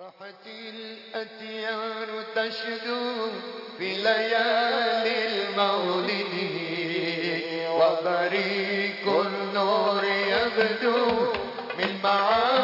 رحت الأتيان تشدو في ليالي المولد وبريق النور يبدو من معاني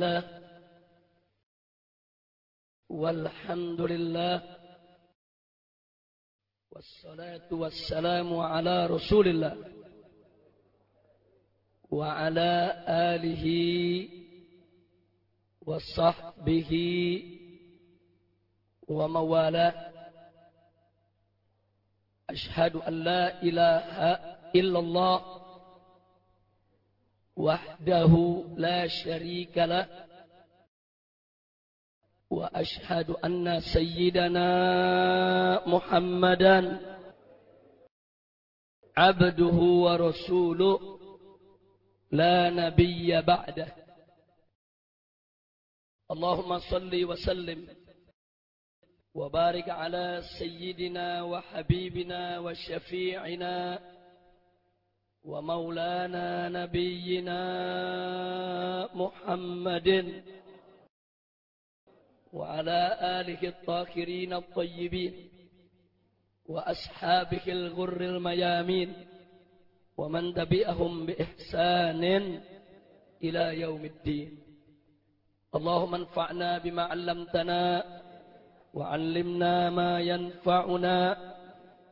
لله. والحمد لله. والصلاة والسلام على رسول الله. وعلى آله وصحبه وموالاه. أشهد أن لا إله إلا الله. وحده لا شريك له وأشهد أن سيدنا محمدا عبده ورسوله لا نبي بعده. اللهم صل وسلم وبارك على سيدنا وحبيبنا وشفيعنا ومولانا نبينا محمد وعلى آله الطاهرين الطيبين وأصحابه الغر الميامين ومن تبعهم بإحسان إلى يوم الدين. اللهم انفعنا بما علمتنا وعلمنا ما ينفعنا.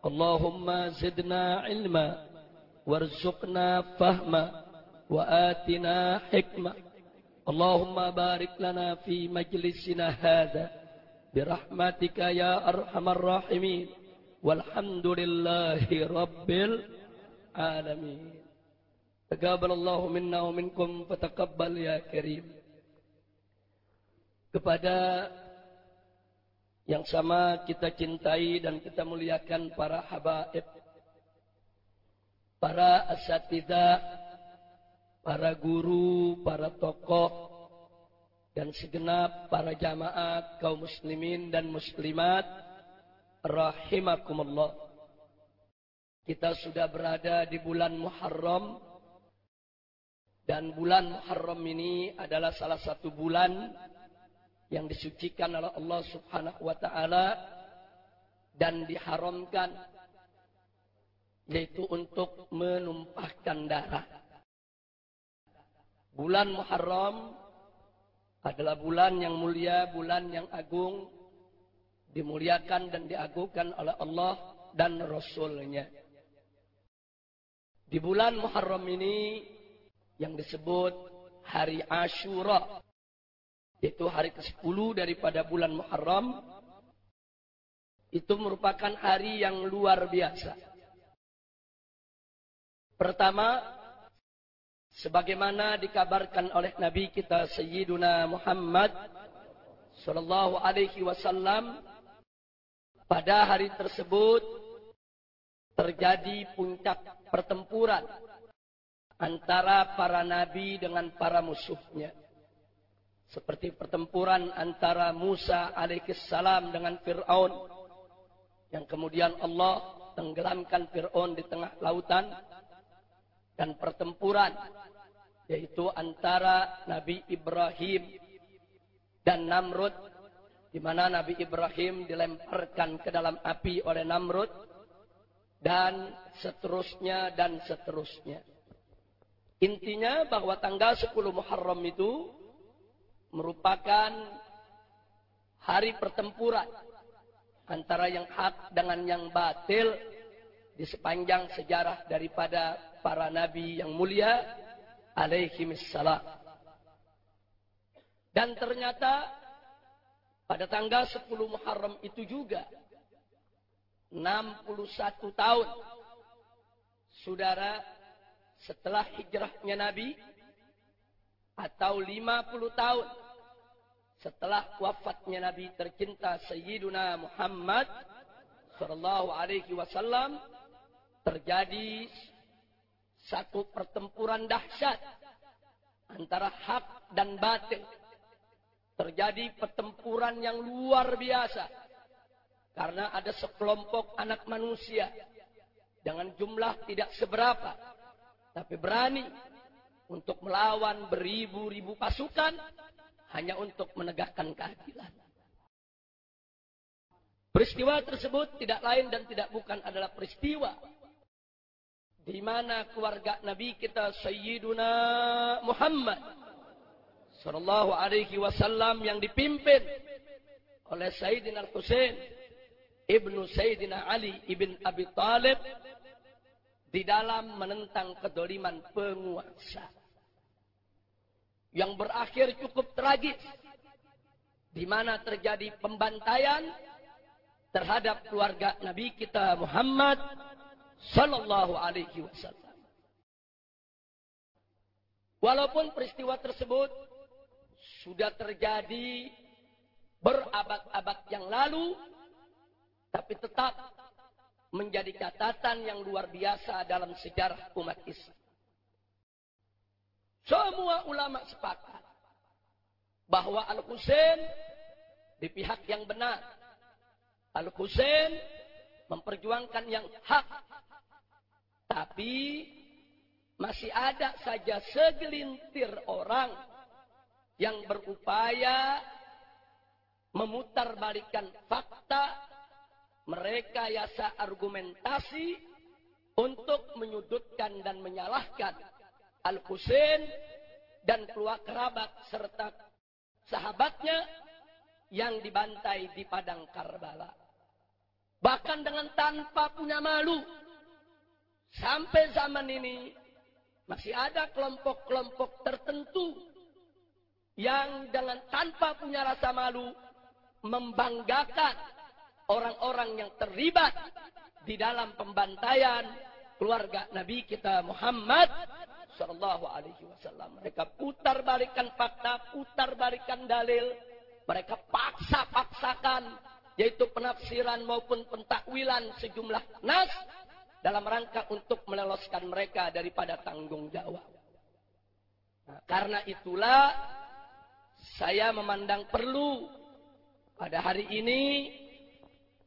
اللهم زدنا علما. وارزقنا فهما وآتنا حكمة اللهم بارك لنا في مجلسنا هذا برحمتك يا أرحم الراحمين والحمد لله رب العالمين تقبل الله منا ومنكم فتقبل يا كريم kepada yang sama kita cintai dan kita muliakan para habaib, para asatidah, para guru, para tokoh, dan segenap para jamaah kaum muslimin dan muslimat, rahimakumullah. Kita sudah berada di bulan Muharram, dan bulan Muharram ini adalah salah satu bulan yang disucikan oleh Allah Subhanahu wa taala dan diharamkan yaitu untuk menumpahkan darah. Bulan Muharram adalah bulan yang mulia, bulan yang agung, dimuliakan dan diagungkan oleh Allah dan Rasulnya. Di bulan Muharram ini yang disebut hari Ashura yaitu hari ke-10 daripada bulan Muharram itu merupakan hari yang luar biasa. Pertama, sebagaimana dikabarkan oleh Nabi kita Sayyiduna Muhammad sallallahu alaihi wasallam pada hari tersebut terjadi puncak pertempuran antara para nabi dengan para musuhnya. Seperti pertempuran antara Musa alaihissalam dengan Fir'aun. Yang kemudian Allah tenggelamkan Fir'aun di tengah lautan. Dan pertempuran yaitu antara Nabi Ibrahim dan Namrud di mana Nabi Ibrahim dilemparkan ke dalam api oleh Namrud dan seterusnya dan seterusnya. Intinya bahwa tanggal 10 Muharram itu merupakan hari pertempuran antara yang hak dengan yang batil di sepanjang sejarah daripada para nabi yang mulia alaihi salam. Dan ternyata pada tanggal 10 Muharram itu juga 61 tahun saudara setelah hijrahnya Nabi atau 50 tahun setelah wafatnya Nabi tercinta Sayyiduna Muhammad sallallahu alaihi wasallam terjadi satu pertempuran dahsyat antara hak dan batil. Terjadi pertempuran yang luar biasa. Karena ada sekelompok anak manusia dengan jumlah tidak seberapa tapi berani untuk melawan beribu-ribu pasukan hanya untuk menegakkan keadilan. Peristiwa tersebut tidak lain dan tidak bukan adalah peristiwa di mana keluarga Nabi kita Sayyiduna Muhammad sallallahu alaihi wasallam yang dipimpin oleh Sayyidina Al-Husain ibnu Sayyidina Ali ibn Abi Talib di dalam menentang kedoliman penguasa. Yang berakhir cukup tragis. Di mana terjadi pembantaian terhadap keluarga Nabi kita Muhammad sallallahu alaihi wasallam. Walaupun peristiwa tersebut sudah terjadi berabad-abad yang lalu, tapi tetap menjadi catatan yang luar biasa dalam sejarah umat Islam. Semua ulama sepakat bahwa Al-Husain di pihak yang benar. Al-Husain memperjuangkan yang hak tapi masih ada saja segelintir orang yang berupaya memutarbalikkan fakta, mereka yasa argumentasi untuk menyudutkan dan menyalahkan Al-Husain dan keluarga kerabat serta sahabatnya yang dibantai di padang Karbala. Bahkan dengan tanpa punya malu Sampai zaman ini masih ada kelompok-kelompok tertentu yang dengan tanpa punya rasa malu membanggakan orang-orang yang terlibat di dalam pembantaian keluarga Nabi kita Muhammad Sallallahu Alaihi Wasallam. Mereka putar balikan fakta, putar balikan dalil, mereka paksa-paksakan yaitu penafsiran maupun pentakwilan sejumlah nas dalam rangka untuk meloloskan mereka daripada tanggung jawab. Nah, karena itulah saya memandang perlu pada hari ini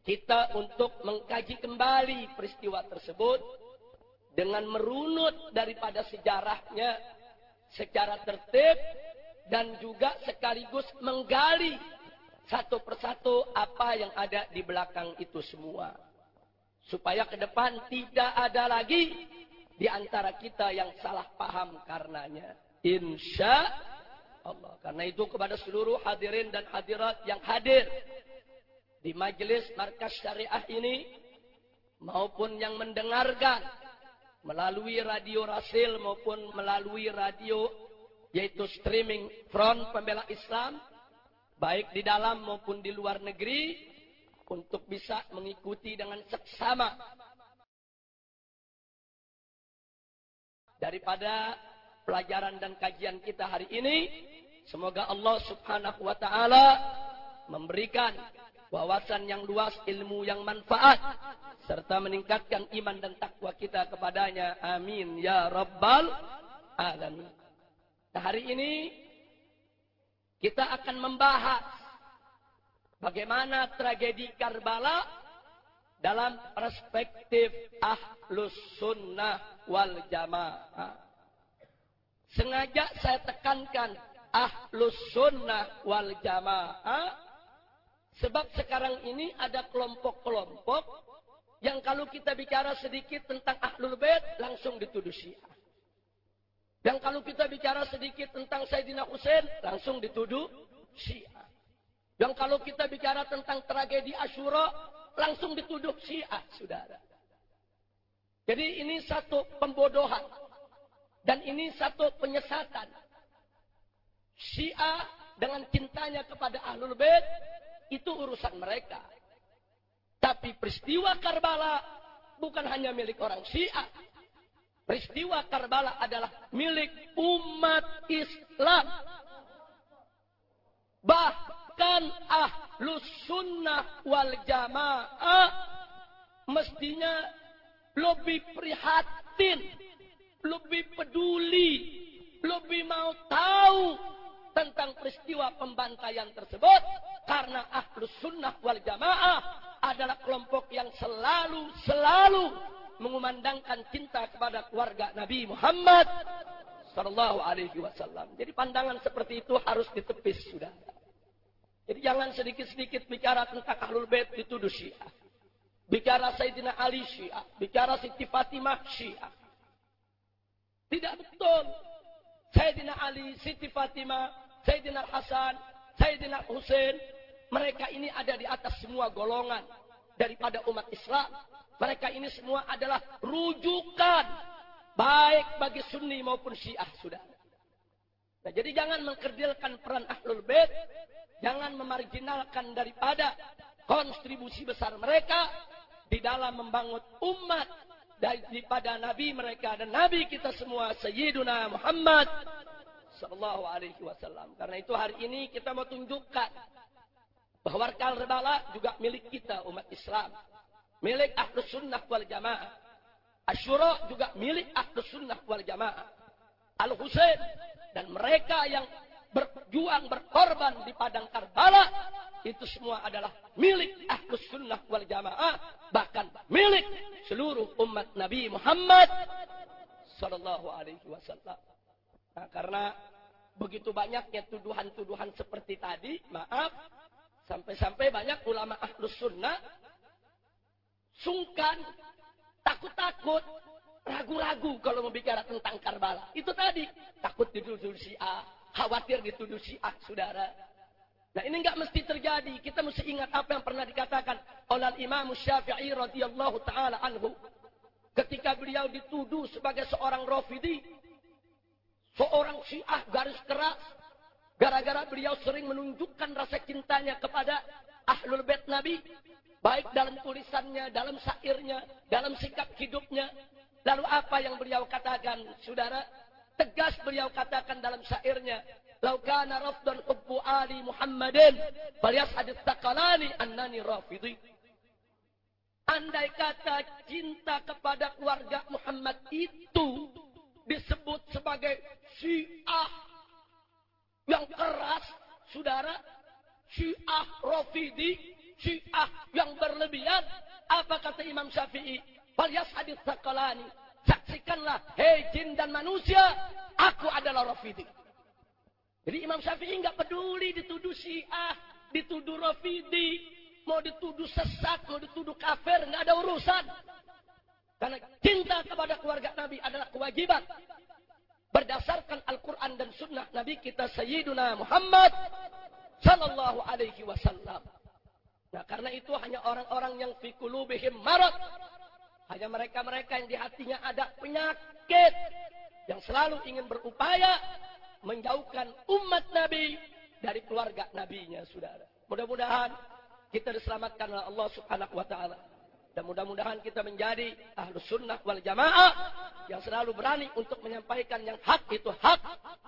kita untuk mengkaji kembali peristiwa tersebut dengan merunut daripada sejarahnya secara tertib dan juga sekaligus menggali satu persatu apa yang ada di belakang itu semua. Supaya ke depan tidak ada lagi di antara kita yang salah paham karenanya. Insya Allah. Karena itu kepada seluruh hadirin dan hadirat yang hadir di majelis markas syariah ini maupun yang mendengarkan melalui radio Rasil maupun melalui radio yaitu streaming Front Pembela Islam baik di dalam maupun di luar negeri untuk bisa mengikuti dengan seksama daripada pelajaran dan kajian kita hari ini. Semoga Allah Subhanahu wa taala memberikan wawasan yang luas, ilmu yang manfaat serta meningkatkan iman dan takwa kita kepadanya. Amin ya rabbal alamin. Nah, hari ini kita akan membahas bagaimana tragedi Karbala dalam perspektif ahlus sunnah wal jamaah. Sengaja saya tekankan ahlus sunnah wal jamaah. Sebab sekarang ini ada kelompok-kelompok yang kalau kita bicara sedikit tentang ahlul bait langsung dituduh syiah. Dan kalau kita bicara sedikit tentang Sayyidina Husain langsung dituduh syiah. Dan kalau kita bicara tentang tragedi Ashura langsung dituduh syiah, saudara. Jadi ini satu pembodohan. Dan ini satu penyesatan. Syiah dengan cintanya kepada Ahlul Bait itu urusan mereka. Tapi peristiwa Karbala bukan hanya milik orang Syiah. Peristiwa Karbala adalah milik umat Islam. Bahkan ahlus sunnah wal jamaah mestinya lebih prihatin, lebih peduli, lebih mau tahu tentang peristiwa pembantaian tersebut karena ahlus sunnah wal jamaah adalah kelompok yang selalu selalu mengumandangkan cinta kepada keluarga Nabi Muhammad Sallallahu Alaihi Wasallam. Jadi pandangan seperti itu harus ditepis sudah. Jadi jangan sedikit-sedikit bicara tentang Ahlul Bait dituduh Syiah. Bicara Sayyidina Ali Syiah. Bicara Siti Fatimah Syiah. Tidak betul. Sayyidina Ali, Siti Fatimah, Sayyidina Hasan, Sayyidina Hussein. Mereka ini ada di atas semua golongan daripada umat Islam. Mereka ini semua adalah rujukan baik bagi Sunni maupun Syiah sudah. Nah, jadi jangan mengkerdilkan peran Ahlul Bait, jangan memarginalkan daripada kontribusi besar mereka di dalam membangun umat daripada nabi mereka dan nabi kita semua Sayyiduna Muhammad sallallahu alaihi wasallam. Karena itu hari ini kita mau tunjukkan bahwa Karbala juga milik kita umat Islam milik ahlus sunnah wal jamaah. Asyura juga milik ahlus sunnah wal jamaah. Al-Husain dan mereka yang berjuang berkorban di padang Karbala itu semua adalah milik ahlus sunnah wal jamaah bahkan milik seluruh umat Nabi Muhammad sallallahu alaihi wasallam. Nah, karena begitu banyaknya tuduhan-tuduhan seperti tadi, maaf, sampai-sampai banyak ulama ahlus sunnah sungkan, takut-takut, ragu-ragu kalau membicara tentang Karbala. Itu tadi, takut dituduh A, khawatir dituduh A, saudara. Nah ini nggak mesti terjadi. Kita mesti ingat apa yang pernah dikatakan oleh Imam Syafi'i radhiyallahu taala anhu. Ketika beliau dituduh sebagai seorang Rafidi, seorang Syiah garis keras, gara-gara beliau sering menunjukkan rasa cintanya kepada Ahlul Bait Nabi, Baik dalam tulisannya, dalam syairnya, dalam sikap hidupnya. Lalu apa yang beliau katakan, saudara? Tegas beliau katakan dalam syairnya. Laukana rafdan hubbu ali Muhammadin. Balias hadis takalani annani rafidi. Andai kata cinta kepada keluarga Muhammad itu disebut sebagai syiah yang keras, saudara, syiah rafidi, syiah yang berlebihan. Apa kata Imam Syafi'i? Falyas hadis sakalani. Saksikanlah, hei jin dan manusia, aku adalah Rafidi. Jadi Imam Syafi'i nggak peduli dituduh syiah, dituduh Rafidi, mau dituduh sesat, mau dituduh kafir, nggak ada urusan. Karena cinta kepada keluarga Nabi adalah kewajiban. Berdasarkan Al-Quran dan Sunnah Nabi kita Sayyiduna Muhammad Sallallahu Alaihi Wasallam. Nah karena itu hanya orang-orang yang fikulubihim marat. Hanya mereka-mereka yang di hatinya ada penyakit. Yang selalu ingin berupaya menjauhkan umat Nabi dari keluarga Nabinya, saudara. Mudah-mudahan kita diselamatkan oleh Allah subhanahu wa ta'ala. Dan mudah-mudahan kita menjadi ahlu sunnah wal jamaah yang selalu berani untuk menyampaikan yang hak itu hak,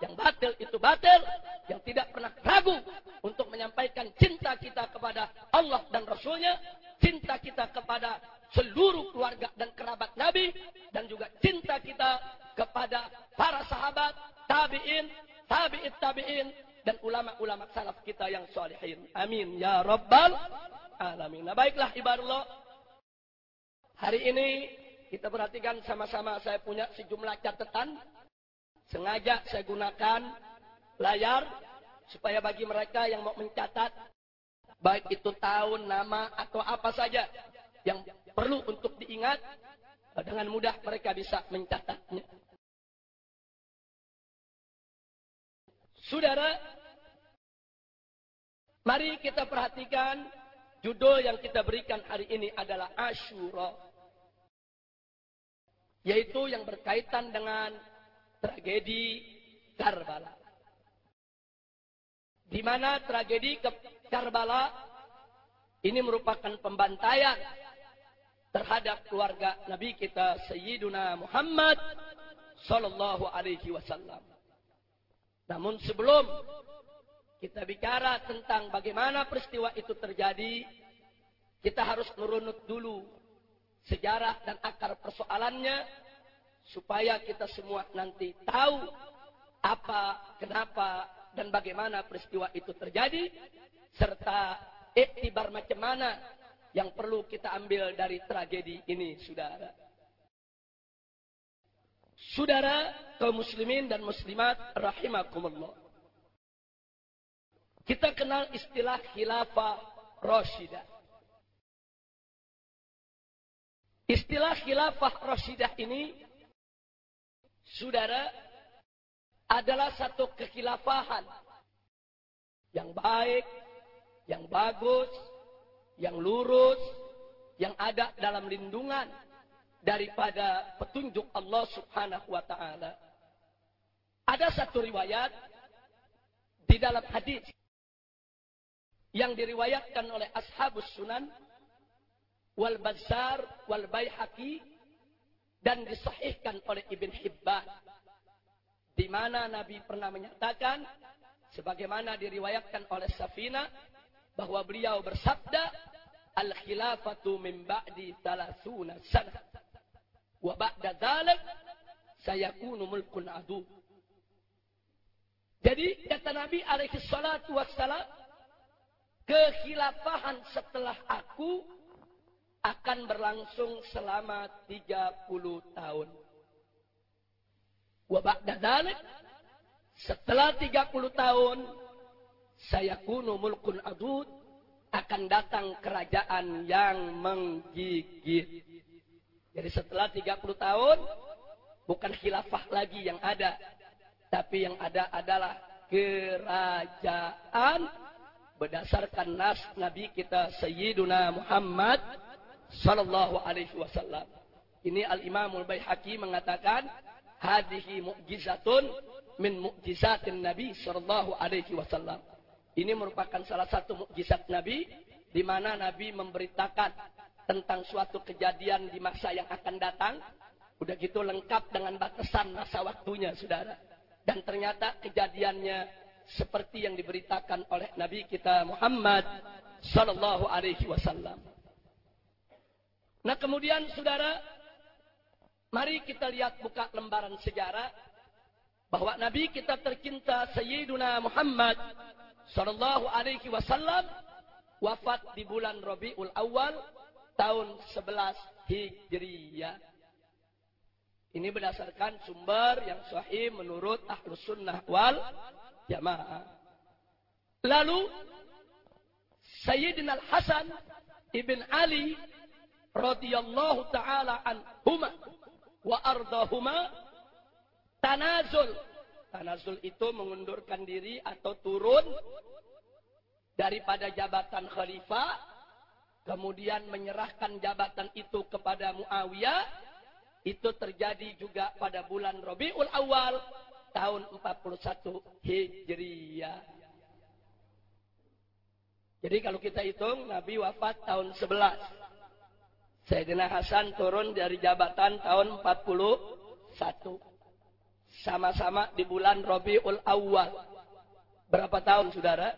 yang batil itu batil, yang tidak pernah ragu untuk menyampaikan cinta kita kepada Allah dan Rasulnya, cinta kita kepada seluruh keluarga dan kerabat Nabi, dan juga cinta kita kepada para sahabat, tabi'in, tabi'it tabi'in, dan ulama-ulama salaf kita yang salihin. Amin. Ya Rabbal Alamin. Nah baiklah ibarat Hari ini kita perhatikan sama-sama saya punya sejumlah catatan. Sengaja saya gunakan layar supaya bagi mereka yang mau mencatat baik itu tahun, nama atau apa saja yang perlu untuk diingat dengan mudah mereka bisa mencatatnya. Saudara, mari kita perhatikan judul yang kita berikan hari ini adalah Ashura. Yaitu yang berkaitan dengan tragedi Karbala. Di mana tragedi Karbala ini merupakan pembantaian terhadap keluarga Nabi kita Sayyiduna Muhammad sallallahu alaihi wasallam. Namun sebelum kita bicara tentang bagaimana peristiwa itu terjadi, kita harus merunut dulu sejarah dan akar persoalannya supaya kita semua nanti tahu apa, kenapa, dan bagaimana peristiwa itu terjadi serta iktibar macam mana yang perlu kita ambil dari tragedi ini, saudara. Saudara kaum muslimin dan muslimat rahimakumullah. Kita kenal istilah khilafah Rashidah. Istilah khilafah Rashidah ini, saudara, adalah satu kekhilafahan yang baik, yang bagus, yang lurus, yang ada dalam lindungan daripada petunjuk Allah Subhanahu wa taala. Ada satu riwayat di dalam hadis yang diriwayatkan oleh ashabus sunan wal bazar wal baihaqi dan disahihkan oleh Ibn Hibban di mana Nabi pernah menyatakan sebagaimana diriwayatkan oleh Safina bahwa beliau bersabda al khilafatu min ba'di 30 sana Wa ba'da dzalik sayakunu mulkun adu. Jadi kata Nabi alaihi salatu wassalam, kekhilafahan setelah aku akan berlangsung selama 30 tahun. Wa ba'da dzalik setelah 30 tahun saya kuno mulkun adud akan datang kerajaan yang menggigit. Jadi setelah 30 tahun, bukan khilafah lagi yang ada. Tapi yang ada adalah kerajaan berdasarkan nas Nabi kita Sayyiduna Muhammad sallallahu alaihi wasallam. Ini Al-Imamul Baihaqi mengatakan hadhihi mu'jizatun min mu'jizatin Nabi sallallahu alaihi wasallam. Ini merupakan salah satu mukjizat Nabi di mana Nabi memberitakan tentang suatu kejadian di masa yang akan datang. Udah gitu lengkap dengan batasan masa waktunya, saudara. Dan ternyata kejadiannya seperti yang diberitakan oleh Nabi kita Muhammad Sallallahu Alaihi Wasallam. Nah kemudian saudara, mari kita lihat buka lembaran sejarah bahwa Nabi kita tercinta Sayyiduna Muhammad Sallallahu Alaihi Wasallam wafat di bulan Rabiul Awal tahun 11 Hijriyah. Ini berdasarkan sumber yang sahih menurut Ahlus Sunnah wal Jamaah. Lalu Sayyidina Al-Hasan Ibn Ali radhiyallahu taala anhuma wa ardahuma tanazul. Tanazul itu mengundurkan diri atau turun daripada jabatan khalifah kemudian menyerahkan jabatan itu kepada Muawiyah itu terjadi juga pada bulan Rabiul Awal tahun 41 Hijriyah. Jadi kalau kita hitung Nabi wafat tahun 11. Sayyidina Hasan turun dari jabatan tahun 41. Sama-sama di bulan Rabiul Awal. Berapa tahun saudara?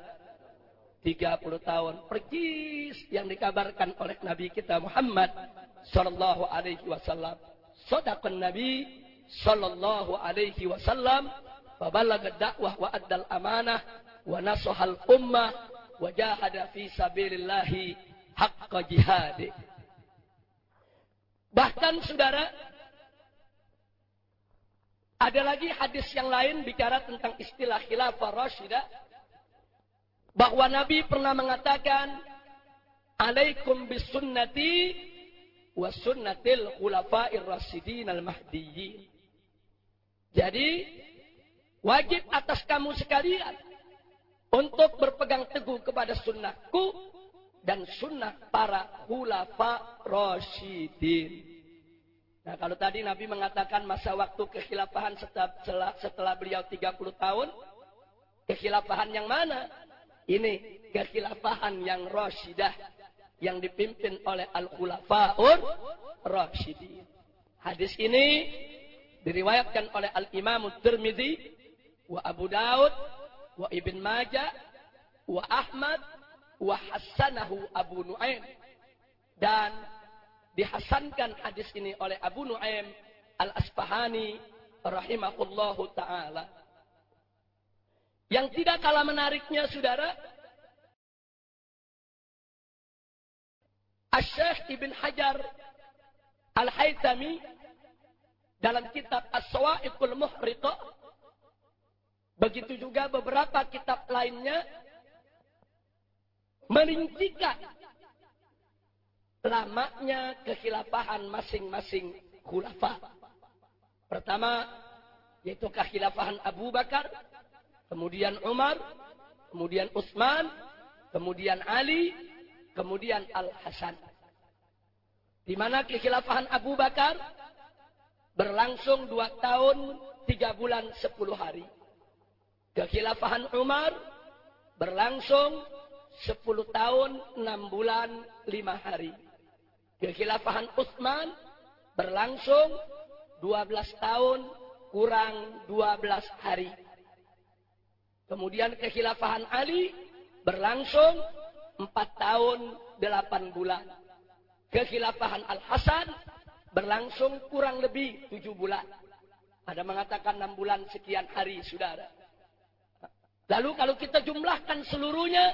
30 tahun. Persis yang dikabarkan oleh Nabi kita Muhammad sallallahu alaihi wasallam. Sadaqan Nabi sallallahu alaihi wasallam wa balagha dakwah wa addal amanah wa nasahal ummah wa jahada fi sabilillahi haqqa jihadi. Bahkan saudara ada lagi hadis yang lain bicara tentang istilah khilafah rasyidah bahwa Nabi pernah mengatakan alaikum bisunnati wa sunnatil khulafa'ir rasyidin al mahdiyyin. Jadi wajib atas kamu sekalian untuk berpegang teguh kepada sunnahku dan sunnah para khulafa rasyidin. Nah kalau tadi Nabi mengatakan masa waktu kekhilafahan setelah, setelah beliau 30 tahun, kekhilafahan yang mana? Ini kekhilafahan yang rasyidah yang dipimpin oleh Al-Khulafaur Rasyidin. Hadis ini diriwayatkan oleh Al-Imam Tirmidzi wa Abu Daud wa Ibn Majah wa Ahmad wa Hassanahu Abu Nuaim dan dihasankan hadis ini oleh Abu Nuaim Al-Asfahani rahimahullahu taala. Yang tidak kalah menariknya saudara, Asy-Syaikh Ibn Hajar Al-Haytami dalam kitab As-Sawa'iqul Muhriqah begitu juga beberapa kitab lainnya merincikan lamanya kekhilafahan masing-masing khulafa. Pertama yaitu kekhilafahan Abu Bakar, kemudian Umar, kemudian Utsman, kemudian Ali, kemudian Al-Hasan. Di mana kekhilafahan Abu Bakar berlangsung dua tahun, tiga bulan, sepuluh hari. Kekhilafahan Umar berlangsung sepuluh tahun, enam bulan, lima hari. Kekhilafahan Utsman berlangsung 12 tahun kurang 12 hari. Kemudian kekhilafahan Ali berlangsung 4 tahun 8 bulan. Kekhilafahan Al-Hasan berlangsung kurang lebih 7 bulan. Ada mengatakan 6 bulan sekian hari, saudara. Lalu kalau kita jumlahkan seluruhnya,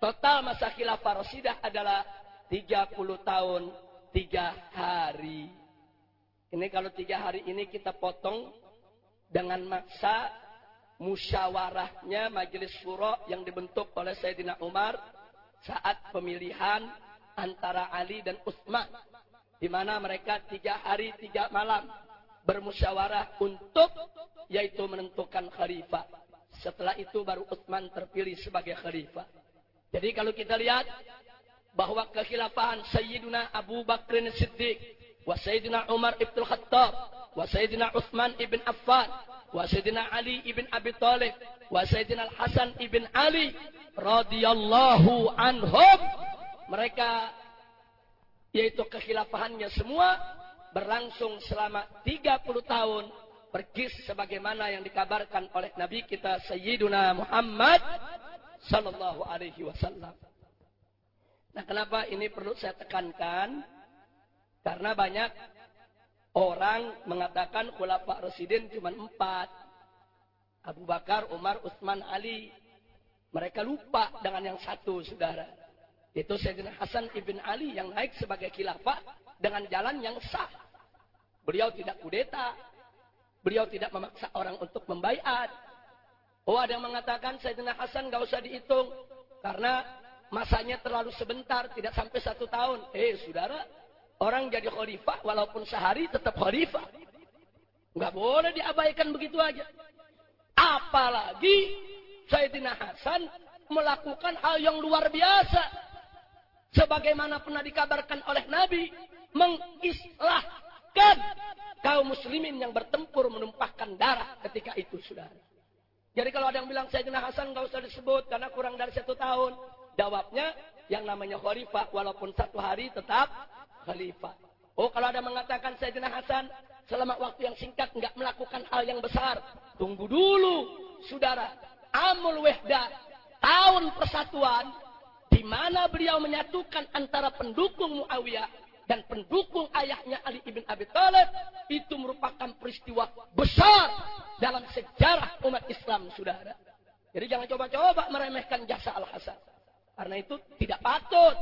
total masa khilafah Rasidah adalah 30 tahun, 3 hari. Ini kalau 3 hari ini kita potong dengan maksa musyawarahnya majelis syuro yang dibentuk oleh Sayyidina Umar saat pemilihan antara Ali dan Utsman. Di mana mereka tiga hari tiga malam bermusyawarah untuk yaitu menentukan khalifah. Setelah itu baru Utsman terpilih sebagai khalifah. Jadi kalau kita lihat bahwa kekhilafahan Sayyidina Abu Bakr Siddiq wa Sayyidina Umar ibn Khattab wa Sayyidina Uthman ibn Affan wa Sayyidina Ali ibn Abi Talib wa Sayyidina Al-Hasan ibn Ali radhiyallahu anhum mereka yaitu kekhilafahannya semua berlangsung selama 30 tahun persis sebagaimana yang dikabarkan oleh Nabi kita Sayyiduna Muhammad sallallahu alaihi wasallam. Nah, kenapa ini perlu saya tekankan? Karena banyak orang mengatakan khulafa Rasidin cuma empat. Abu Bakar, Umar, Utsman, Ali. Mereka lupa dengan yang satu, saudara. Itu Sayyidina Hasan ibn Ali yang naik sebagai khilafah dengan jalan yang sah. Beliau tidak kudeta. Beliau tidak memaksa orang untuk membaiat. Oh ada yang mengatakan Sayyidina Hasan gak usah dihitung. Karena masanya terlalu sebentar, tidak sampai satu tahun. Eh, saudara, orang jadi khalifah walaupun sehari tetap khalifah. Nggak boleh diabaikan begitu aja. Apalagi Sayyidina Hasan melakukan hal yang luar biasa. Sebagaimana pernah dikabarkan oleh Nabi, mengislahkan kaum muslimin yang bertempur menumpahkan darah ketika itu, saudara. Jadi kalau ada yang bilang Sayyidina Hasan nggak usah disebut karena kurang dari satu tahun. Jawabnya yang namanya khalifah walaupun satu hari tetap khalifah. Oh kalau ada mengatakan Sayyidina Hasan selama waktu yang singkat nggak melakukan hal yang besar. Tunggu dulu saudara. Amul Wehda tahun persatuan di mana beliau menyatukan antara pendukung Muawiyah dan pendukung ayahnya Ali ibn Abi Thalib itu merupakan peristiwa besar dalam sejarah umat Islam, saudara. Jadi jangan coba-coba meremehkan jasa Al Hasan. Karena itu tidak patut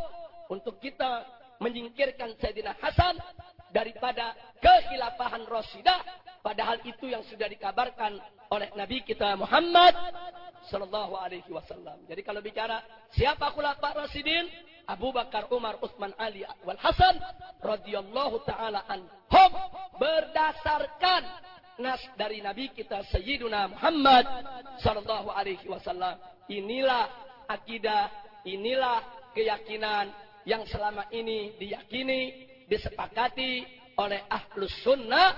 untuk kita menyingkirkan Sayyidina Hasan daripada kehilafahan Rasidah padahal itu yang sudah dikabarkan oleh Nabi kita Muhammad sallallahu alaihi wasallam. Jadi kalau bicara siapa khulafa Rasidin? Abu Bakar, Umar, Utsman, Ali, wal Hasan radhiyallahu taala anhum berdasarkan nas dari Nabi kita Sayyiduna Muhammad sallallahu alaihi wasallam. Inilah akidah, inilah keyakinan yang selama ini diyakini, disepakati oleh ahlus sunnah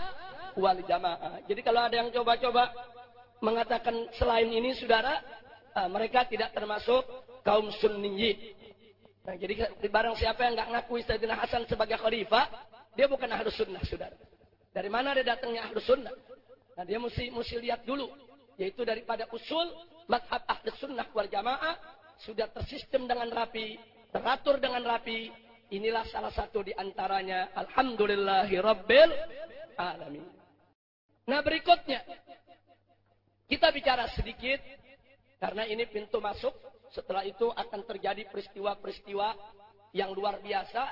wal jamaah. Jadi kalau ada yang coba-coba mengatakan selain ini, saudara, uh, mereka tidak termasuk kaum sunniyi. Nah, jadi barang siapa yang nggak ngakui Sayyidina Hasan sebagai khalifah, dia bukan ahlus sunnah, saudara. Dari mana dia datangnya ahlus sunnah? Nah, dia mesti mesti lihat dulu, yaitu daripada usul madhab ahlus sunnah wal jamaah sudah tersistem dengan rapi, teratur dengan rapi. Inilah salah satu di antaranya. Alhamdulillahi Rabbil Alamin. Nah berikutnya, kita bicara sedikit, karena ini pintu masuk setelah itu akan terjadi peristiwa-peristiwa yang luar biasa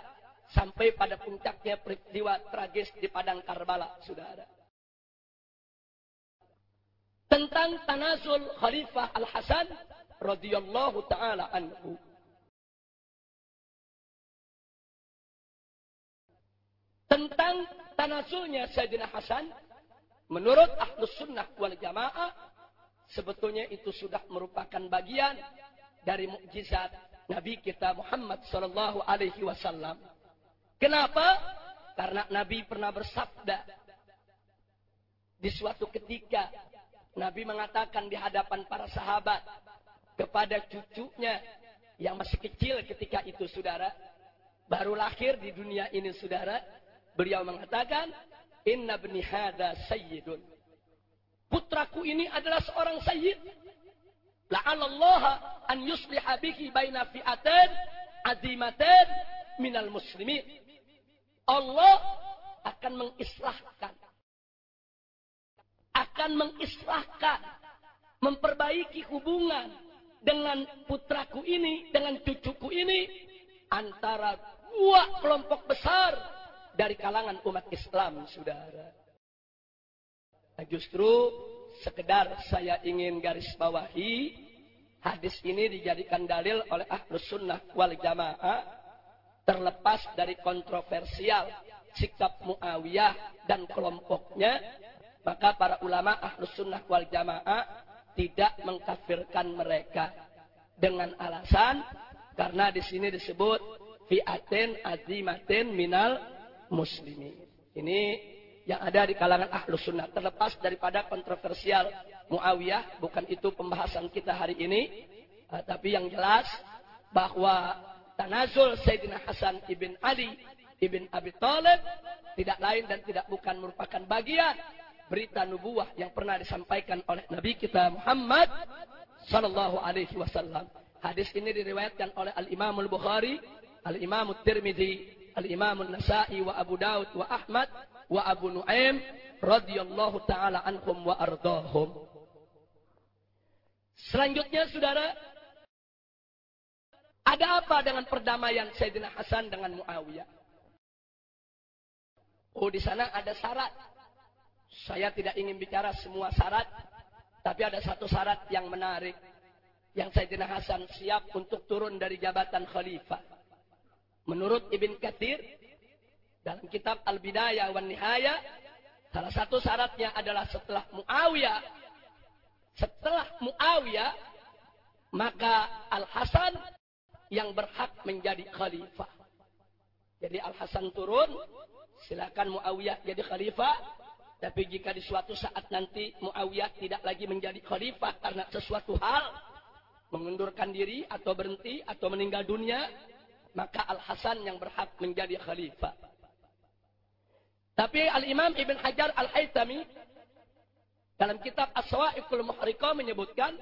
sampai pada puncaknya peristiwa tragis di padang Karbala, saudara. Tentang tanazul Khalifah Al Hasan radhiyallahu taala anhu. Tentang tanazulnya Sayyidina Hasan, menurut Ahlus Sunnah wal Jamaah, sebetulnya itu sudah merupakan bagian dari mukjizat Nabi kita Muhammad sallallahu alaihi wasallam. Kenapa? Karena Nabi pernah bersabda di suatu ketika Nabi mengatakan di hadapan para sahabat kepada cucunya yang masih kecil ketika itu saudara baru lahir di dunia ini saudara beliau mengatakan inna bni hada sayyidun putraku ini adalah seorang sayyid La'allallaha an yusliha bihi baina fi'atain azimatain minal muslimin. Allah akan mengislahkan. Akan mengislahkan. Memperbaiki hubungan dengan putraku ini, dengan cucuku ini. Antara dua kelompok besar dari kalangan umat Islam, saudara. Nah, justru sekedar saya ingin garis bawahi hadis ini dijadikan dalil oleh ahlus sunnah wal jamaah terlepas dari kontroversial sikap Muawiyah dan kelompoknya maka para ulama ahlus sunnah wal jamaah tidak mengkafirkan mereka dengan alasan karena di sini disebut fi'atin azimatin minal muslimin ini yang ada di kalangan ahlus sunnah. Terlepas daripada kontroversial Muawiyah, bukan itu pembahasan kita hari ini. Uh, tapi yang jelas bahwa tanazul Sayyidina Hasan ibn Ali ibn Abi Thalib tidak lain dan tidak bukan merupakan bagian berita nubuah yang pernah disampaikan oleh Nabi kita Muhammad sallallahu alaihi wasallam. Hadis ini diriwayatkan oleh Al Imam Al Bukhari, Al Imam Tirmidzi, Al Imam Nasai wa Abu Daud wa Ahmad wa Abu Nuaim radhiyallahu taala anhum wa ardahum. Selanjutnya saudara, ada apa dengan perdamaian Sayyidina Hasan dengan Muawiyah? Oh, di sana ada syarat. Saya tidak ingin bicara semua syarat, tapi ada satu syarat yang menarik. Yang Sayyidina Hasan siap untuk turun dari jabatan khalifah. Menurut Ibn Kathir, dalam kitab Al-Bidayah wan Nihaya, salah satu syaratnya adalah setelah Muawiyah, setelah Muawiyah, maka Al-Hasan yang berhak menjadi khalifah. Jadi Al-Hasan turun, silakan Muawiyah jadi khalifah, tapi jika di suatu saat nanti Muawiyah tidak lagi menjadi khalifah karena sesuatu hal, mengundurkan diri atau berhenti atau meninggal dunia, maka Al-Hasan yang berhak menjadi khalifah. Tapi Al-Imam Ibn Hajar Al-Haytami dalam kitab As-Sawa'iqul Muhriqah menyebutkan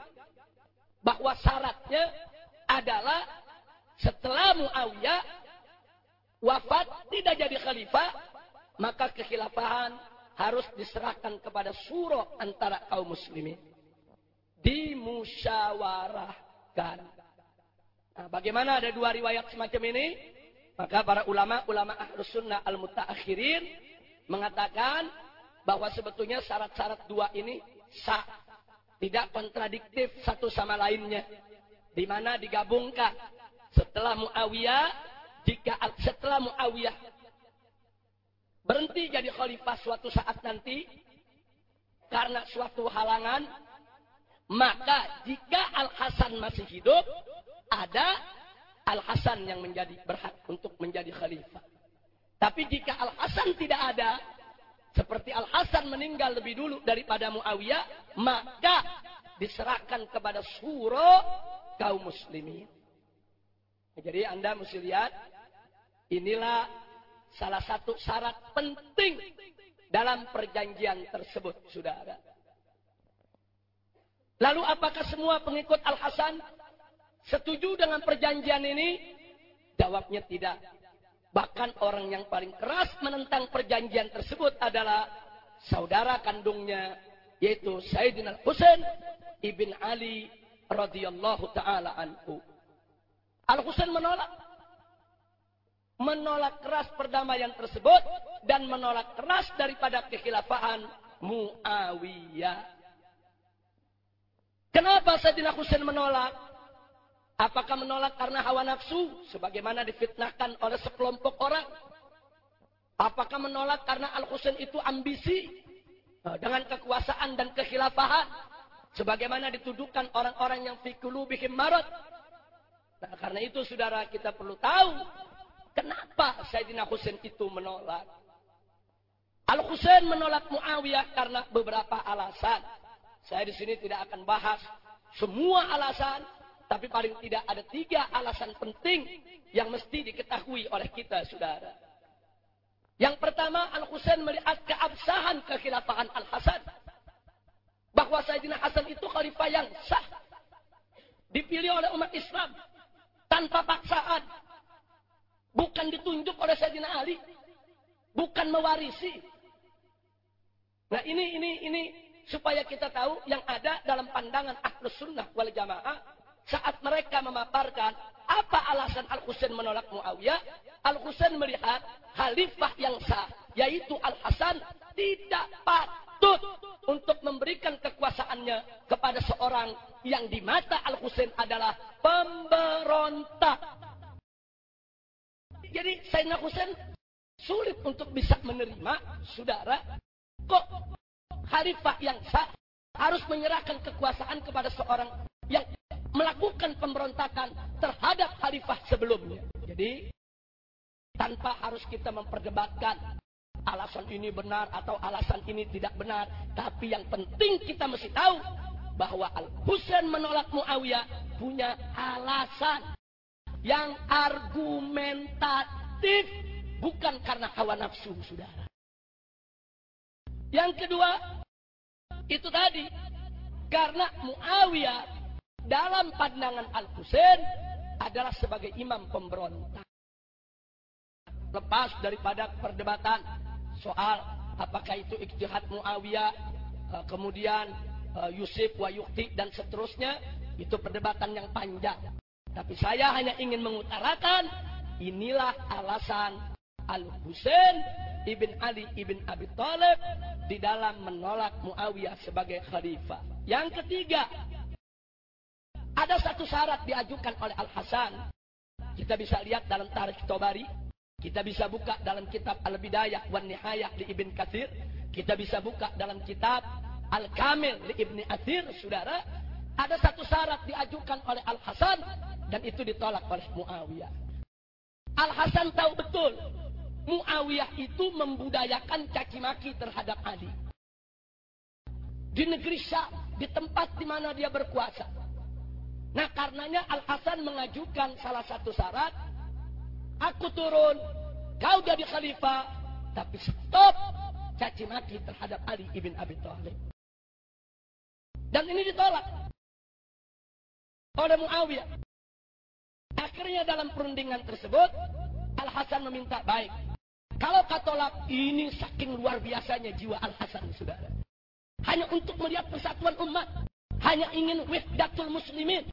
bahwa syaratnya adalah setelah Muawiyah wafat tidak jadi khalifah, maka kekhilafahan harus diserahkan kepada suro antara kaum muslimin. Dimusyawarahkan. Nah, bagaimana ada dua riwayat semacam ini? Maka para ulama, ulama ahlus sunnah al-mutaakhirin mengatakan bahwa sebetulnya syarat-syarat dua ini sah. Tidak kontradiktif satu sama lainnya. Di mana digabungkan setelah Muawiyah, jika setelah Muawiyah berhenti jadi khalifah suatu saat nanti karena suatu halangan, maka jika Al Hasan masih hidup, ada Al Hasan yang menjadi berhak untuk menjadi khalifah. Tapi jika Al Hasan tidak ada, seperti Al Hasan meninggal lebih dulu daripada Muawiyah, maka diserahkan kepada suro kaum muslimin. Jadi Anda mesti lihat, inilah salah satu syarat penting dalam perjanjian tersebut, saudara. Lalu apakah semua pengikut Al-Hasan setuju dengan perjanjian ini? Jawabnya tidak. Bahkan orang yang paling keras menentang perjanjian tersebut adalah saudara kandungnya, yaitu Sayyidina Husain ibn Ali radhiyallahu taala anhu. Al-Husain menolak menolak keras perdamaian tersebut dan menolak keras daripada kekhilafahan Muawiyah. Kenapa Sayyidina Husain menolak? Apakah menolak karena hawa nafsu sebagaimana difitnahkan oleh sekelompok orang? Apakah menolak karena Al-Husain itu ambisi eh, dengan kekuasaan dan kekhilafahan sebagaimana dituduhkan orang-orang yang fi qulubihim marad? Nah, karena itu saudara kita perlu tahu Kenapa Sayyidina Husain itu menolak? Al-Husain menolak Muawiyah karena beberapa alasan. Saya di sini tidak akan bahas semua alasan, tapi paling tidak ada tiga alasan penting yang mesti diketahui oleh kita, saudara. Yang pertama, Al-Husain melihat keabsahan kekhilafahan Al-Hasan. Bahwa Sayyidina Hasan itu khalifah yang sah. Dipilih oleh umat Islam. Tanpa paksaan. Bukan ditunjuk oleh Sayyidina Ali. Bukan mewarisi. Nah ini ini ini supaya kita tahu yang ada dalam pandangan ahlus sunnah wal jamaah saat mereka memaparkan apa alasan Al Husain menolak Muawiyah, Al Husain melihat khalifah yang sah yaitu Al Hasan tidak patut untuk memberikan kekuasaannya kepada seorang yang di mata Al Husain adalah pemberontak jadi Sayyidina Husain sulit untuk bisa menerima saudara kok khalifah yang sah harus menyerahkan kekuasaan kepada seorang yang melakukan pemberontakan terhadap khalifah sebelumnya. Jadi tanpa harus kita memperdebatkan alasan ini benar atau alasan ini tidak benar, tapi yang penting kita mesti tahu bahwa Al Husain menolak Muawiyah punya alasan yang argumentatif bukan karena hawa nafsu saudara. Yang kedua, itu tadi karena Muawiyah dalam pandangan Al-Husain adalah sebagai imam pemberontak. Lepas daripada perdebatan soal apakah itu ijtihad Muawiyah, eh, kemudian eh, Yusuf wa Yukti dan seterusnya, itu perdebatan yang panjang. Tapi saya hanya ingin mengutarakan inilah alasan Al-Husain ibn Ali ibn Abi Thalib di dalam menolak Muawiyah sebagai khalifah. Yang ketiga, ada satu syarat diajukan oleh Al-Hasan. Kita bisa lihat dalam Tarikh Tobari. Kita bisa buka dalam kitab Al-Bidayah wan Nihayah di Ibn Kathir. Kita bisa buka dalam kitab Al-Kamil di Ibn Athir, saudara. Ada satu syarat diajukan oleh Al-Hasan dan itu ditolak oleh Muawiyah. Al-Hasan tahu betul. Muawiyah itu membudayakan caci maki terhadap Ali. Di negeri Syam, di tempat di mana dia berkuasa. Nah karenanya Al-Hasan mengajukan salah satu syarat. Aku turun, kau jadi khalifah, tapi stop caci maki terhadap Ali ibn Abi Thalib. Dan ini ditolak oleh Muawiyah. Akhirnya dalam perundingan tersebut, Al Al-Hasan meminta baik. Kalau katolak ini saking luar biasanya jiwa Al-Hasan saudara. Hanya untuk melihat persatuan umat. Hanya ingin wihdatul muslimin.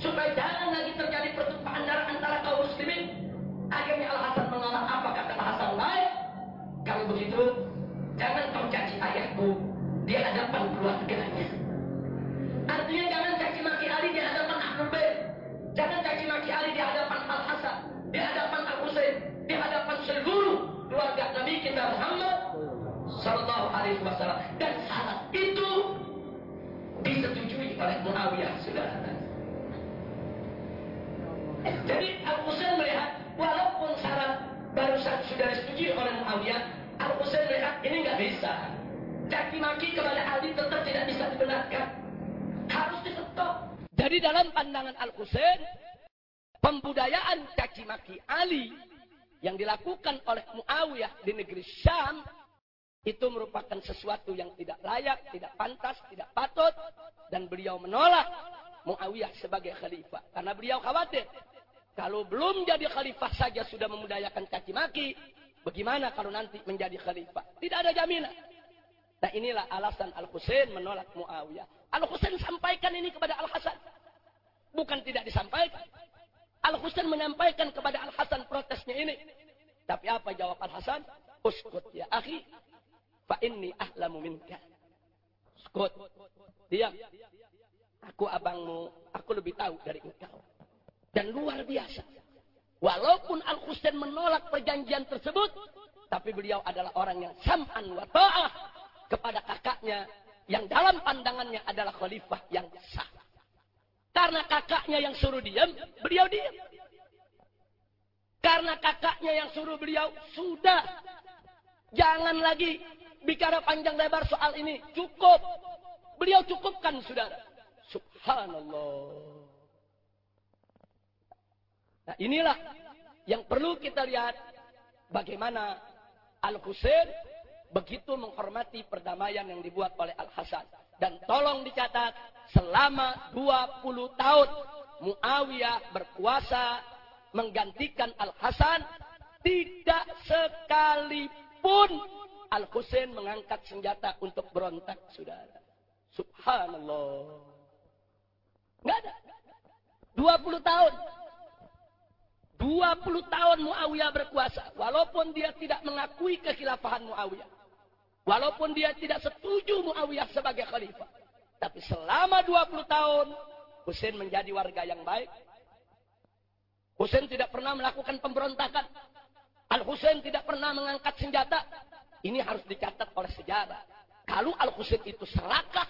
Supaya jangan lagi terjadi pertumpahan darah antara kaum muslimin. Akhirnya Al-Hasan menolak apa kata Al-Hasan baik. Kalau begitu, jangan kau caci ayahku di hadapan keluarganya. Wasallam. Dan syarat itu disetujui oleh Muawiyah saudara. Jadi Al-Husain melihat walaupun syarat barusan sudah disetujui oleh Muawiyah, Al-Husain melihat ini nggak bisa. Caci maki kepada Ali tetap tidak bisa dibenarkan. Harus di stop. Jadi dalam pandangan Al-Husain, pembudayaan caci maki Ali yang dilakukan oleh Muawiyah di negeri Syam itu merupakan sesuatu yang tidak layak, tidak pantas, tidak patut dan beliau menolak Muawiyah sebagai khalifah karena beliau khawatir kalau belum jadi khalifah saja sudah memudayakan caci maki, bagaimana kalau nanti menjadi khalifah? Tidak ada jaminan. Nah inilah alasan Al-Husain menolak Muawiyah. Al-Husain sampaikan ini kepada Al-Hasan. Bukan tidak disampaikan. Al-Husain menyampaikan kepada Al-Hasan protesnya ini. Tapi apa jawab Al-Hasan? Uskut ya akhi. Fa inni ahlamu minka. Uskut. Diam. Aku abangmu. Aku lebih tahu dari engkau. Dan luar biasa. Walaupun Al-Husain menolak perjanjian tersebut. Tapi beliau adalah orang yang sam'an wa ta'ah. Kepada kakaknya. Yang dalam pandangannya adalah khalifah yang sah. Karena kakaknya yang suruh diam, beliau diam. Karena kakaknya yang suruh beliau, sudah. Jangan lagi bicara panjang lebar soal ini. Cukup. Beliau cukupkan, saudara. Subhanallah. Nah inilah yang perlu kita lihat. Bagaimana Al-Husain begitu menghormati perdamaian yang dibuat oleh Al-Hasan. Dan tolong dicatat, selama 20 tahun Muawiyah berkuasa menggantikan Al-Hasan, tidak sekalipun Al-Husain mengangkat senjata untuk berontak, saudara. Subhanallah. Nggak ada. 20 tahun. 20 tahun Muawiyah berkuasa. Walaupun dia tidak mengakui kekhilafahan Muawiyah. Walaupun dia tidak setuju Muawiyah sebagai khalifah. Tapi selama 20 tahun, Husain menjadi warga yang baik. Husain tidak pernah melakukan pemberontakan. Al-Husain tidak pernah mengangkat senjata. Ini harus dicatat oleh sejarah. Kalau Al-Husain itu serakah,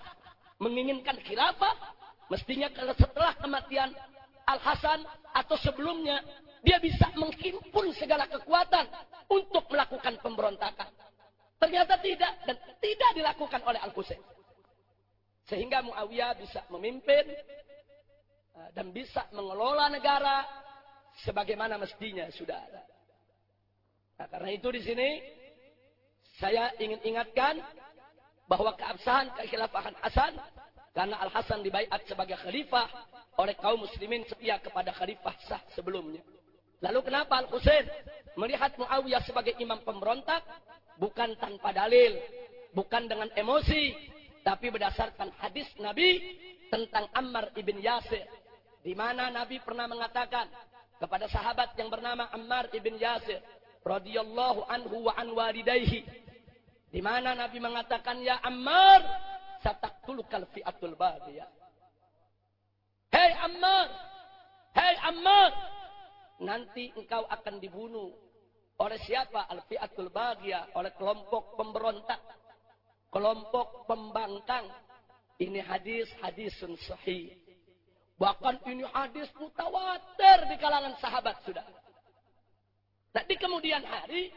menginginkan khilafah, mestinya kalau setelah kematian Al-Hasan atau sebelumnya, dia bisa menghimpun segala kekuatan untuk melakukan pemberontakan. Ternyata tidak dan tidak dilakukan oleh Al-Husain. Sehingga Muawiyah bisa memimpin uh, dan bisa mengelola negara sebagaimana mestinya sudah ada. Nah, karena itu di sini saya ingin ingatkan bahwa keabsahan kekhilafahan Hasan karena Al Hasan dibaiat sebagai khalifah oleh kaum muslimin setia kepada khalifah sah sebelumnya. Lalu kenapa Al Husain melihat Muawiyah sebagai imam pemberontak bukan tanpa dalil, bukan dengan emosi, tapi berdasarkan hadis Nabi tentang Ammar ibn Yasir di mana Nabi pernah mengatakan kepada sahabat yang bernama Ammar ibn Yasir radhiyallahu anhu wa an walidayhi di mana Nabi mengatakan ya Ammar sataktulukal fi'atul baghiyah Hei Ammar Hei Ammar nanti engkau akan dibunuh oleh siapa? Al-fi'atul baghiyah oleh kelompok pemberontak kelompok pembangkang. Ini hadis hadisun sahih. Bahkan ini hadis mutawatir di kalangan sahabat sudah. Nah di kemudian hari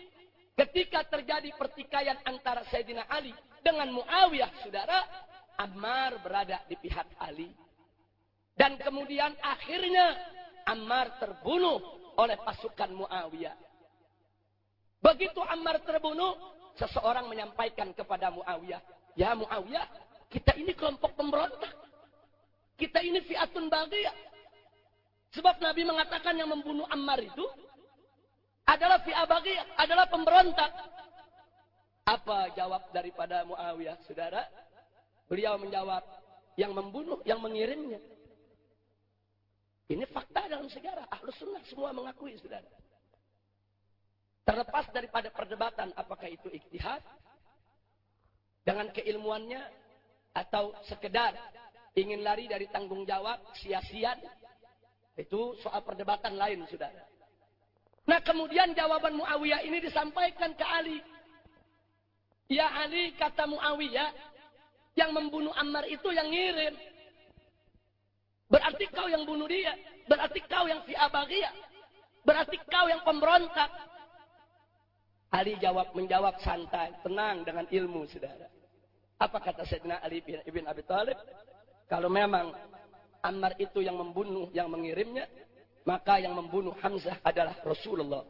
ketika terjadi pertikaian antara Sayyidina Ali dengan Muawiyah saudara Ammar berada di pihak Ali dan kemudian akhirnya Ammar terbunuh oleh pasukan Muawiyah. Begitu Ammar terbunuh, seseorang menyampaikan kepada Muawiyah, "Ya Muawiyah, kita ini kelompok pemberontak. Kita ini fiatun bagia." Sebab Nabi mengatakan yang membunuh Ammar itu adalah fi'abagiyah, adalah pemberontak. Apa jawab daripada Muawiyah, saudara? Beliau menjawab, yang membunuh, yang mengirimnya. Ini fakta dalam sejarah. Ahlus sunnah semua mengakui, saudara. Terlepas daripada perdebatan apakah itu iktihad, dengan keilmuannya, atau sekedar ingin lari dari tanggung jawab, sia-sia, itu soal perdebatan lain, saudara. Nah kemudian jawaban Muawiyah ini disampaikan ke Ali. Ya Ali, kata Muawiyah, yang membunuh Ammar itu yang ngirim. Berarti kau yang bunuh dia. Berarti kau yang fi'abagiyah. Berarti kau yang pemberontak. Ali jawab menjawab santai, tenang dengan ilmu saudara. Apa kata Sayyidina Ali bin, bin Abi Thalib? Kalau memang Ammar itu yang membunuh, yang mengirimnya, maka yang membunuh Hamzah adalah Rasulullah.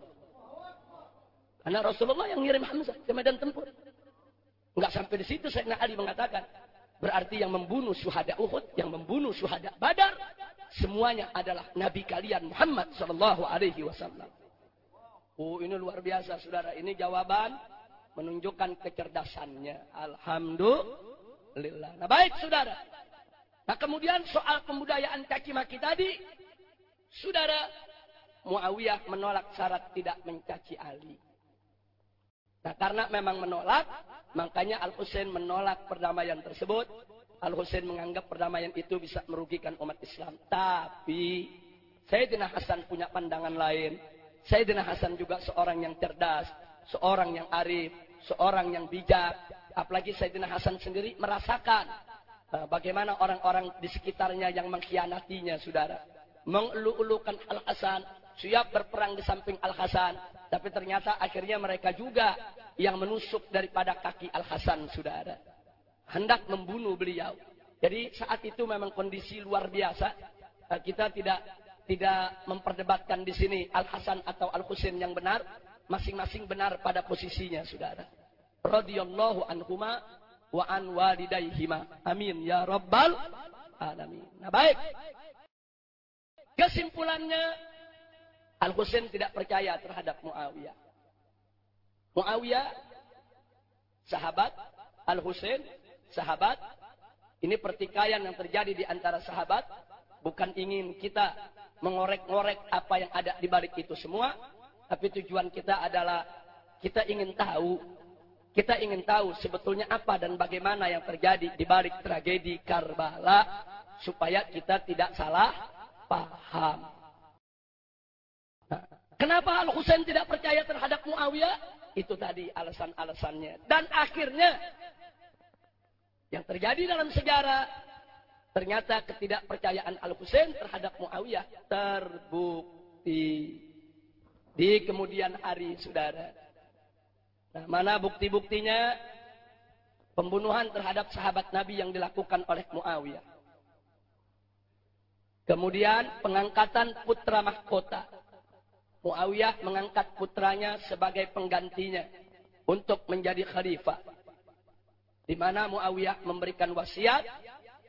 Karena Rasulullah yang ngirim Hamzah ke medan tempur. Enggak sampai di situ Sayyidina Ali mengatakan, berarti yang membunuh syuhada Uhud, yang membunuh syuhada Badar, semuanya adalah nabi kalian Muhammad sallallahu alaihi wasallam. Oh, ini luar biasa Saudara. Ini jawaban menunjukkan kecerdasannya. Alhamdulillah. Nah, baik Saudara. Nah, kemudian soal pembudayaan caci maki tadi, Saudara Muawiyah menolak syarat tidak mencaci Ali. Nah, karena memang menolak, makanya Al-Husain menolak perdamaian tersebut. Al-Husain menganggap perdamaian itu bisa merugikan umat Islam. Tapi Sayyidina Hasan punya pandangan lain. Sayyidina Hasan juga seorang yang cerdas, seorang yang arif, seorang yang bijak. Apalagi Sayyidina Hasan sendiri merasakan uh, bagaimana orang-orang di sekitarnya yang mengkhianatinya, saudara. Mengelu-elukan Al-Hasan, siap berperang di samping Al-Hasan. Tapi ternyata akhirnya mereka juga yang menusuk daripada kaki Al-Hasan, saudara. Hendak membunuh beliau. Jadi saat itu memang kondisi luar biasa. Uh, kita tidak tidak memperdebatkan di sini Al Hasan atau Al Husain yang benar, masing-masing benar pada posisinya, saudara. Radhiyallahu anhuma wa an walidaihima. Amin ya rabbal alamin. Nah, baik. Kesimpulannya Al Husain tidak percaya terhadap Muawiyah. Muawiyah sahabat, Al Husain sahabat. Ini pertikaian yang terjadi di antara sahabat bukan ingin kita mengorek-ngorek apa yang ada di balik itu semua, tapi tujuan kita adalah kita ingin tahu, kita ingin tahu sebetulnya apa dan bagaimana yang terjadi di balik tragedi Karbala supaya kita tidak salah paham. Kenapa Al Husain tidak percaya terhadap Muawiyah? Itu tadi alasan-alasannya. Dan akhirnya yang terjadi dalam sejarah Ternyata ketidakpercayaan Al-Husain terhadap Muawiyah terbukti di kemudian hari, saudara. Nah, mana bukti-buktinya? Pembunuhan terhadap sahabat Nabi yang dilakukan oleh Muawiyah. Kemudian pengangkatan putra mahkota. Muawiyah mengangkat putranya sebagai penggantinya untuk menjadi khalifah. Di mana Muawiyah memberikan wasiat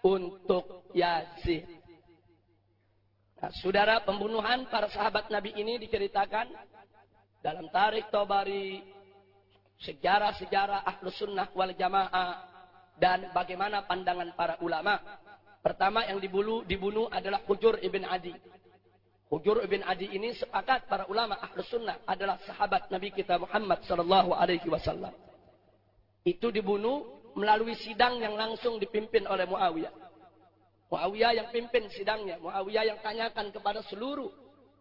untuk Yazid. Nah, saudara pembunuhan para sahabat Nabi ini diceritakan dalam tarik Tobari, sejarah-sejarah ahlu sunnah wal jamaah, dan bagaimana pandangan para ulama. Pertama yang dibunuh, dibunuh adalah Hujur ibn Adi. Hujur ibn Adi ini sepakat para ulama ahlu sunnah adalah sahabat Nabi kita Muhammad sallallahu alaihi wasallam. Itu dibunuh melalui sidang yang langsung dipimpin oleh Muawiyah. Muawiyah yang pimpin sidangnya. Muawiyah yang tanyakan kepada seluruh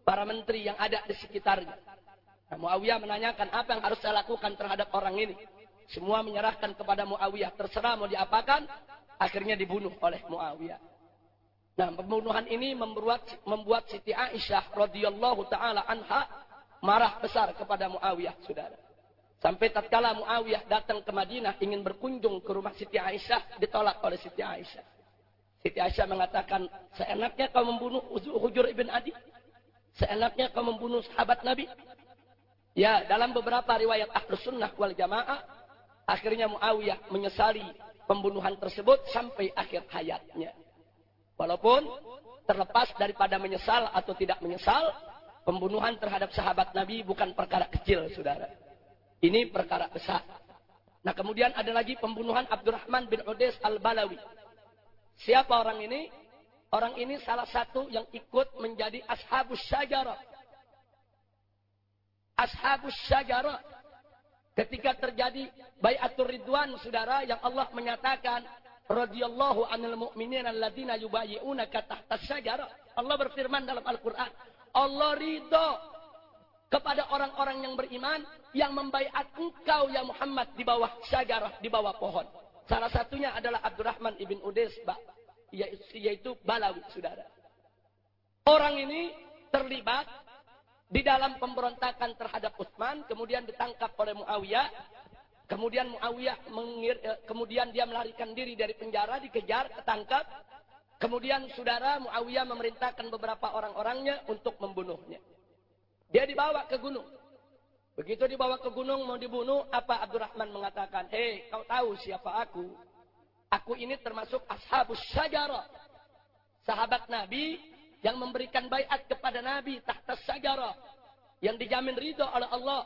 para menteri yang ada di sekitarnya. Nah, Muawiyah menanyakan apa yang harus saya lakukan terhadap orang ini. Semua menyerahkan kepada Muawiyah. Terserah mau diapakan. Akhirnya dibunuh oleh Muawiyah. Nah, pembunuhan ini membuat membuat Siti Aisyah radhiyallahu taala anha marah besar kepada Muawiyah, Saudara. Sampai tatkala Muawiyah datang ke Madinah ingin berkunjung ke rumah Siti Aisyah, ditolak oleh Siti Aisyah. Siti Aisyah mengatakan, seenaknya kau membunuh Hujur ibn Adi? Seenaknya kau membunuh sahabat Nabi? Ya, dalam beberapa riwayat Ahlus Sunnah wal Jamaah, akhirnya Muawiyah menyesali pembunuhan tersebut sampai akhir hayatnya. Walaupun terlepas daripada menyesal atau tidak menyesal, pembunuhan terhadap sahabat Nabi bukan perkara kecil, saudara. Ini perkara besar. Nah kemudian ada lagi pembunuhan Abdurrahman bin Udes al-Balawi. Siapa orang ini? Orang ini salah satu yang ikut menjadi ashabus syajarah. Ashabus syajarah. Ketika terjadi bayatul ridwan, saudara, yang Allah menyatakan, radhiyallahu anil mu'minin alladzina yubayyi'unaka tahta syajarah. Allah berfirman dalam Al-Quran, Allah ridho kepada orang-orang yang beriman yang membaiat engkau ya Muhammad di bawah syajarah, di bawah pohon. Salah satunya adalah Abdurrahman ibn Udes, yaitu Balawi, saudara. Orang ini terlibat di dalam pemberontakan terhadap Utsman, kemudian ditangkap oleh Muawiyah. Kemudian Muawiyah mengir, eh, kemudian dia melarikan diri dari penjara, dikejar, ketangkap. Kemudian saudara Muawiyah memerintahkan beberapa orang-orangnya untuk membunuhnya. Dia dibawa ke gunung. Begitu dibawa ke gunung mau dibunuh, apa Abdurrahman mengatakan, "Hei, kau tahu siapa aku? Aku ini termasuk ashabus syajarah." Sahabat Nabi yang memberikan bayat kepada Nabi tahta syajarah yang dijamin ridho oleh Allah.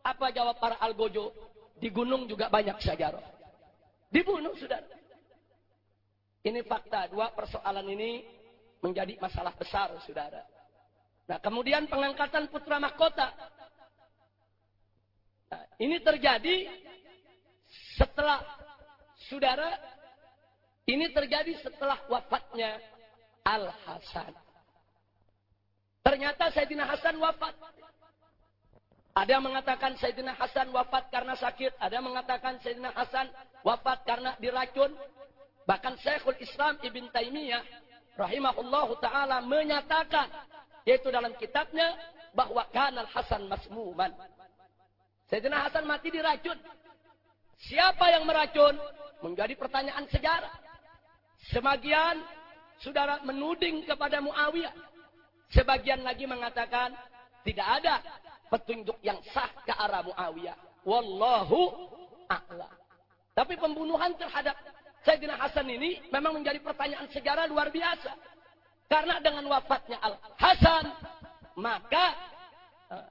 Apa jawab para algojo? Di gunung juga banyak syajarah. Dibunuh, saudara. Ini fakta. Dua persoalan ini menjadi masalah besar, saudara. Nah, kemudian pengangkatan putra mahkota. Nah, ini terjadi setelah saudara ini terjadi setelah wafatnya Al Hasan. Ternyata Sayyidina Hasan wafat. Ada yang mengatakan Sayyidina Hasan wafat karena sakit, ada yang mengatakan Sayyidina Hasan wafat karena diracun. Bahkan Syekhul Islam Ibn Taimiyah rahimahullahu taala menyatakan yaitu dalam kitabnya bahwa kanal Hasan masmuman. Sayyidina Hasan mati diracun. Siapa yang meracun? Menjadi pertanyaan sejarah. Sebagian saudara menuding kepada Muawiyah. Sebagian lagi mengatakan tidak ada petunjuk yang sah ke arah Muawiyah. Wallahu a'lam. Tapi pembunuhan terhadap Sayyidina Hasan ini memang menjadi pertanyaan sejarah luar biasa. Karena dengan wafatnya Al-Hasan, maka uh,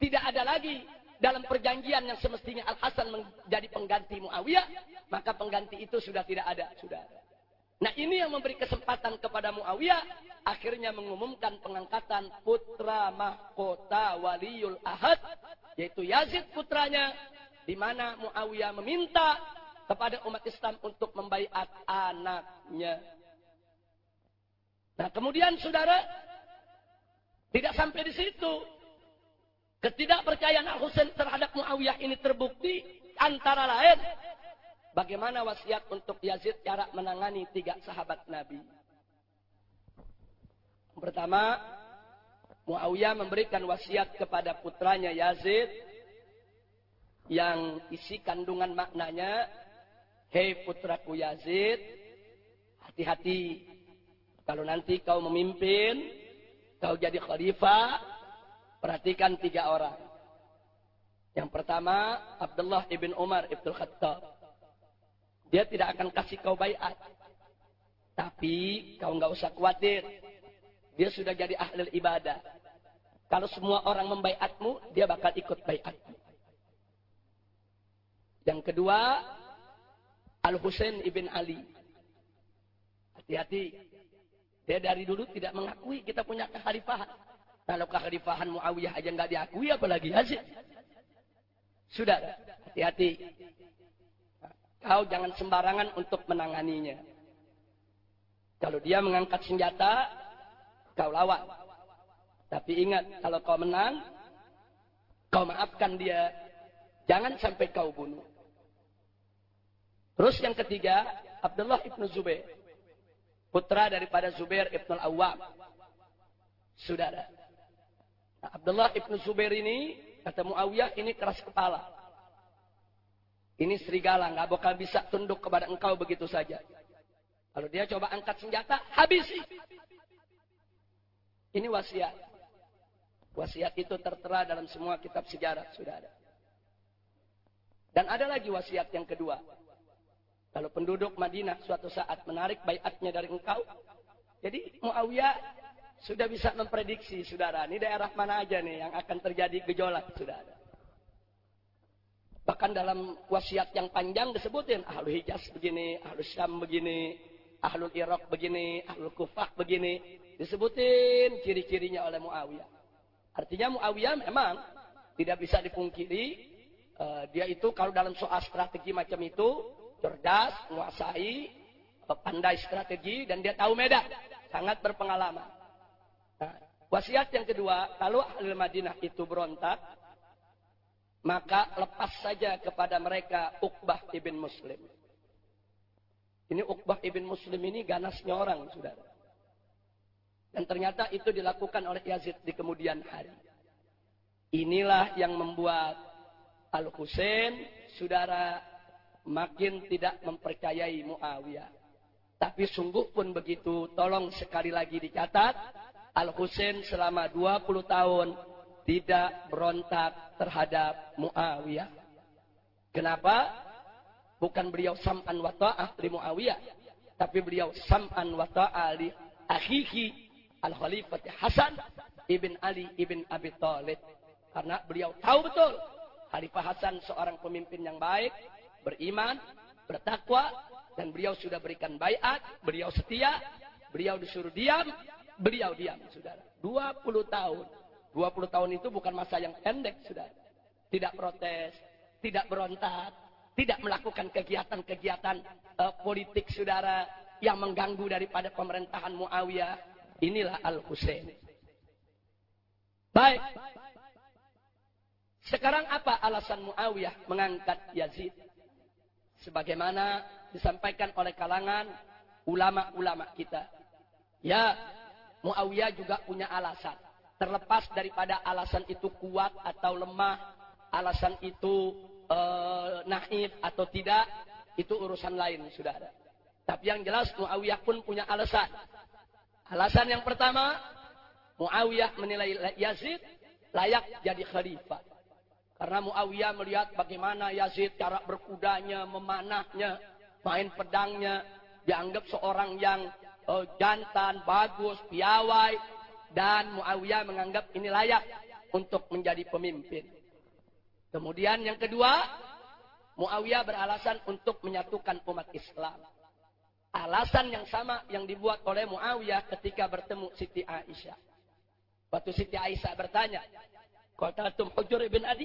tidak ada lagi dalam perjanjian yang semestinya Al-Hasan menjadi pengganti Muawiyah, maka pengganti itu sudah tidak ada, sudah. Nah, ini yang memberi kesempatan kepada Muawiyah akhirnya mengumumkan pengangkatan putra mahkota waliul ahad yaitu Yazid putranya di mana Muawiyah meminta kepada umat Islam untuk membaiat anaknya. Nah, kemudian saudara tidak sampai di situ. Ketidakpercayaan Al-Husain terhadap Muawiyah ini terbukti antara lain bagaimana wasiat untuk Yazid cara menangani tiga sahabat Nabi. Pertama, Muawiyah memberikan wasiat kepada putranya Yazid yang isi kandungan maknanya, "Hei putraku Yazid, hati-hati kalau nanti kau memimpin, kau jadi khalifah, Perhatikan tiga orang. Yang pertama, Abdullah ibn Umar ibn Khattab. Dia tidak akan kasih kau bayat. Tapi kau nggak usah khawatir. Dia sudah jadi ahli ibadah. Kalau semua orang membayatmu, dia bakal ikut bayatmu. Yang kedua, Al-Husain ibn Ali. Hati-hati. Dia dari dulu tidak mengakui kita punya kekhalifahan. Kalau kekhalifahan Muawiyah aja nggak diakui, apalagi Yazid. Sudah, hati-hati. Kau jangan sembarangan untuk menanganinya. Kalau dia mengangkat senjata, kau lawan. Tapi ingat, kalau kau menang, kau maafkan dia. Jangan sampai kau bunuh. Terus yang ketiga, Abdullah ibnu Zubair. Putra daripada Zubair ibnu Al-Awwam. Saudara. Nah, Abdullah ibnu Zubair ini, kata Muawiyah, ini keras kepala. Ini serigala, nggak bakal bisa tunduk kepada engkau begitu saja. Kalau dia coba angkat senjata, habisi. Ini wasiat. Wasiat itu tertera dalam semua kitab sejarah, sudah ada. Dan ada lagi wasiat yang kedua. Kalau penduduk Madinah suatu saat menarik bayatnya dari engkau, jadi Muawiyah sudah bisa memprediksi, saudara. Ini daerah mana aja nih yang akan terjadi gejolak, saudara. Bahkan dalam wasiat yang panjang disebutin ahlu Hijaz begini, ahlu Syam begini, ahlu Irak begini, ahlu Kufah begini. Disebutin ciri-cirinya oleh Muawiyah. Artinya Muawiyah memang tidak bisa dipungkiri eh, dia itu kalau dalam soal strategi macam itu cerdas, menguasai, eh, pandai strategi dan dia tahu medan, sangat berpengalaman. Nah, wasiat yang kedua, kalau ahli Madinah itu berontak, maka lepas saja kepada mereka Uqbah ibn Muslim. Ini Uqbah ibn Muslim ini ganasnya orang, saudara. Dan ternyata itu dilakukan oleh Yazid di kemudian hari. Inilah yang membuat Al-Husain, saudara, makin tidak mempercayai Muawiyah. Tapi sungguh pun begitu, tolong sekali lagi dicatat, Al-Husain selama 20 tahun tidak berontak terhadap Muawiyah. Kenapa? Bukan beliau sam'an wa ta'ah li Muawiyah. Tapi beliau sam'an wa ta'ah li akhihi Al-Khalifah Hasan ibn Ali ibn Abi Thalib. Karena beliau tahu betul Khalifah Hasan seorang pemimpin yang baik, beriman, bertakwa, dan beliau sudah berikan bayat, beliau setia, beliau disuruh diam, beliau diam, saudara. 20 tahun. 20 tahun itu bukan masa yang pendek, sudah. Tidak protes, tidak berontak, tidak melakukan kegiatan-kegiatan uh, politik saudara yang mengganggu daripada pemerintahan Muawiyah. Inilah Al-Husain. Baik. Sekarang apa alasan Muawiyah mengangkat Yazid? Sebagaimana disampaikan oleh kalangan ulama-ulama kita. Ya, Muawiyah juga punya alasan. Terlepas daripada alasan itu kuat atau lemah, alasan itu uh, naif atau tidak, itu urusan lain, saudara. Tapi yang jelas Muawiyah pun punya alasan. Alasan yang pertama, Muawiyah menilai Yazid layak jadi khalifah. Karena Muawiyah melihat bagaimana Yazid cara berkudanya, memanahnya, main pedangnya, dianggap seorang yang uh, jantan, bagus, piawai, dan Muawiyah menganggap ini layak untuk menjadi pemimpin. Kemudian yang kedua, Muawiyah beralasan untuk menyatukan umat Islam. Alasan yang sama yang dibuat oleh Muawiyah ketika bertemu Siti Aisyah. Waktu Siti Aisyah bertanya, Qataltum Hujur ibn Adi?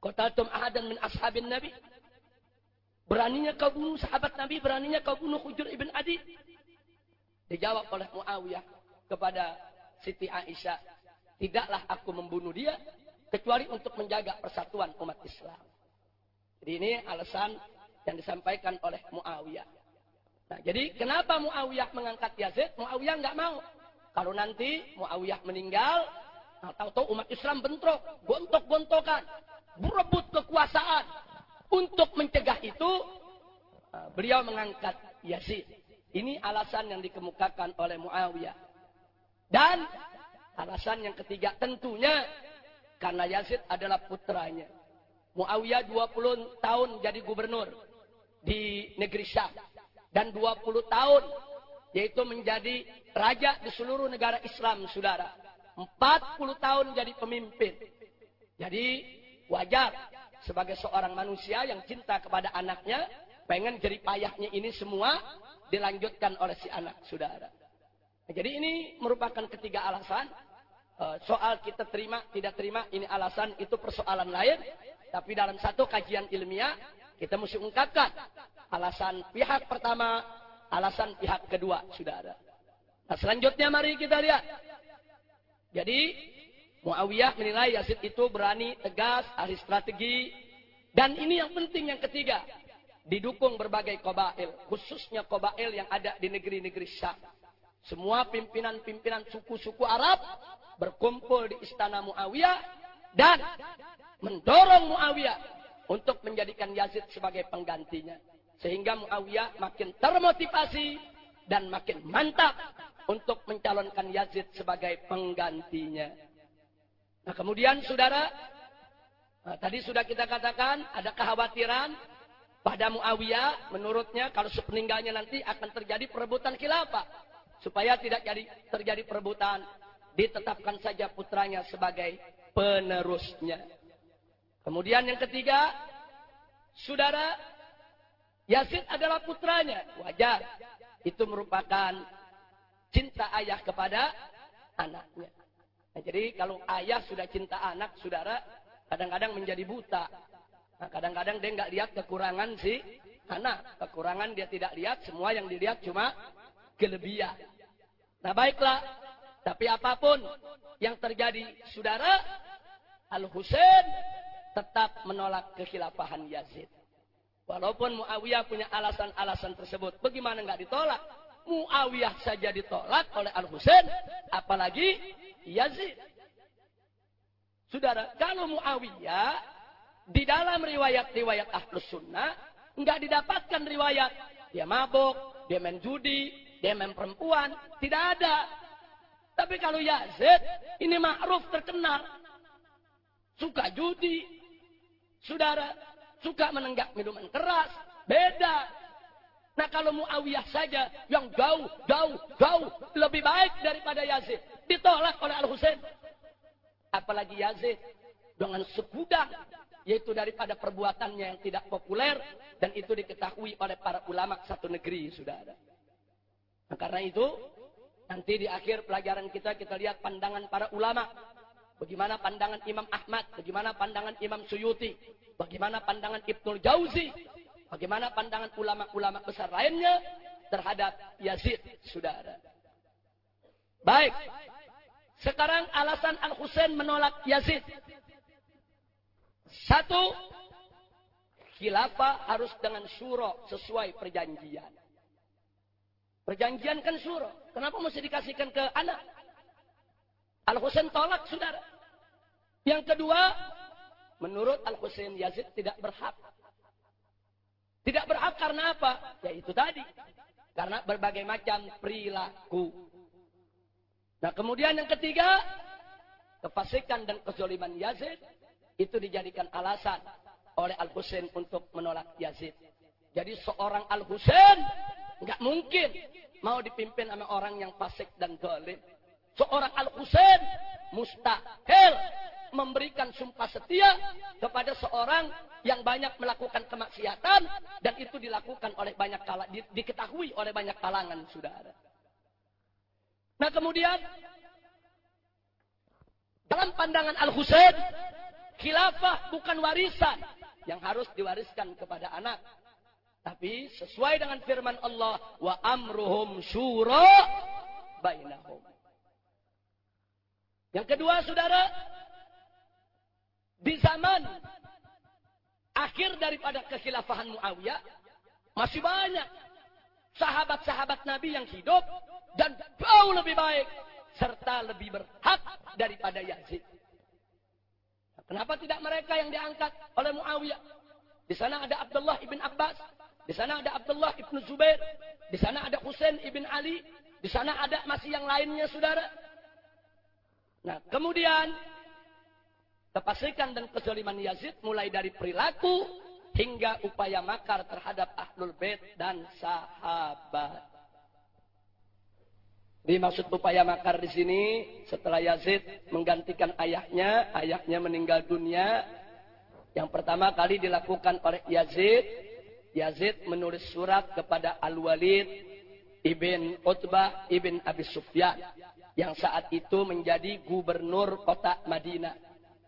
Qataltum ahadan min ashabin Nabi? Beraninya kau bunuh sahabat Nabi, beraninya kau bunuh Hujur ibn Adi? Dijawab oleh Muawiyah, kepada Siti Aisyah, tidaklah aku membunuh dia kecuali untuk menjaga persatuan umat Islam. Jadi ini alasan yang disampaikan oleh Muawiyah. Nah, jadi kenapa Muawiyah mengangkat Yazid? Muawiyah nggak mau. Kalau nanti Muawiyah meninggal, nah, tahu-tahu umat Islam bentrok, gontok-gontokan, berebut kekuasaan. Untuk mencegah itu, nah, beliau mengangkat Yazid. Ini alasan yang dikemukakan oleh Muawiyah. Dan alasan yang ketiga tentunya karena Yazid adalah putranya. Muawiyah 20 tahun jadi gubernur di negeri Syam. Dan 20 tahun yaitu menjadi raja di seluruh negara Islam, saudara. 40 tahun jadi pemimpin. Jadi wajar sebagai seorang manusia yang cinta kepada anaknya, pengen jadi payahnya ini semua dilanjutkan oleh si anak, saudara. Nah, jadi ini merupakan ketiga alasan. Uh, soal kita terima, tidak terima, ini alasan, itu persoalan lain. Tapi dalam satu kajian ilmiah, kita mesti ungkapkan alasan pihak pertama, alasan pihak kedua, sudah ada. Nah selanjutnya mari kita lihat. Jadi Muawiyah menilai Yazid itu berani, tegas, ahli strategi. Dan ini yang penting yang ketiga. Didukung berbagai kobail. Khususnya kobail yang ada di negeri-negeri Syam. Semua pimpinan-pimpinan suku-suku Arab berkumpul di istana Muawiyah dan mendorong Muawiyah untuk menjadikan Yazid sebagai penggantinya. Sehingga Muawiyah makin termotivasi dan makin mantap untuk mencalonkan Yazid sebagai penggantinya. Nah kemudian saudara, nah, tadi sudah kita katakan ada kekhawatiran pada Muawiyah menurutnya kalau sepeninggalnya nanti akan terjadi perebutan khilafah. Supaya tidak jadi terjadi perebutan, ditetapkan saja putranya sebagai penerusnya. Kemudian yang ketiga, saudara Yazid adalah putranya, wajar. Itu merupakan cinta ayah kepada anaknya. Nah, jadi kalau ayah sudah cinta anak, saudara, kadang-kadang menjadi buta. Nah, kadang-kadang dia nggak lihat kekurangan si anak. Kekurangan dia tidak lihat, semua yang dilihat cuma kelebihan. Nah baiklah, tapi apa pun yang terjadi, saudara, Al-Husain tetap menolak kekhilafahan Yazid. Walaupun Muawiyah punya alasan-alasan tersebut, bagaimana nggak ditolak? Muawiyah saja ditolak oleh Al-Husain, apalagi Yazid. Saudara, kalau Muawiyah di dalam riwayat-riwayat Ahlus Sunnah nggak didapatkan riwayat dia mabuk, dia main judi, main perempuan, tidak ada. Tapi kalau Yazid ini ma'ruf terkenal suka judi, saudara, suka menenggak minuman keras, beda. Nah kalau Muawiyah saja yang jauh, jauh, jauh lebih baik daripada Yazid. Ditolak oleh Al-Husain. Apalagi Yazid dengan segudang yaitu daripada perbuatannya yang tidak populer dan itu diketahui oleh para ulama satu negeri saudara. Nah, karena itu nanti di akhir pelajaran kita kita lihat pandangan para ulama Bagaimana pandangan Imam Ahmad, bagaimana pandangan Imam Suyuti, bagaimana pandangan Ibnul Jauzi, bagaimana pandangan ulama-ulama besar lainnya terhadap Yazid, saudara. Baik, sekarang alasan Al-Husain menolak Yazid. Satu, khilafah harus dengan syuro sesuai perjanjian. Perjanjian kan syuro. Kenapa mesti dikasihkan ke anak? Al-Husain tolak, saudara. Yang kedua, menurut Al-Husain Yazid tidak berhak. Tidak berhak karena apa? Ya itu tadi. Karena berbagai macam perilaku. Nah kemudian yang ketiga, kefasikan dan kezoliman Yazid itu dijadikan alasan oleh Al-Husain untuk menolak Yazid. Jadi seorang Al-Husain nggak mungkin mau dipimpin sama orang yang fasik dan zalim. Seorang Al-Husain mustahil memberikan sumpah setia kepada seorang yang banyak melakukan kemaksiatan dan itu dilakukan oleh banyak kalangan, di, diketahui oleh banyak kalangan saudara. Nah kemudian dalam pandangan Al-Husain khilafah bukan warisan yang harus diwariskan kepada anak. Tapi sesuai dengan firman Allah wa amruhum syura bainahum. Yang kedua, saudara, di zaman akhir daripada kekhilafahan Muawiyah, masih banyak sahabat-sahabat Nabi yang hidup dan jauh lebih baik serta lebih berhak daripada Yazid. Kenapa tidak mereka yang diangkat oleh Muawiyah? Di sana ada Abdullah ibn Abbas, di sana ada Abdullah ibn Zubair, di sana ada Husain ibn Ali, di sana ada masih yang lainnya, saudara. Nah, kemudian kepasikan dan kezaliman Yazid mulai dari perilaku hingga upaya makar terhadap ahlul bait dan sahabat. Dimaksud upaya makar di sini setelah Yazid menggantikan ayahnya, ayahnya meninggal dunia. Yang pertama kali dilakukan oleh Yazid, Yazid menulis surat kepada Al-Walid ibn Utbah ibn Abi Sufyan yang saat itu menjadi gubernur kota Madinah.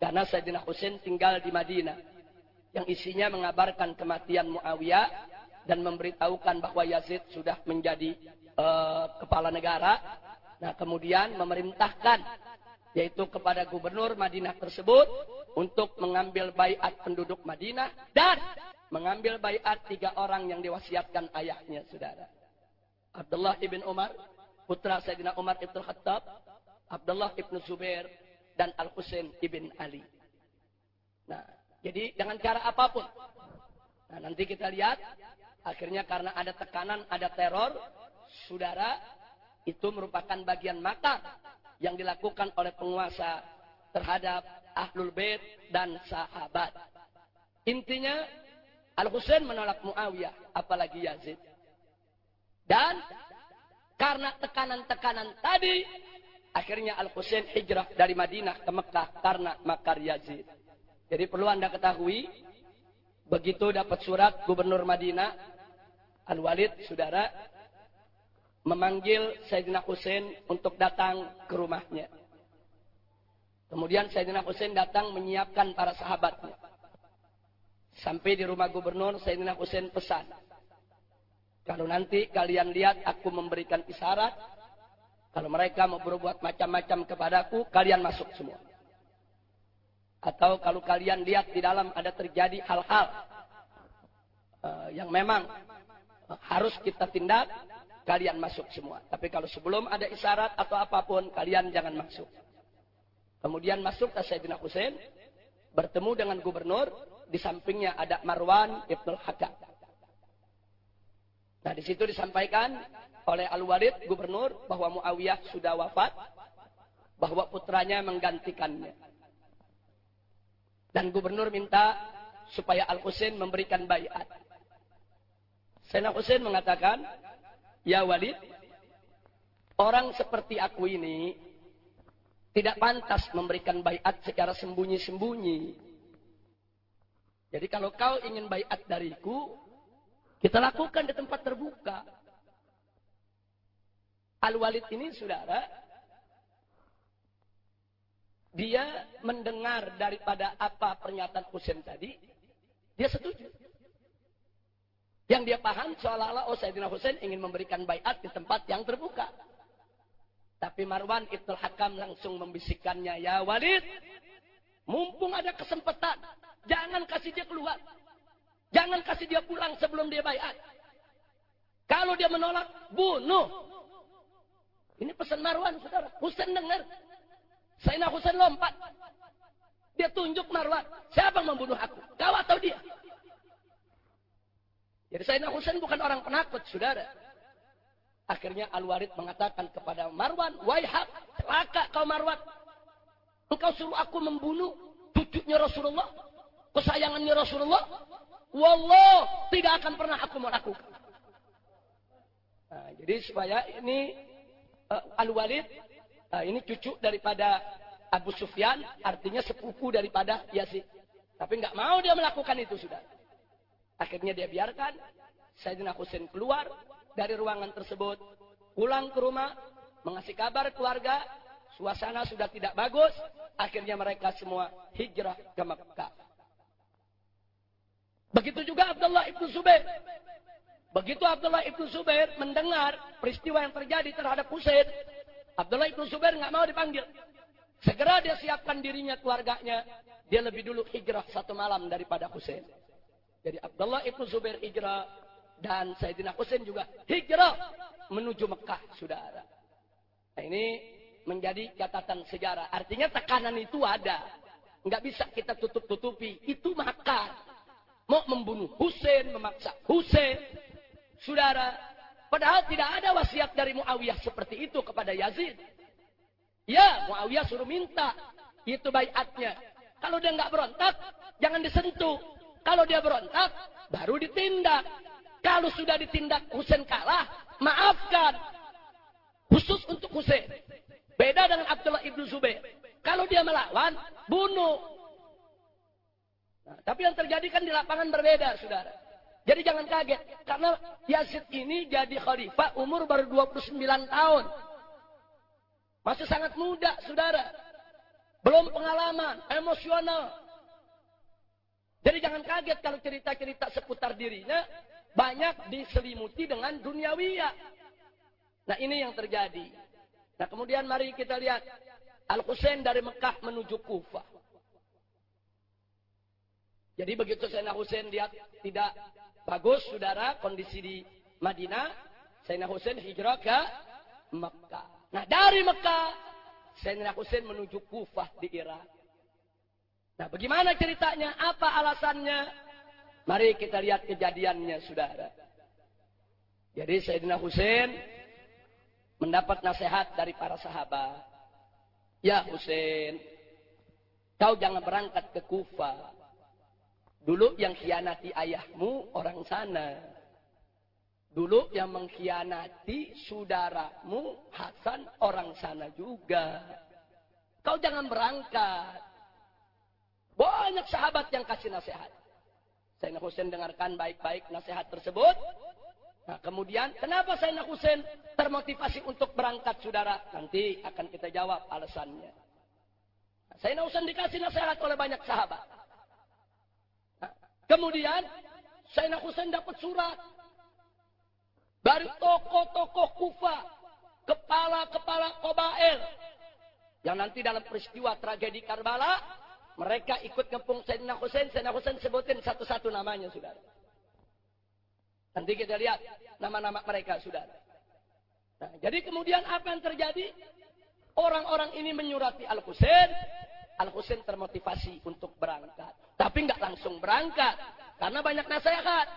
Karena Sayyidina Husain tinggal di Madinah. Yang isinya mengabarkan kematian Muawiyah dan memberitahukan bahwa Yazid sudah menjadi uh, kepala negara. Nah kemudian memerintahkan yaitu kepada gubernur Madinah tersebut untuk mengambil bayat penduduk Madinah dan mengambil bayat tiga orang yang diwasiatkan ayahnya, saudara. Abdullah ibn Umar, putra Sayyidina Umar ibn Khattab, Abdullah ibn Zubair, dan Al-Husain ibn Ali. Nah, jadi dengan cara apa pun. Nah, nanti kita lihat, akhirnya karena ada tekanan, ada teror, saudara, itu merupakan bagian makar yang dilakukan oleh penguasa terhadap Ahlul Bait dan sahabat. Intinya, Al-Husain menolak Muawiyah, apalagi Yazid. Dan Karena tekanan-tekanan tadi, akhirnya Al-Husain hijrah dari Madinah ke Mekah karena makar Yazid. Jadi perlu Anda ketahui, begitu dapat surat gubernur Madinah, Al-Walid, saudara, memanggil Sayyidina Husain untuk datang ke rumahnya. Kemudian Sayyidina Husain datang menyiapkan para sahabatnya. Sampai di rumah gubernur, Sayyidina Husain pesan. Kalau nanti kalian lihat aku memberikan isyarat, kalau mereka mau berbuat macam-macam kepadaku, kalian masuk semua. Atau kalau kalian lihat di dalam ada terjadi hal-hal uh, yang memang uh, harus kita tindak, kalian masuk semua. Tapi kalau sebelum ada isyarat atau apa pun, kalian jangan masuk. Kemudian masuk ke Sayyidina Hussein, bertemu dengan gubernur, di sampingnya ada Marwan Ibnul Hakam. Nah, di situ disampaikan oleh Al-Walid gubernur bahwa Muawiyah sudah wafat, bahwa putranya menggantikannya. Dan gubernur minta supaya Al-Husain memberikan bayat. Sayyidina Husain mengatakan, "Ya Walid, orang seperti aku ini tidak pantas memberikan bayat secara sembunyi-sembunyi. Jadi kalau kau ingin bayat dariku, kita lakukan di tempat terbuka. Al-Walid ini saudara, dia mendengar daripada apa pernyataan Husain tadi, dia setuju. Yang dia paham seolah-olah oh Sayyidina Husain ingin memberikan bayat di tempat yang terbuka. Tapi Marwan Ibn Hakam langsung membisikkannya, Ya Walid, mumpung ada kesempatan, jangan kasih dia keluar. Jangan kasih dia pulang sebelum dia bayat. Kalau dia menolak, bunuh. Ini pesan Marwan, saudara. Husain dengar. Sayyidina Husain lompat. Dia tunjuk Marwan. Siapa yang membunuh aku? Kau atau dia? Jadi Sayyidina Husain bukan orang penakut, saudara. Akhirnya Al-Warid mengatakan kepada Marwan, Waihak, celaka kau Marwan. Engkau suruh aku membunuh cucunya Rasulullah. Kesayangannya Rasulullah. Wallah, tidak akan pernah aku melakukan. Nah, jadi supaya ini uh, Al-Walid, uh, ini cucu daripada Abu Sufyan, artinya sepupu daripada Yazid. Tapi nggak mau dia melakukan itu sudah. Akhirnya dia biarkan Sayyidina Husain keluar, dari ruangan tersebut, pulang ke rumah, mengasih kabar keluarga, suasana sudah tidak bagus, akhirnya mereka semua hijrah ke Mekah. Begitu juga Abdullah ibnu Zubair. Begitu Abdullah ibnu Zubair mendengar peristiwa yang terjadi terhadap Husain, Abdullah ibnu Zubair nggak mau dipanggil. Segera dia siapkan dirinya, keluarganya. Dia lebih dulu hijrah satu malam daripada Husain. Jadi Abdullah ibnu Zubair hijrah dan Sayyidina Husain juga hijrah menuju Mekah, saudara. Nah, ini menjadi catatan sejarah. Artinya tekanan itu ada. Nggak bisa kita tutup-tutupi. Itu makar. Mau membunuh Husain, memaksa Husain. Saudara, padahal tidak ada wasiat dari Muawiyah seperti itu kepada Yazid. Ya, Muawiyah suruh minta. Itu bayatnya. Kalau dia nggak berontak, jangan disentuh. Kalau dia berontak, baru ditindak. Kalau sudah ditindak Husain kalah, maafkan. Khusus untuk Husain. Beda dengan Abdullah ibnu Zubair. Kalau dia melawan, bunuh. Tapi yang terjadi kan di lapangan berbeda, saudara. Jadi jangan kaget. Karena Yazid ini jadi khalifah umur baru 29 tahun. Masih sangat muda, saudara. Belum pengalaman, emosional. Jadi jangan kaget kalau cerita-cerita seputar dirinya banyak diselimuti dengan duniawiya. Nah ini yang terjadi. Nah kemudian mari kita lihat Al-Husain dari Mekah menuju Kufah. Jadi begitu Sayyidina Husain lihat tidak bagus saudara kondisi di Madinah, Sayyidina Husain hijrah ke Mekah. Nah dari Mekah Sayyidina Husain menuju Kufah di Irak. Nah bagaimana ceritanya? Apa alasannya? Mari kita lihat kejadiannya saudara. Jadi Sayyidina Husain mendapat nasihat dari para sahabat. Ya Husain, kau jangan berangkat ke Kufah. Dulu yang khianati ayahmu orang sana. Dulu yang mengkhianati saudaramu Hasan orang sana juga. Kau jangan berangkat. Banyak sahabat yang kasih nasihat. Sayyidina Husain dengarkan baik-baik nasihat tersebut. Nah, kemudian kenapa Sayyidina Husain termotivasi untuk berangkat saudara? Nanti akan kita jawab alasannya. Sayyidina Husain dikasih nasihat oleh banyak sahabat. Kemudian Sayyidina Husain dapat surat dari tokoh-tokoh Kufa, kepala-kepala Kobael, yang nanti dalam peristiwa tragedi Karbala, mereka ikut ngepung Sayyidina Husain. Sayyidina Husain sebutin satu-satu namanya, saudara. Nanti kita lihat nama-nama mereka, saudara. Nah, jadi kemudian apa yang terjadi? Orang-orang ini menyurati Al-Husain. Al-Husain termotivasi untuk berangkat. Tapi nggak langsung berangkat. Karena banyak nasihat.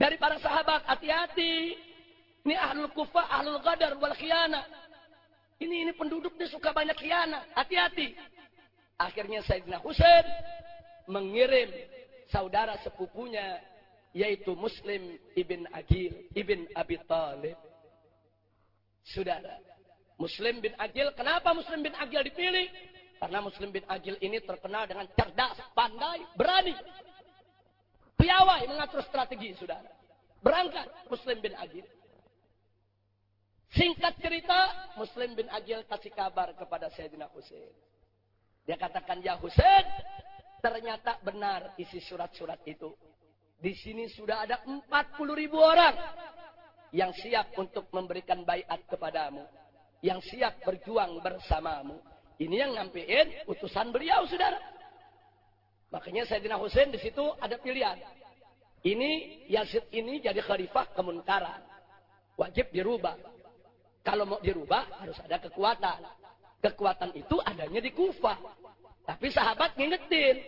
Dari para sahabat, hati-hati. Ini ahlul kufah, ahlul qadar, wal khianah. Ini ini penduduk dia suka banyak khianat. Hati-hati. Akhirnya Sayyidina Husain mengirim saudara sepupunya yaitu Muslim ibn Agil ibn Abi Talib. Saudara, Muslim bin Agil, kenapa Muslim bin Agil dipilih? Karena Muslim bin Agil ini terkenal dengan cerdas, pandai, berani. Piawai mengatur strategi, saudara. Berangkat Muslim bin Agil. Singkat cerita, Muslim bin Agil kasih kabar kepada Sayyidina Husain. Dia katakan, ya Husain, ternyata benar isi surat-surat itu. Di sini sudah ada 40 ribu orang yang siap untuk memberikan bayat kepadamu. Yang siap berjuang bersamamu. Ini yang nyampein utusan beliau, saudara. Makanya Sayyidina Husain di situ ada pilihan. Ini Yazid ini jadi khalifah kemunkaran. Wajib dirubah. Kalau mau dirubah harus ada kekuatan. Kekuatan itu adanya di Kufah. Tapi sahabat ngingetin.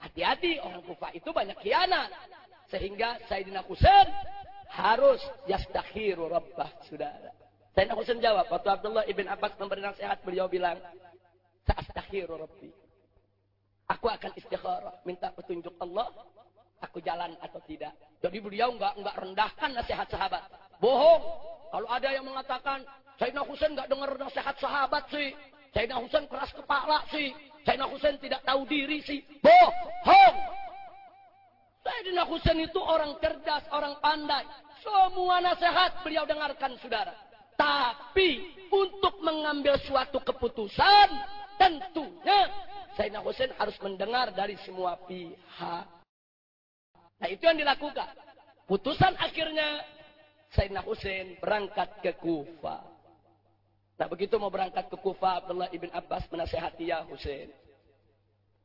Hati-hati orang Kufah itu banyak khianat. Sehingga Sayyidina Husain harus yastakhiru rabbah saudara. Sayyidina Husain jawab. Waktu Abdullah ibn Abbas memberi nasihat beliau bilang. Sa'astakhiru rabbi. Aku akan istikharah. Minta petunjuk Allah. Aku jalan atau tidak. Jadi beliau enggak enggak rendahkan nasihat sahabat. Bohong. Kalau ada yang mengatakan, Sayyidina Husain enggak dengar nasihat sahabat sih. Sayyidina Husain keras kepala sih. Sayyidina Husain tidak tahu diri sih. Bohong. Sayyidina Husain itu orang cerdas, orang pandai. Semua nasihat beliau dengarkan saudara. Tapi untuk mengambil suatu keputusan, tentunya Sayyidina Husain harus mendengar dari semua pihak. Nah itu yang dilakukan. Putusan akhirnya Sayyidina Husain berangkat ke Kufa. Nah begitu mau berangkat ke Kufa, Abdullah ibn Abbas menasehati ya Husain.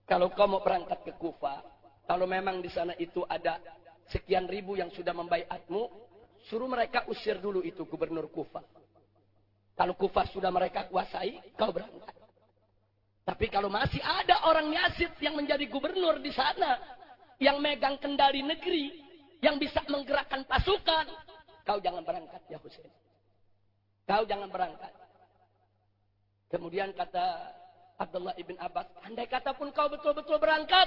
Kalau kau mau berangkat ke Kufa, kalau memang di sana itu ada sekian ribu yang sudah membaiatmu, suruh mereka usir dulu itu gubernur Kufa. Kalau Kufa sudah mereka kuasai, kau berangkat. Tapi kalau masih ada orang Yazid yang menjadi gubernur di sana, yang megang kendali negeri, yang bisa menggerakkan pasukan, kau jangan berangkat ya Husain. Kau jangan berangkat. Kemudian kata Abdullah ibn Abbas, andai kata pun kau betul-betul berangkat,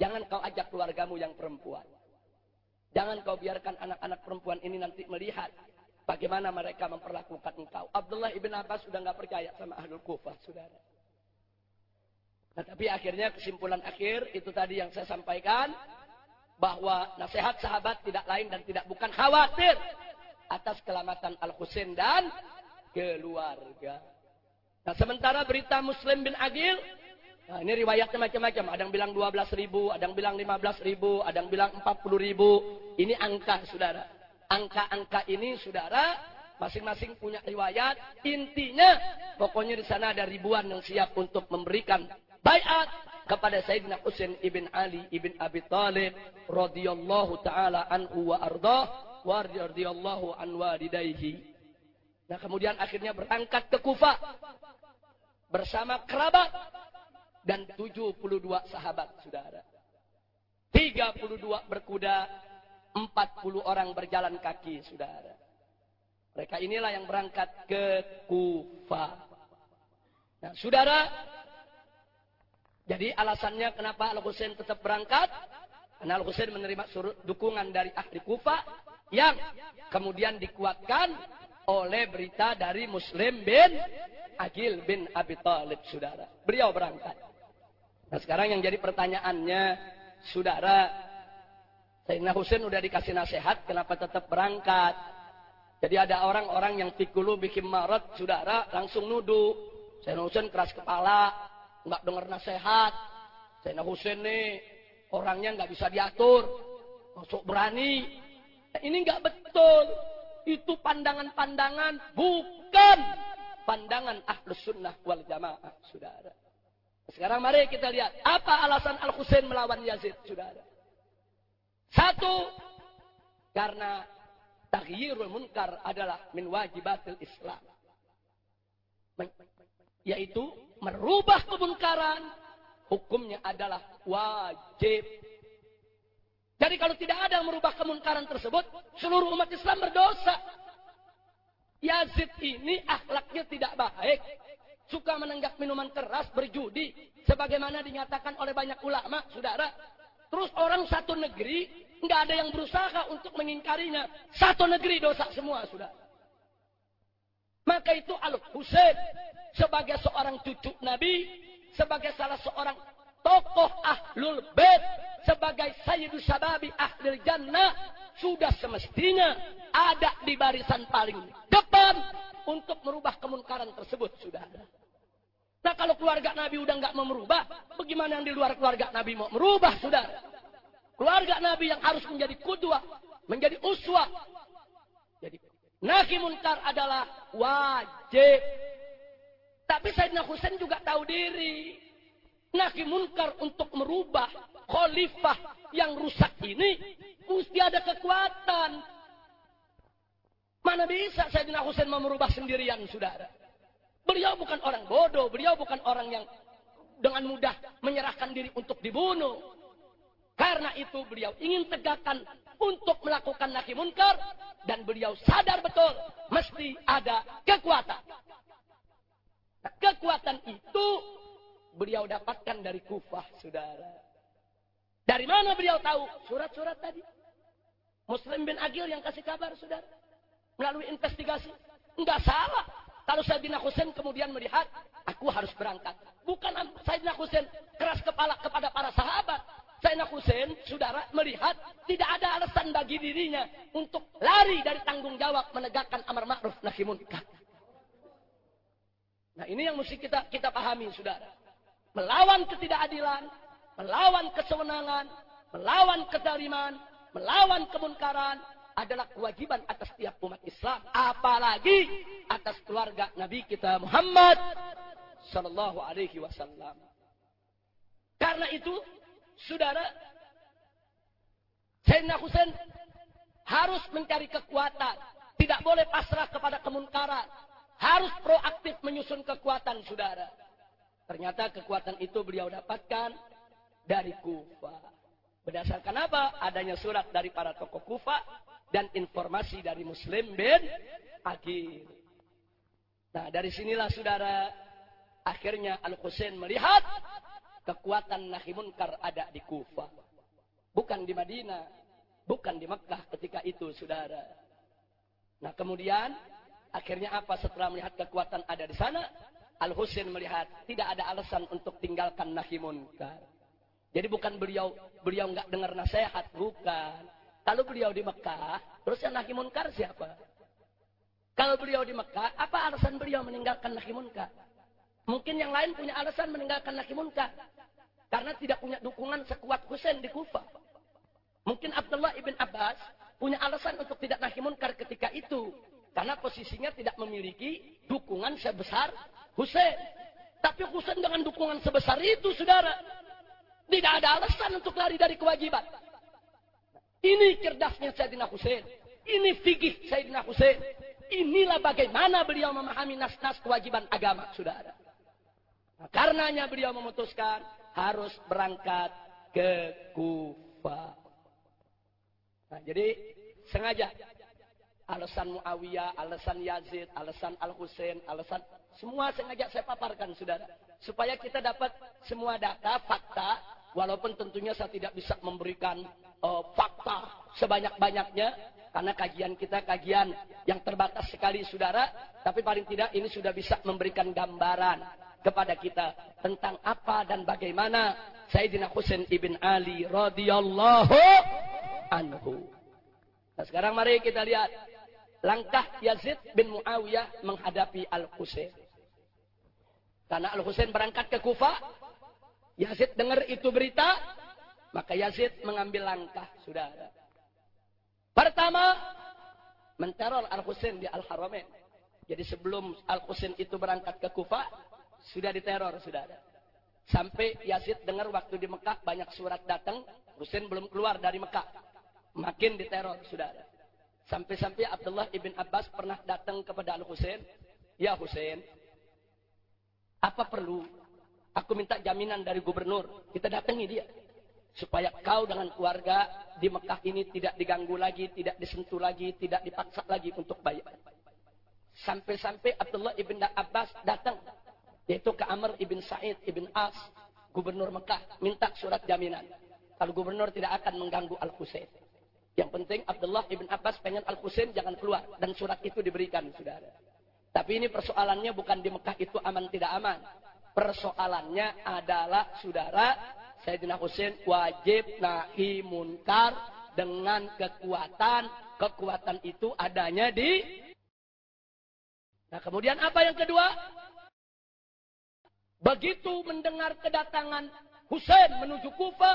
jangan kau ajak keluargamu yang perempuan. Jangan kau biarkan anak-anak perempuan ini nanti melihat bagaimana mereka memperlakukan engkau. Abdullah ibn Abbas sudah nggak percaya sama ahlul kufah, saudara. Nah, tapi akhirnya kesimpulan akhir itu tadi yang saya sampaikan bahwa nasihat sahabat tidak lain dan tidak bukan khawatir atas keselamatan Al Husain dan keluarga. Nah, sementara berita Muslim bin Agil, nah ini riwayatnya macam-macam. Ada yang bilang 12 ribu, ada yang bilang 15 ribu, ada yang bilang 40 ribu. Ini angka, saudara. Angka-angka ini, saudara, masing-masing punya riwayat. Intinya, pokoknya di sana ada ribuan yang siap untuk memberikan bayat kepada Sayyidina Husain ibn Ali ibn Abi Talib radhiyallahu taala anhu wa ardah wa radhiyallahu an walidayhi. Nah, kemudian akhirnya berangkat ke Kufah bersama kerabat dan 72 sahabat saudara. 32 berkuda, 40 orang berjalan kaki saudara. Mereka inilah yang berangkat ke Kufah. Nah, saudara, jadi alasannya kenapa Al-Husain tetap berangkat? Karena Al-Husain menerima surut dukungan dari ahli Kufah. yang kemudian dikuatkan oleh berita dari Muslim bin Agil bin Abi Thalib, saudara. Beliau berangkat. Nah sekarang yang jadi pertanyaannya, saudara, Sayyidina Husain udah dikasih nasihat, kenapa tetap berangkat? Jadi ada orang-orang yang tikulu bikin marat, saudara, langsung nuduh. Sayyidina Husain keras kepala, nggak dengar nasihat. Sayyidina Husain nih, orangnya nggak bisa diatur, masuk berani. Ini nggak betul. Itu pandangan-pandangan bukan pandangan ahlus sunnah wal jamaah, saudara. Sekarang mari kita lihat apa alasan Al Husain melawan Yazid, saudara. Satu, karena taghyirul munkar adalah min wajibatil Islam. Yaitu merubah kemunkaran, hukumnya adalah wajib. Jadi kalau tidak ada yang merubah kemunkaran tersebut, seluruh umat Islam berdosa. Yazid ini akhlaknya tidak baik. Suka menenggak minuman keras, berjudi. Sebagaimana dinyatakan oleh banyak ulama, saudara. Terus orang satu negeri, nggak ada yang berusaha untuk mengingkarinya. Satu negeri dosa semua, saudara. Maka itu Al-Husain sebagai seorang cucu Nabi, sebagai salah seorang tokoh ahlul bait, sebagai sayyidus sababi ahlul jannah, sudah semestinya ada di barisan paling depan untuk merubah kemunkaran tersebut, sudah ada. Nah kalau keluarga Nabi udah nggak mau merubah, bagaimana yang di luar keluarga Nabi mau merubah, saudara? Keluarga Nabi yang harus menjadi kudua, menjadi uswah. Jadi nahi munkar adalah wajib. Tapi Sayyidina Husain juga tahu diri. Nahi munkar untuk merubah khalifah yang rusak ini mesti ada kekuatan. Mana bisa Sayyidina Husain mau merubah sendirian, saudara? Beliau bukan orang bodoh, beliau bukan orang yang dengan mudah menyerahkan diri untuk dibunuh. Karena itu beliau ingin tegakkan untuk melakukan nahi munkar dan beliau sadar betul mesti ada kekuatan. Kekuatan itu beliau dapatkan dari Kufah, saudara. Dari mana beliau tahu? Surat-surat tadi. Muslim bin Agil yang kasih kabar, saudara. Melalui investigasi. Enggak salah. Kalau Sayyidina Husain kemudian melihat, aku harus berangkat. Bukan Sayyidina Husain keras kepala kepada para sahabat. Sayyidina Husain, saudara, melihat tidak ada alasan bagi dirinya untuk lari dari tanggung jawab menegakkan amar ma'ruf nahi munkar. Nah ini yang mesti kita kita pahami, saudara. Melawan ketidakadilan, melawan kesewenangan, melawan ketariman, melawan kemunkaran adalah kewajiban atas setiap umat Islam, apalagi atas keluarga Nabi kita Muhammad sallallahu alaihi wasallam. Karena itu, saudara, Sayyidina Husain harus mencari kekuatan, tidak boleh pasrah kepada kemunkaran, harus proaktif menyusun kekuatan, saudara. Ternyata kekuatan itu beliau dapatkan dari Kufa. Berdasarkan apa? Adanya surat dari para tokoh Kufa dan informasi dari Muslim bin Agil. Nah, dari sinilah saudara akhirnya Al-Husain melihat kekuatan nahi munkar ada di Kufa. Bukan di Madinah, bukan di Mekah ketika itu, saudara. Nah, kemudian akhirnya apa setelah melihat kekuatan ada di sana? Al-Husain melihat tidak ada alasan untuk tinggalkan nahi munkar. Jadi bukan beliau beliau nggak dengar nasihat, bukan. Kalau beliau di Mekah, terus yang nahi munkar siapa? Kalau beliau di Mekah, apa alasan beliau meninggalkan nahi munkar? Mungkin yang lain punya alasan meninggalkan nahi munkar. Karena tidak punya dukungan sekuat Husain di Kufah. Mungkin Abdullah ibn Abbas punya alasan untuk tidak nahi munkar ketika itu. Karena posisinya tidak memiliki dukungan sebesar Husain. Tapi Husain dengan dukungan sebesar itu, saudara. Tidak ada alasan untuk lari dari kewajiban. Ini cerdasnya Sayyidina Husain. Ini fikih Sayyidina Husain. Inilah bagaimana beliau memahami nas-nas kewajiban agama, saudara. Nah, karenanya beliau memutuskan harus berangkat ke Kufa. Nah, jadi sengaja alasan Muawiyah, alasan Yazid, alasan Al Husain, alasan semua sengaja saya paparkan, saudara, supaya kita dapat semua data, fakta, walaupun tentunya saya tidak bisa memberikan uh, fakta sebanyak-banyaknya, Karena kajian kita kajian yang terbatas sekali saudara. Tapi paling tidak ini sudah bisa memberikan gambaran kepada kita tentang apa dan bagaimana Sayyidina Husain ibn Ali radhiyallahu anhu. Nah sekarang mari kita lihat langkah Yazid bin Muawiyah menghadapi Al-Husain. Karena Al-Husain berangkat ke Kufah, Yazid dengar itu berita, maka Yazid mengambil langkah, saudara. Pertama, menteror Al-Husain di Al-Haramain. Jadi sebelum Al-Husain itu berangkat ke Kufah, sudah diteror, saudara. Sampai Yazid dengar waktu di Mekah banyak surat datang, Husain belum keluar dari Mekah. Makin diteror, saudara. Sampai-sampai Abdullah ibn Abbas pernah datang kepada Al-Husain. Ya Husain, apa perlu? Aku minta jaminan dari gubernur. Kita datangi dia. Supaya kau dengan keluarga di Mekah ini tidak diganggu lagi, tidak disentuh lagi, tidak dipaksa lagi untuk bayar. Sampai-sampai Abdullah ibn Abbas datang. Yaitu ke Amr ibn Sa'id ibn As. Gubernur Mekah. Minta surat jaminan. Kalau gubernur tidak akan mengganggu Al-Husain. Yang penting Abdullah ibn Abbas pengen Al-Husain jangan keluar. Dan surat itu diberikan, saudara. Tapi ini persoalannya bukan di Mekah itu aman tidak aman. Persoalannya adalah, saudara, Sayyidina Husain wajib nahi munkar dengan kekuatan. Kekuatan itu adanya di... Nah kemudian apa yang kedua? Begitu mendengar kedatangan Husain menuju Kufa,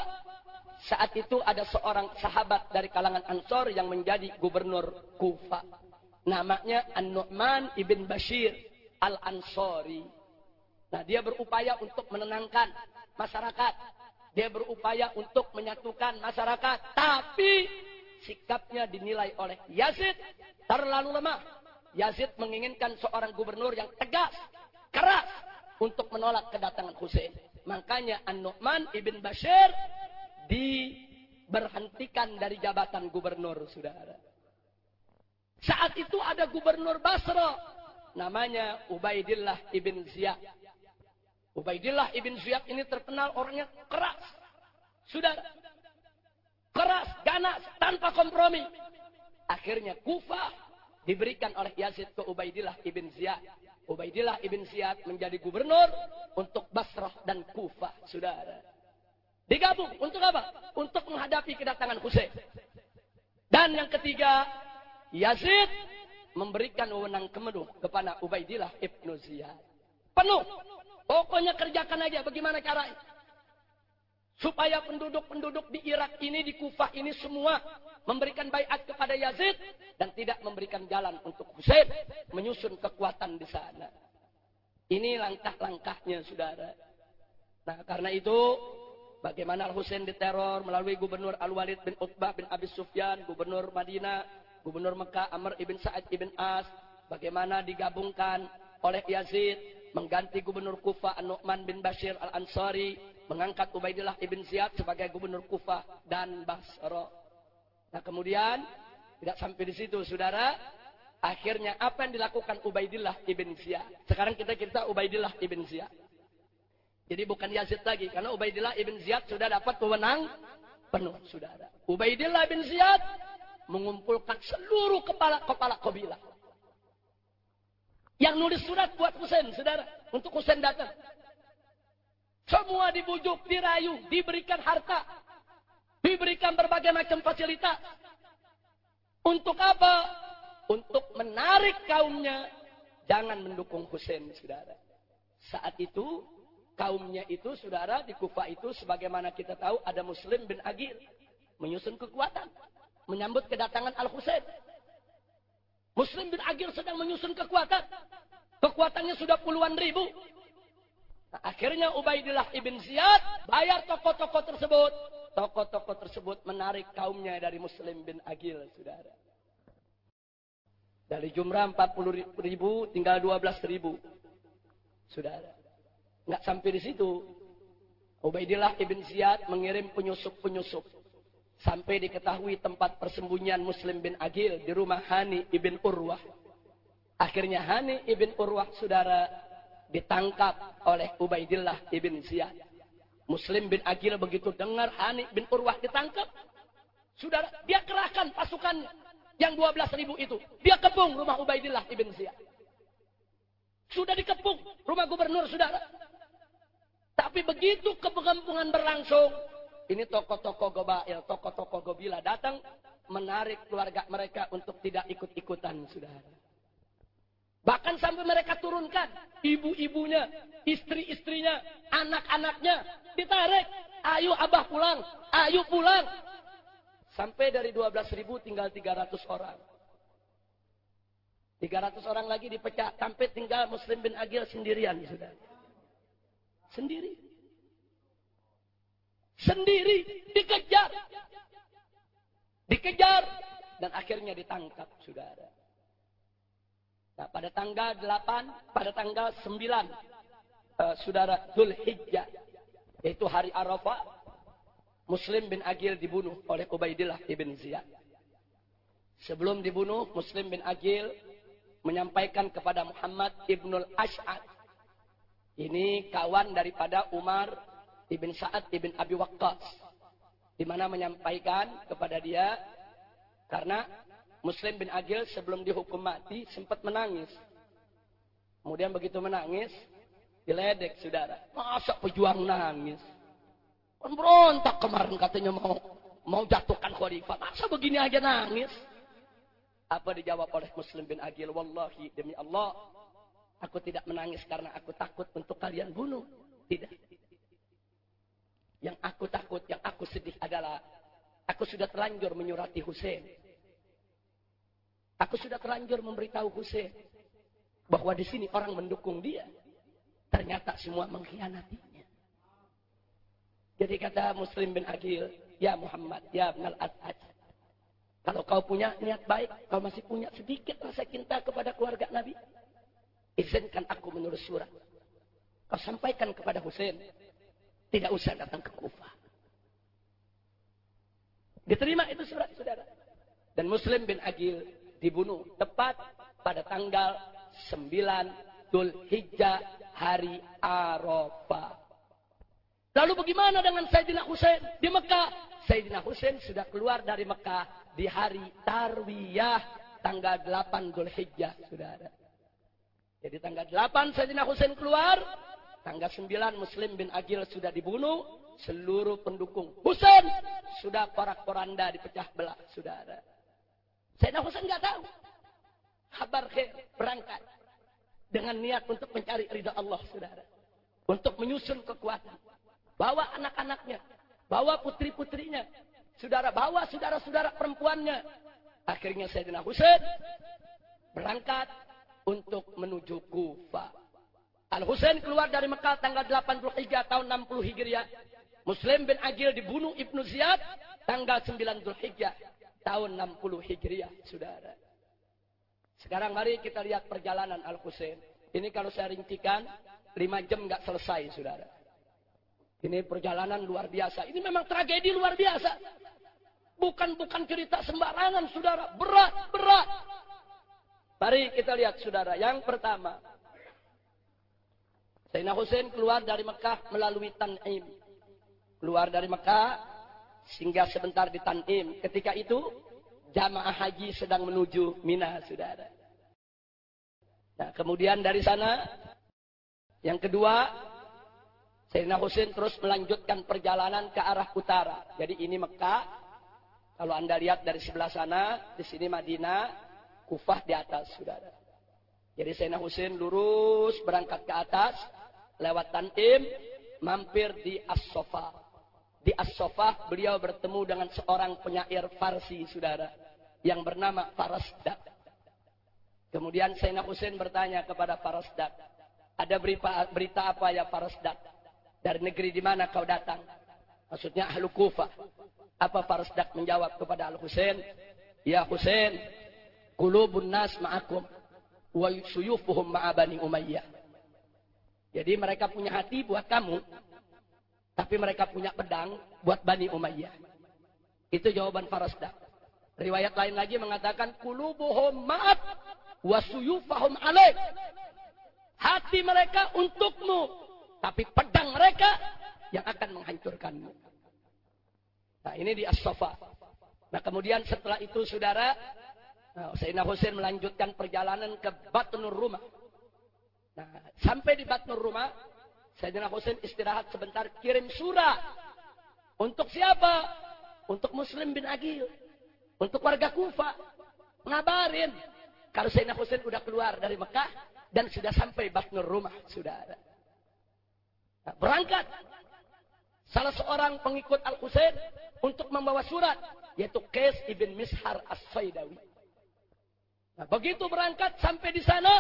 saat itu ada seorang sahabat dari kalangan Ansor yang menjadi gubernur Kufa. Namanya An-Nu'man ibn Bashir Al-Ansori. Nah, dia berupaya untuk menenangkan masyarakat. Dia berupaya untuk menyatukan masyarakat. Tapi sikapnya dinilai oleh Yazid terlalu lemah. Yazid menginginkan seorang gubernur yang tegas, keras untuk menolak kedatangan Hussein. Makanya An-Nu'man ibn Bashir diberhentikan dari jabatan gubernur, saudara. Saat itu ada gubernur Basra, namanya Ubaidillah ibn Ziyad. Ubaidillah ibn Ziyad ini terkenal orangnya keras. Saudara, keras, ganas, tanpa kompromi. Akhirnya Kufah diberikan oleh Yazid ke Ubaidillah ibn Ziyad. Ubaidillah ibn Ziyad menjadi gubernur untuk Basrah dan Kufah, saudara. Digabung untuk apa? Untuk menghadapi kedatangan Husain. Dan yang ketiga, Yazid memberikan wewenang kemenuh kepada Ubaidillah ibnu Ziyad. Penuh. Pokoknya kerjakan aja bagaimana caranya. Supaya penduduk-penduduk di Irak ini, di Kufah ini semua memberikan bayat kepada Yazid dan tidak memberikan jalan untuk Husain menyusun kekuatan di sana. Ini langkah-langkahnya, saudara. Nah, karena itu bagaimana Al-Husain diteror melalui gubernur Al-Walid bin Utbah bin Abi Sufyan, gubernur Madinah, gubernur Mekah Amr ibn Sa'ad ibn As, bagaimana digabungkan oleh Yazid mengganti gubernur Kufah An-Nu'man bin Bashir Al-Ansari, mengangkat Ubaidillah ibn Ziyad sebagai gubernur Kufah dan Basra. Nah kemudian tidak sampai di situ saudara, akhirnya apa yang dilakukan Ubaidillah ibn Ziyad? Sekarang kita kita Ubaidillah ibn Ziyad. Jadi bukan Yazid lagi karena Ubaidillah ibn Ziyad sudah dapat wewenang penuh saudara. Ubaidillah ibn Ziyad mengumpulkan seluruh kepala-kepala kabilah. Yang nulis surat buat Husain, saudara. Untuk Husain datang. Semua dibujuk, dirayu, diberikan harta. Diberikan berbagai macam fasilitas. Untuk apa? Untuk menarik kaumnya. Jangan mendukung Husain, saudara. Saat itu, kaumnya itu, saudara, di Kufa itu, sebagaimana kita tahu, ada Muslim bin Agil. Menyusun kekuatan. Menyambut kedatangan Al-Husain. Muslim bin Agil sedang menyusun kekuatan. Kekuatannya sudah puluhan ribu. Nah, akhirnya Ubaidillah ibn Ziyad bayar tokoh-tokoh tersebut. Tokoh-tokoh tersebut menarik kaumnya dari Muslim bin Agil, saudara. Dari jumlah 40 ribu tinggal 12 ribu. Saudara. Nggak sampai di situ. Ubaidillah ibn Ziyad mengirim penyusup-penyusup. Sampai diketahui tempat persembunyian Muslim bin Agil di rumah Hani ibn Urwah. Akhirnya Hani ibn Urwah saudara ditangkap oleh Ubaidillah ibn Ziyad. Muslim bin Agil begitu dengar Hani bin Urwah ditangkap. Saudara, dia kerahkan pasukannya. Yang 12 ribu itu. Dia kepung rumah Ubaidillah ibn Ziyad. Sudah dikepung rumah gubernur saudara. Tapi begitu kepengampungan berlangsung. Ini tokoh-tokoh gobail, tokoh-tokoh gobila datang menarik keluarga mereka untuk tidak ikut-ikutan saudara. Bahkan sampai mereka turunkan ibu-ibunya, istri-istrinya, anak-anaknya ditarik. Ayo abah pulang, ayo pulang. Sampai dari 12 ribu tinggal 300 orang. 300 orang lagi dipecah. Sampai tinggal Muslim bin Agil sendirian. Sudah. Sendiri. Sendiri. Dikejar. Dikejar. Dan akhirnya ditangkap, saudara. Nah, pada tanggal 8, pada tanggal 9, uh, saudara Dhul Hijjah, yaitu hari Arafah, Muslim bin Agil dibunuh oleh Ubaidillah ibn Ziyad. Sebelum dibunuh, Muslim bin Agil menyampaikan kepada Muhammad ibnul Ash'ad. Ini kawan daripada Umar ibn Sa'ad ibn Abi Waqqas. Di mana menyampaikan kepada dia, karena Muslim bin Agil sebelum dihukum mati sempat menangis. Kemudian begitu menangis, diledek saudara. Masa pejuang nangis? Kan berontak kemarin katanya mau mau jatuhkan khalifah. Masa begini aja nangis? Apa dijawab oleh Muslim bin Agil? Wallahi demi Allah. Aku tidak menangis karena aku takut untuk kalian bunuh. Tidak. Yang aku takut, yang aku sedih adalah aku sudah terlanjur menyurati Hussein. Aku sudah terlanjur memberitahu Hussein bahwa di sini orang mendukung dia. Ternyata semua mengkhianatinya. Jadi kata Muslim bin Agil, ya Muhammad, ya Ibn al-As'ad. Kalau kau punya niat baik, kau masih punya sedikit rasa cinta kepada keluarga Nabi. Izinkan aku menulis surat. Kau sampaikan kepada Hussein. Tidak usah datang ke Kufah. Diterima itu surat saudara. Dan Muslim bin Agil dibunuh tepat pada tanggal 9 Dhul Hijjah hari Arafah. Lalu bagaimana dengan Sayyidina Husain di Mekah? Sayyidina Husain sudah keluar dari Mekah di hari Tarwiyah tanggal 8 Dhul Hijjah, saudara. Jadi tanggal 8 Sayyidina Husain keluar, tanggal 9 Muslim bin Agil sudah dibunuh, seluruh pendukung Husain sudah porak-poranda dipecah belah, saudara. Sayyidina Husain nggak tahu. Kabar khair berangkat dengan niat untuk mencari ridha Allah, saudara. Untuk menyusun kekuatan bawa anak-anaknya, bawa putri-putrinya, saudara bawa saudara-saudara perempuannya. Akhirnya Sayyidina Husain berangkat untuk menuju Kufa. Al-Husain keluar dari Mekah tanggal 8 Dzulhijjah tahun 60 Hijriah. Muslim bin Agil dibunuh Ibnu Ziyad tanggal 9 Dzulhijjah tahun 60 Hijriah, Saudara. Sekarang mari kita lihat perjalanan Al-Husain. Ini kalau saya rincikan 5 jam nggak selesai, Saudara. Ini perjalanan luar biasa. Ini memang tragedi luar biasa. Bukan bukan cerita sembarangan, saudara. Berat, berat. Mari kita lihat, saudara. Yang pertama, Sayyidina Hussein keluar dari Mekah melalui Tan'im. Keluar dari Mekah, sehingga sebentar di Tan'im. Ketika itu, jamaah haji sedang menuju Mina, saudara. Nah, kemudian dari sana, yang kedua, Sayyidina Husain terus melanjutkan perjalanan ke arah utara. Jadi ini Mekah. Kalau Anda lihat dari sebelah sana, di sini Madinah, Kufah di atas, saudara. Jadi Sayyidina Husain lurus berangkat ke atas, lewat Tanim, mampir di As-Sofa. Di As-Sofa beliau bertemu dengan seorang penyair Farsi, saudara. Yang bernama Farasdak. Kemudian Sayyidina Husain bertanya kepada Farasdak. Ada berita, berita apa ya Farasdak? Dari negeri di mana kau datang? Maksudnya ahlu Kufah. Apa Farsdak menjawab kepada Al-Husain? Ya Husain, kulubun nas ma'akum wa suyufuhum ma'abani Umayyah. Jadi mereka punya hati buat kamu, tapi mereka punya pedang buat Bani Umayyah. Itu jawaban Farsdak. Riwayat lain lagi mengatakan kulubuhum ma'at wa suyufahum alaik. Hati mereka untukmu, tapi pedang mereka yang akan menghancurkanmu. Nah ini di As-Safa. Nah kemudian setelah itu saudara, Nah, Sayyidina Husain melanjutkan perjalanan ke Batnur Rumah. Nah, sampai di Batnur Rumah, Sayyidina Husain istirahat sebentar, kirim surat. Untuk siapa? Untuk Muslim bin Agil. Untuk warga Kufa. Ngabarin. Kalau Sayyidina Husain sudah keluar dari Mekah dan sudah sampai Batnur Rumah. Sudah ada. Nah, berangkat. Salah seorang pengikut Al-Husain untuk membawa surat. Yaitu Qais ibn Mishar As-Saidawi. Nah, begitu berangkat sampai di sana,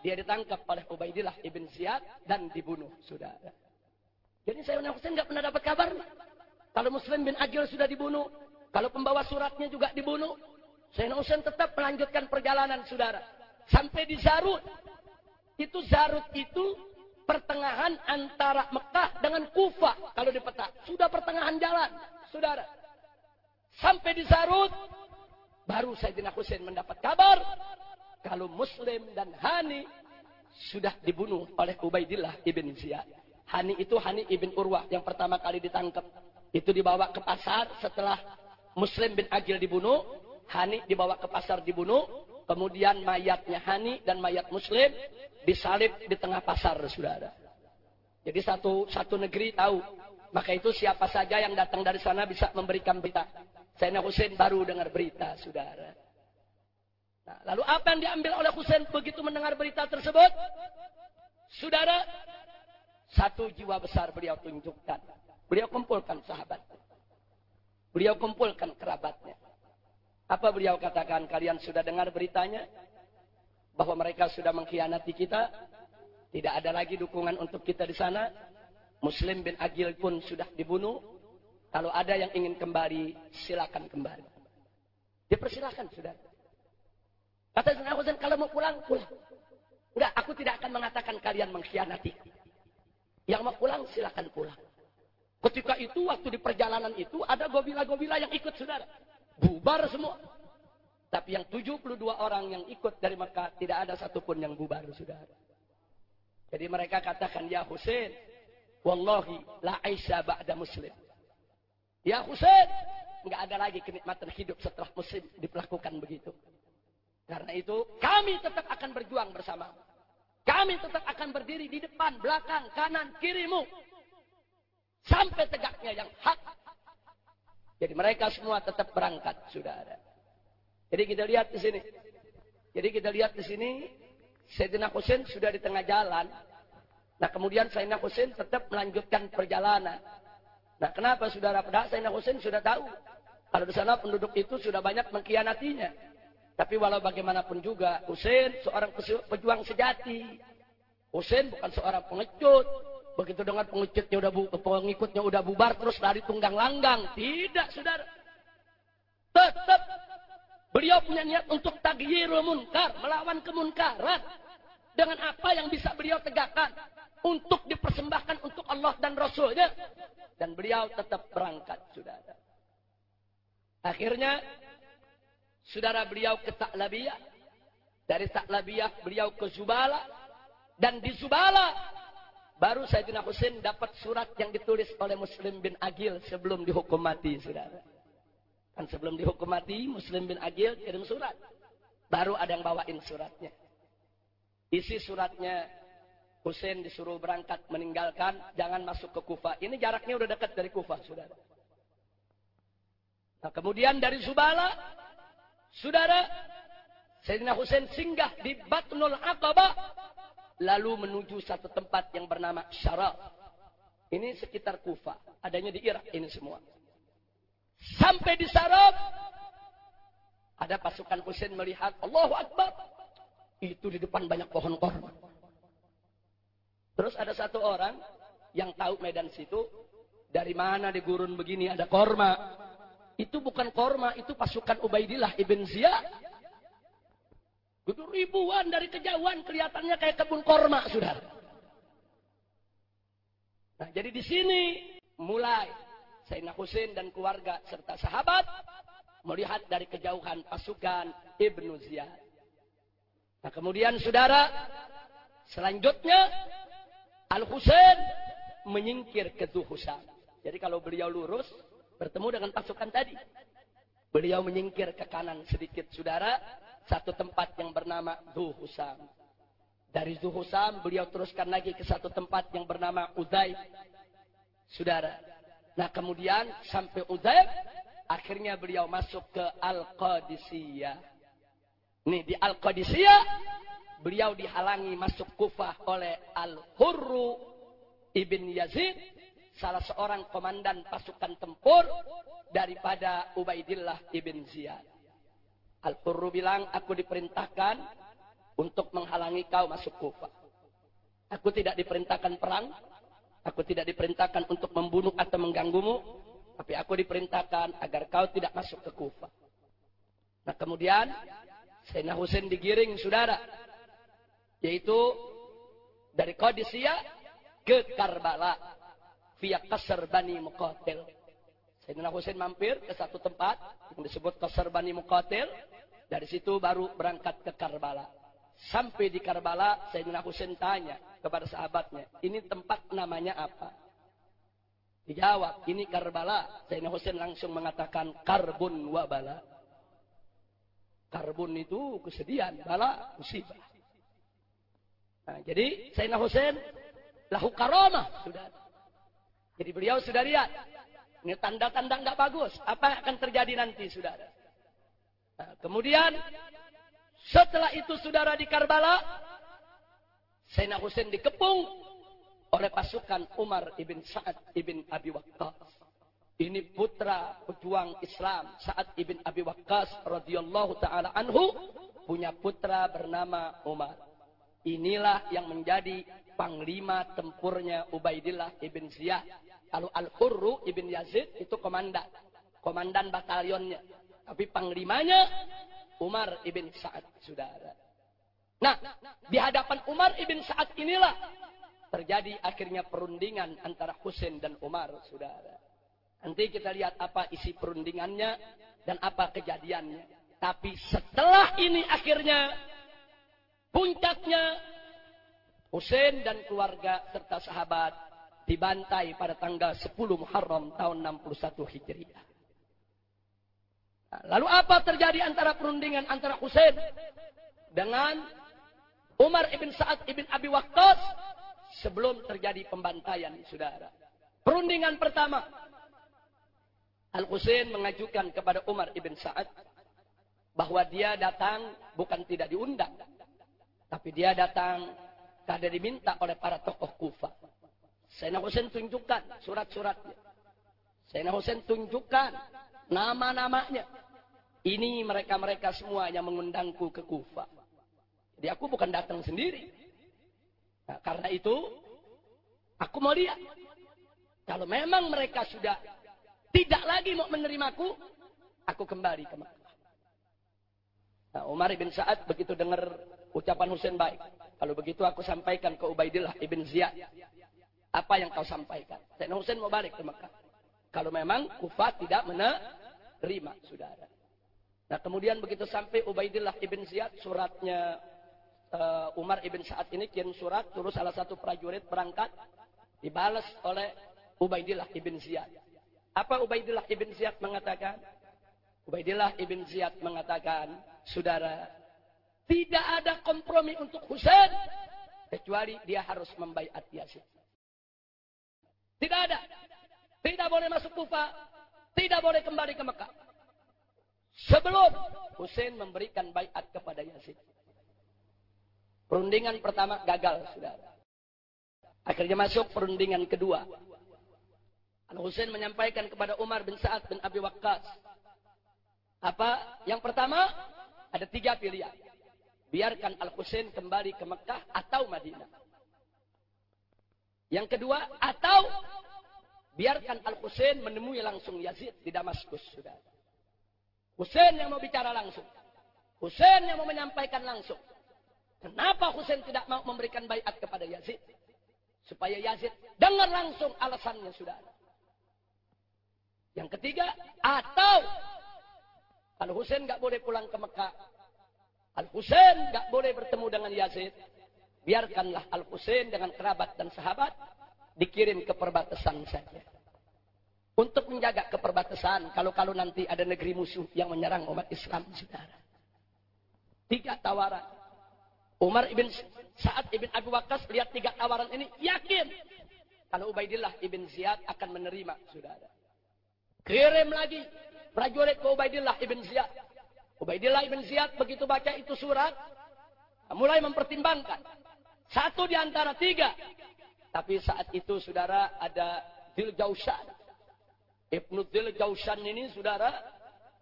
dia ditangkap oleh Ubaidillah ibn Ziyad dan dibunuh. Sudah. Jadi Sayyidina Husain nggak pernah dapat kabar. Kalau Muslim bin Agil sudah dibunuh, kalau pembawa suratnya juga dibunuh, Sayyidina Husain tetap melanjutkan perjalanan saudara. Sampai di Zarut. Itu Zarut itu pertengahan antara Mekah dengan Kufah kalau di peta. Sudah pertengahan jalan, saudara. Sampai di Zarut, baru Sayyidina Husain mendapat kabar kalau Muslim dan Hani sudah dibunuh oleh Ubaidillah ibn Ziyad. Hani itu Hani ibn Urwah yang pertama kali ditangkap. Itu dibawa ke pasar setelah Muslim bin Agil dibunuh. Hani dibawa ke pasar dibunuh. Kemudian mayatnya Hani dan mayat Muslim disalib di tengah pasar, saudara. Jadi satu satu negeri tahu. Maka itu siapa saja yang datang dari sana bisa memberikan berita. Sayyidina Husain baru dengar berita, saudara. Nah, lalu apa yang diambil oleh Husain begitu mendengar berita tersebut? Saudara, satu jiwa besar beliau tunjukkan. Beliau kumpulkan sahabat. Beliau kumpulkan kerabatnya. Apa beliau katakan? Kalian sudah dengar beritanya? Bahwa mereka sudah mengkhianati kita? Tidak ada lagi dukungan untuk kita di sana. Muslim bin Agil pun sudah dibunuh. Kalau ada yang ingin kembali, silakan kembali. Dipersilakan, sudah. Kata Sayyidina Husain, kalau mau pulang, pulang. Udah, aku tidak akan mengatakan kalian mengkhianati. Yang mau pulang, silakan pulang. Ketika itu, waktu di perjalanan itu, ada gobila-gobila yang ikut, saudara. Bubar semua. Tapi yang 72 orang yang ikut dari Mekah, tidak ada satupun yang bubar, saudara. Jadi mereka katakan, Ya Husain, Wallahi, la aisha ba'da muslim. Ya Husain, nggak ada lagi kenikmatan hidup setelah muslim diperlakukan begitu. Karena itu kami tetap akan berjuang bersama. Kami tetap akan berdiri di depan, belakang, kanan, kirimu. Sampai tegaknya yang hak. Jadi mereka semua tetap berangkat, saudara. Jadi kita lihat di sini. Jadi kita lihat di sini, Sayyidina Husain sudah di tengah jalan. Nah kemudian Sayyidina Husain tetap melanjutkan perjalanan. Nah kenapa saudara? Padahal Sayyidina sudah tahu. Kalau di sana penduduk itu sudah banyak mengkhianatinya. Tapi walau bagaimanapun juga, Husain seorang pejuang sejati. Husain bukan seorang pengecut. Begitu dengan pengecutnya udah bu, pengikutnya udah bubar terus lari tunggang langgang. Tidak, saudara. Tetap beliau punya niat untuk tagyirul munkar, melawan kemunkaran. Dengan apa yang bisa beliau tegakkan untuk dipersembahkan untuk Allah dan Rasulnya. Dan beliau tetap berangkat, saudara. Akhirnya Saudara beliau ke Taklabiyah. Dari Taklabiyah beliau ke Zubala. Dan di Zubala baru Sayyidina Husain dapat surat yang ditulis oleh Muslim bin Agil sebelum dihukum mati, saudara. Kan sebelum dihukum mati, Muslim bin Agil kirim surat. Baru ada yang bawain suratnya. Isi suratnya, Husain disuruh berangkat meninggalkan, jangan masuk ke Kufa. Ini jaraknya udah dekat dari Kufa, saudara. Nah, kemudian dari Zubala, Saudara, Sayyidina Husain singgah di Batnul Aqabah lalu menuju satu tempat yang bernama Syaraf. Ini sekitar Kufa, adanya di Irak ini semua. Sampai di Syaraf ada pasukan Husain melihat Allahu Akbar. Itu di depan banyak pohon korma. Terus ada satu orang yang tahu medan situ, dari mana di gurun begini ada korma. Itu bukan korma, itu pasukan Ubaidillah ibn Ziyad. Itu ribuan dari kejauhan kelihatannya kayak kebun korma, sudah. Nah, jadi di sini mulai Sayyidina Husain dan keluarga serta sahabat melihat dari kejauhan pasukan Ibnu Ziyad. Nah, kemudian saudara, selanjutnya Al-Husain menyingkir ke Zuhusam. Jadi kalau beliau lurus, bertemu dengan pasukan tadi. Beliau menyingkir ke kanan sedikit saudara. Satu tempat yang bernama Zuhusam. Dari Zuhusam beliau teruskan lagi ke satu tempat yang bernama Udaib. Saudara. Nah kemudian sampai Udaib. Akhirnya beliau masuk ke Al-Qadisiyah. Nih di Al-Qadisiyah. Beliau dihalangi masuk Kufah oleh Al-Hurru Ibn Yazid. Salah seorang komandan pasukan tempur daripada Ubaidillah Ibn Ziyad. Al-Hurru bilang, aku diperintahkan untuk menghalangi kau masuk Kufah. Aku tidak diperintahkan perang. Aku tidak diperintahkan untuk membunuh atau mengganggumu. Tapi aku diperintahkan agar kau tidak masuk ke Kufah. Nah kemudian, Sayyidina Husain digiring saudara. Yaitu dari Qadisiyah ke Karbala. Via Qasr Bani Muqatil. Sayyidina Husain mampir ke satu tempat yang disebut Qasr Bani Muqatil. Dari situ baru berangkat ke Karbala. Sampai di Karbala, Sayyidina Husain tanya kepada sahabatnya, ini tempat namanya apa? Dijawab, ini Karbala. Sayyidina Husain langsung mengatakan, karbun wa bala. Karbun itu kesedihan, bala musibah. Nah, jadi Sayyidina Husain lahu karamah, sudah. Jadi beliau sudah lihat, ini tanda-tanda nggak bagus. Apa yang akan terjadi nanti, saudara? Nah, kemudian setelah itu saudara di Karbala, Sayyidina Husain dikepung oleh pasukan Umar ibn Sa'ad ibn Abi Waqqas. Ini putra pejuang Islam Sa'ad ibn Abi Waqqas radhiyallahu taala anhu punya putra bernama Umar. Inilah yang menjadi panglima tempurnya Ubaidillah ibn Ziyad. Kalau Al-Hurru ibn Yazid itu komandan. Komandan batalionnya. Tapi panglimanya Umar ibn Sa'ad, saudara. Nah, di hadapan Umar ibn Sa'ad inilah terjadi akhirnya perundingan antara Husain dan Umar, saudara. Nanti kita lihat apa isi perundingannya dan apa kejadiannya. Tapi setelah ini akhirnya puncaknya Husain dan keluarga serta sahabat dibantai pada tanggal 10 Muharram tahun 61 Hijriah. Nah, lalu apa terjadi antara perundingan antara Husain dengan Umar ibn Sa'ad ibn Abi Waqqas sebelum terjadi pembantaian, saudara. Perundingan pertama, Al-Husain mengajukan kepada Umar ibn Sa'ad bahwa dia datang bukan tidak diundang, tapi dia datang karena diminta oleh para tokoh Kufah. Sayyidina Husain tunjukkan surat-suratnya. Sayyidina Husain tunjukkan nama-namanya. Ini mereka-mereka semua yang mengundangku ke Kufah. Jadi aku bukan datang sendiri. Nah, karena itu, aku mau lihat. Kalau memang mereka sudah tidak lagi mau menerimaku, aku kembali ke Makkah. Nah, Umar bin Sa'ad begitu dengar ucapan Husain baik. Kalau begitu aku sampaikan ke Ubaidillah ibn Ziyad. Apa yang kau sampaikan? Sayyidina Husain mau balik ke Makkah. Kalau memang Kufah tidak menerima, saudara. Nah kemudian begitu sampai Ubaidillah ibn Ziyad suratnya uh, Umar ibn Sa'ad ini kirim surat terus salah satu prajurit berangkat dibalas oleh Ubaidillah ibn Ziyad. Apa Ubaidillah ibn Ziyad mengatakan? Ubaidillah ibn Ziyad mengatakan, saudara, tidak ada kompromi untuk Husain kecuali dia harus membaiat Yazid. Tidak ada. Tidak boleh masuk Kufa, tidak boleh kembali ke Mekah. Sebelum Hussein memberikan bayat kepada Yazid. Perundingan pertama gagal, saudara. Akhirnya masuk perundingan kedua. Al-Husain menyampaikan kepada Umar bin Sa'ad bin Abi Waqqas. Apa? Yang pertama, ada tiga pilihan. Biarkan Al-Husain kembali ke Mekah atau Madinah. Yang kedua, atau biarkan Al-Husain menemui langsung Yazid di Damaskus, saudara. Husain yang mau bicara langsung. Husain yang mau menyampaikan langsung. Kenapa Husain tidak mau memberikan bayat kepada Yazid? Supaya Yazid dengar langsung alasannya sudah. Yang ketiga, atau Al Husain nggak boleh pulang ke Mekah. Al Husain nggak boleh bertemu dengan Yazid. Biarkanlah Al Husain dengan kerabat dan sahabat dikirim ke perbatasan saja. Untuk menjaga keperbatasan, kalau-kalau nanti ada negeri musuh yang menyerang umat Islam, saudara. Tiga tawaran. Umar ibn Sa'ad ibn Abu Waqqas lihat tiga tawaran ini, yakin. Kalau Ubaidillah ibn Ziyad akan menerima, saudara. Kirim lagi prajurit ke Ubaidillah ibn Ziyad. Ubaidillah ibn Ziyad begitu baca itu surat, mulai mempertimbangkan. Satu di antara tiga. Tapi saat itu saudara ada Dil Jausan. Ibnu Dil Jausan ini saudara,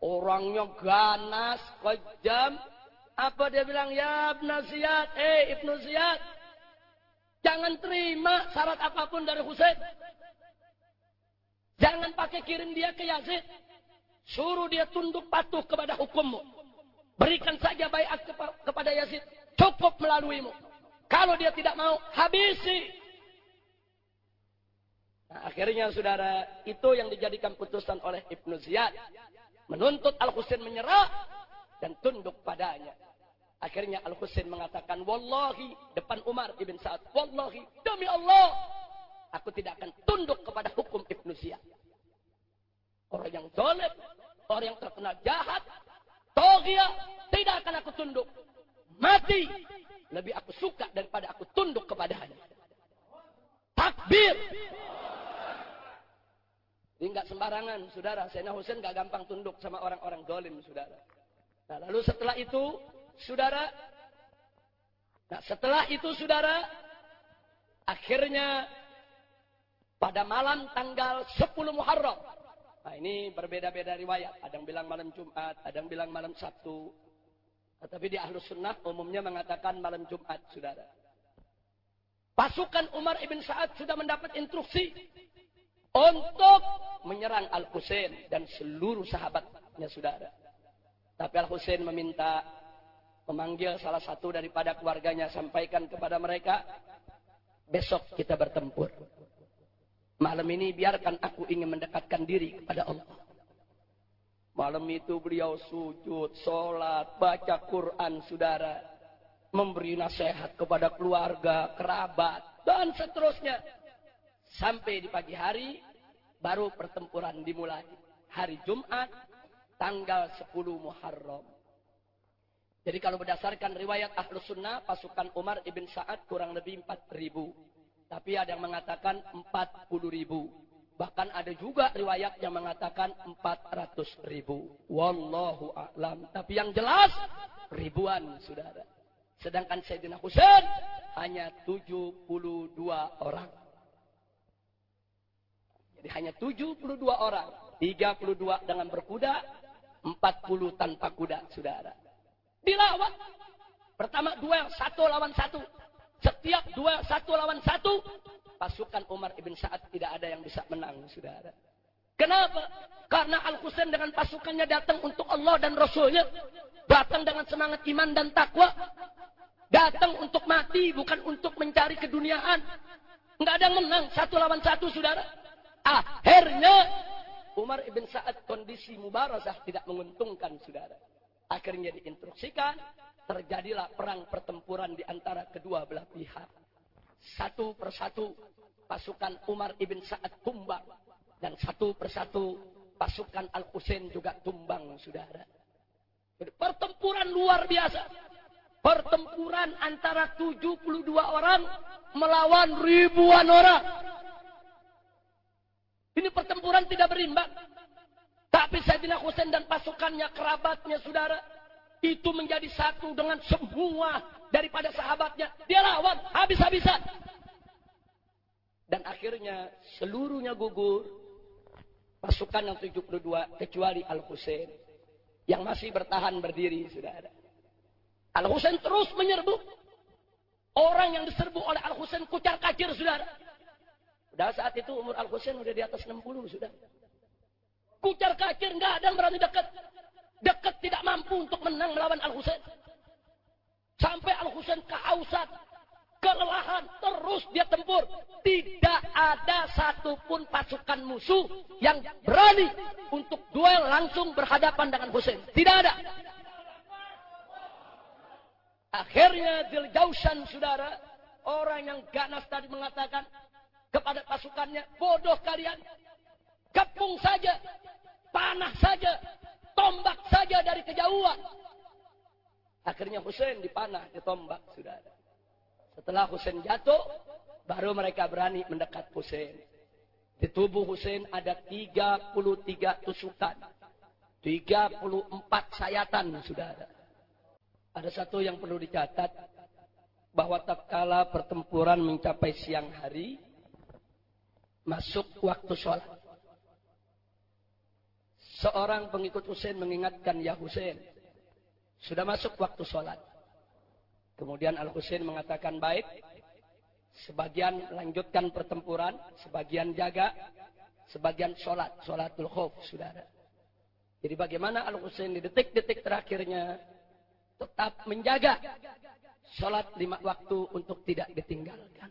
orangnya ganas, kejam. Apa dia bilang? Ya Ibnu Ziyad, eh Ibnu Ziyad. Jangan terima syarat apa pun dari Husain. Jangan pakai kirim dia ke Yazid. Suruh dia tunduk patuh kepada hukummu. Berikan saja bayat kepada Yazid. Cukup melaluimu. Kalau dia tidak mau, habisi. Nah, akhirnya saudara, itu yang dijadikan putusan oleh Ibnu Ziyad. Menuntut Al-Husain menyerah dan tunduk padanya. Akhirnya Al-Husain mengatakan, Wallahi, depan Umar ibn Sa'ad, Wallahi, demi Allah, aku tidak akan tunduk kepada hukum Ibnu Ziyad. Orang yang zalim, orang yang terkenal jahat, togia, tidak akan aku tunduk. Mati, lebih aku suka daripada aku tunduk kepadanya. Takbir. Ini enggak sembarangan, saudara. Sayyidina Husain enggak gampang tunduk sama orang-orang dolim, saudara. Nah, lalu setelah itu, saudara, nah setelah itu, saudara, akhirnya pada malam tanggal 10 Muharram. Nah, ini berbeda-beda riwayat. Ada yang bilang malam Jumat, ada yang bilang malam Sabtu. Nah, tapi di Ahlus Sunnah umumnya mengatakan malam Jumat, saudara. Pasukan Umar ibn Sa'ad sudah mendapat instruksi untuk menyerang Al-Husain dan seluruh sahabatnya saudara. Tapi Al-Husain meminta memanggil salah satu daripada keluarganya sampaikan kepada mereka besok kita bertempur. Malam ini biarkan aku ingin mendekatkan diri kepada Allah. Malam itu beliau sujud, sholat, baca Quran, saudara. Memberi nasihat kepada keluarga, kerabat, dan seterusnya. Sampai di pagi hari, baru pertempuran dimulai. Hari Jumat, tanggal 10 Muharram. Jadi kalau berdasarkan riwayat Ahlu Sunnah, pasukan Umar ibn Sa'ad kurang lebih 4 ribu. Tapi ada yang mengatakan 40 ribu. Bahkan ada juga riwayat yang mengatakan 400 ribu. Wallahu a'lam. Tapi yang jelas, ribuan saudara. Sedangkan Sayyidina Husain hanya 72 orang. Jadi hanya 72 orang. 32 dengan berkuda, 40 tanpa kuda, saudara. Dilawan. Pertama duel, satu lawan satu. Setiap duel, satu lawan satu. Pasukan Umar ibn Sa'ad tidak ada yang bisa menang, saudara. Kenapa? Karena Al-Husain dengan pasukannya datang untuk Allah dan Rasulnya. Datang dengan semangat iman dan takwa. Datang untuk mati, bukan untuk mencari keduniaan. Enggak ada yang menang, satu lawan satu, saudara. Akhirnya Umar ibn Sa'ad kondisi mubarazah tidak menguntungkan saudara. Akhirnya diinstruksikan, terjadilah perang pertempuran di antara kedua belah pihak. Satu persatu pasukan Umar ibn Sa'ad tumbang. Dan satu persatu pasukan Al-Husain juga tumbang saudara. Pertempuran luar biasa. Pertempuran antara 72 orang melawan ribuan orang. Ini pertempuran tidak berimbang. Tapi Sayyidina Husain dan pasukannya, kerabatnya, saudara. Itu menjadi satu dengan semua daripada sahabatnya. Dia lawan habis-habisan. Dan akhirnya seluruhnya gugur. Pasukan yang 72 kecuali Al-Husain. Yang masih bertahan berdiri, saudara. Al-Husain terus menyerbu. Orang yang diserbu oleh Al-Husain kucar kacir, saudara. Udah saat itu umur Al-Husain udah di atas 60 sudah. Kucar kacir nggak ada yang berani dekat. Dekat tidak mampu untuk menang melawan Al-Husain. Sampai Al-Husain kehausan, kelelahan, terus dia tempur. Tidak ada satupun pasukan musuh yang berani untuk duel langsung berhadapan dengan Husain. Tidak ada. Akhirnya Diljausan saudara, orang yang ganas tadi mengatakan, kepada pasukannya, bodoh kalian. Kepung saja. Panah saja. Tombak saja dari kejauhan. Akhirnya Husain dipanah, ditombak, sudah ada. Setelah Husain jatuh, baru mereka berani mendekat Husain. Di tubuh Husain ada 33 tusukan. 34 sayatan sudah ada. Satu yang perlu dicatat. Bahwa tak kala pertempuran mencapai siang hari. Masuk waktu sholat. Seorang pengikut Husain mengingatkan ya Husain. Sudah masuk waktu sholat. Kemudian Al-Husain mengatakan baik. Sebagian lanjutkan pertempuran. Sebagian jaga. Sebagian sholat. Sholatul khuf. Saudara. Jadi bagaimana Al-Husain di detik-detik terakhirnya. Tetap menjaga. Sholat lima waktu untuk tidak ditinggalkan.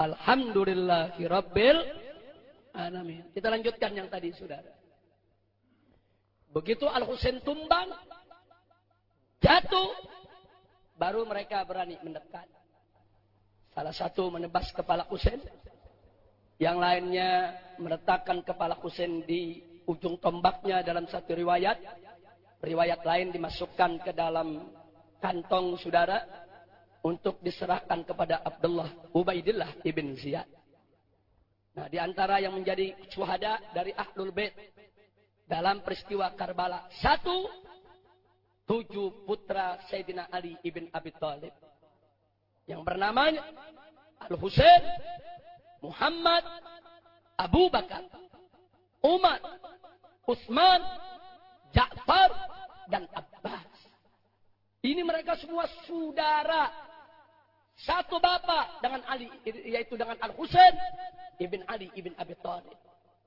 Alhamdulillahirabbil alamin. Kita lanjutkan yang tadi saudara. Begitu Al-Husain tumbang, jatuh, baru mereka berani mendekat. Salah satu menebas kepala Husain, yang lainnya meletakkan kepala Husain di ujung tombaknya dalam satu riwayat. Riwayat lain dimasukkan ke dalam kantong saudara untuk diserahkan kepada Abdullah Ubaidillah ibn Ziyad. Nah, di antara yang menjadi syuhada dari Ahlul Bait dalam peristiwa Karbala. Satu, tujuh putra Sayyidina Ali ibn Abi Thalib. Yang bernama Al-Husain, Muhammad, Abu Bakar, Umar, Utsman, Ja'far, dan Abbas. Ini mereka semua saudara. Satu bapak dengan Ali, yaitu dengan Al-Husain ibn Ali ibn Abi Thalib.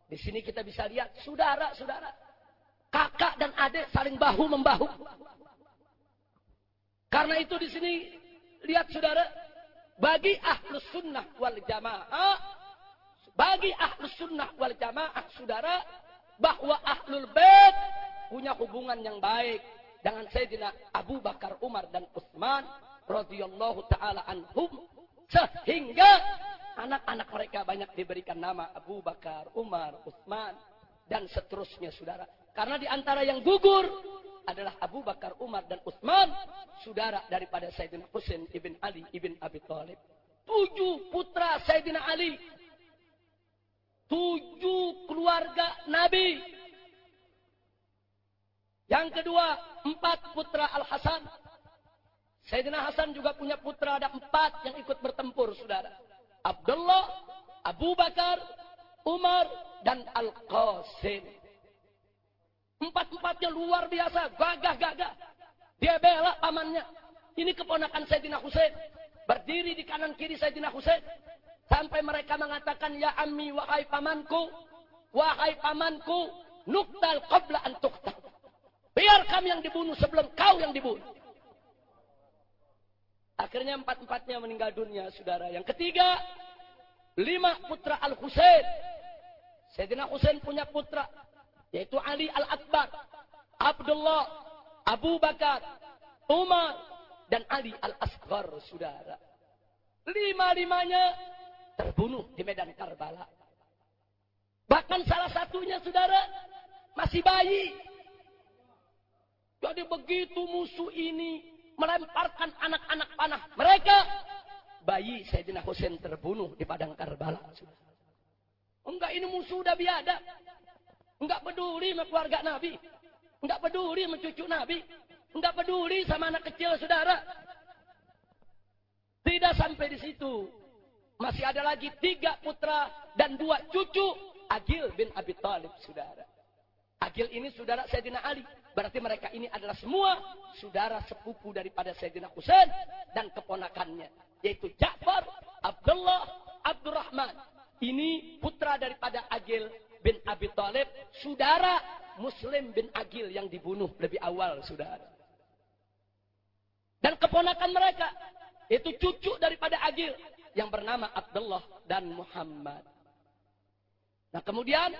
Di sini kita bisa lihat saudara-saudara. Kakak dan adik saling bahu membahu. Karena itu di sini lihat saudara, bagi ahlus sunnah wal jamaah, bagi ahlus sunnah wal jamaah saudara, bahwa ahlul bait punya hubungan yang baik dengan Sayyidina Abu Bakar, Umar dan Utsman radhiyallahu taala anhum sehingga anak-anak mereka banyak diberikan nama Abu Bakar, Umar, Utsman dan seterusnya saudara. Karena di antara yang gugur adalah Abu Bakar, Umar dan Utsman, saudara daripada Sayyidina Husain ibn Ali ibn Abi Thalib. Tujuh putra Sayyidina Ali. Tujuh keluarga Nabi. Yang kedua, empat putra Al-Hasan. Sayyidina Hasan juga punya putra, ada empat yang ikut bertempur, saudara. Abdullah, Abu Bakar, Umar, dan Al-Qasim. Empat-empatnya luar biasa, gagah-gagah. Dia bela pamannya. Ini keponakan Sayyidina Husain. Berdiri di kanan kiri Sayyidina Husain. Sampai mereka mengatakan, Ya Ammi, wahai pamanku. Wahai pamanku, nuktal qabla an tuktal. Biar kami yang dibunuh sebelum kau yang dibunuh. Akhirnya empat-empatnya meninggal dunia, saudara. Yang ketiga, lima putra Al-Husain. Sayyidina Husain punya putra, yaitu Ali Al-Akbar, Abdullah, Abu Bakar, Umar, dan Ali Al-Asghar, saudara. Lima-limanya terbunuh di medan Karbala. Bahkan salah satunya, saudara, masih bayi. Jadi begitu musuh ini melemparkan anak-anak panah mereka. Bayi Sayyidina Husain terbunuh di padang Karbala. Enggak ini musuh udah biada. Enggak peduli sama keluarga Nabi. Enggak peduli sama cucu Nabi. Enggak peduli sama anak kecil saudara. Tidak sampai di situ. Masih ada lagi tiga putra dan dua cucu Agil bin Abi Talib saudara. Agil ini saudara Sayyidina Ali. Berarti mereka ini adalah semua saudara sepupu daripada Sayyidina Husain dan keponakannya. Yaitu Ja'far, Abdullah, Abdurrahman. Ini putra daripada Agil bin Abi Thalib. Saudara Muslim bin Agil yang dibunuh lebih awal saudara. Dan keponakan mereka. Itu cucu daripada Agil. Yang bernama Abdullah dan Muhammad. Nah kemudian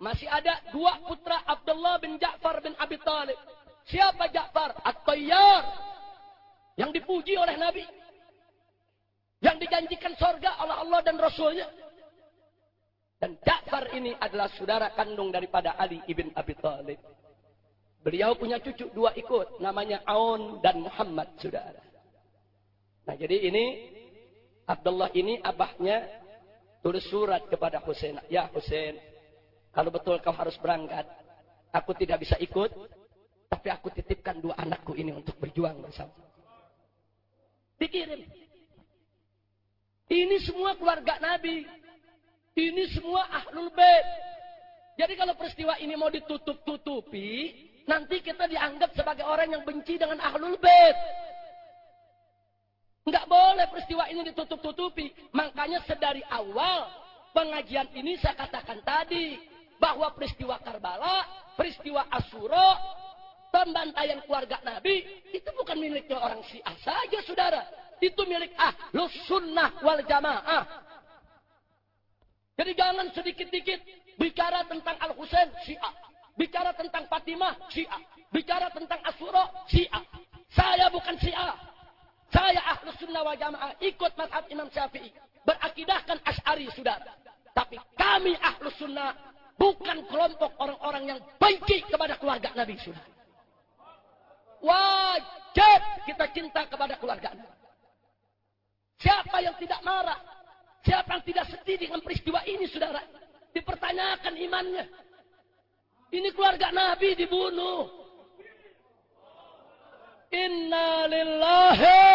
masih ada dua putra Abdullah bin Ja'far bin Abi Talib. Siapa Ja'far? At-Tayyar. Yang dipuji oleh Nabi. Yang dijanjikan sorga oleh Allah dan Rasulnya. Dan Ja'far ini adalah saudara kandung daripada Ali ibn Abi Thalib. Beliau punya cucu dua ikut, namanya Aun dan Muhammad, saudara. Nah, jadi ini Abdullah ini abahnya tulis surat kepada Husain. Ya Husain, kalau betul kau harus berangkat, aku tidak bisa ikut, tapi aku titipkan dua anakku ini untuk berjuang bersama. Dikirim. Ini semua keluarga Nabi. Ini semua ahlul bait. Jadi kalau peristiwa ini mau ditutup-tutupi, nanti kita dianggap sebagai orang yang benci dengan ahlul bait. Enggak boleh peristiwa ini ditutup-tutupi. Makanya sedari awal pengajian ini saya katakan tadi bahwa peristiwa Karbala, peristiwa Asuro, pembantaian keluarga Nabi itu bukan miliknya orang Syiah saja, saudara. Itu milik ahlus sunnah wal jamaah. Jadi jangan sedikit-dikit bicara tentang Al Husain Syiah, bicara tentang Fatimah Syiah, bicara tentang Asuro Syiah. Saya bukan Syiah. Saya ahlus sunnah wal jamaah ikut mazhab Imam Syafi'i. Berakidahkan Ash'ari saudara. Tapi kami ahlus sunnah bukan kelompok orang-orang yang benci kepada keluarga Nabi saudara. Wajib kita cinta kepada keluarga Nabi. Siapa yang tidak marah? Siapa yang tidak sedih dengan peristiwa ini, saudara? Dipertanyakan imannya. Ini keluarga Nabi dibunuh. Inna lillahi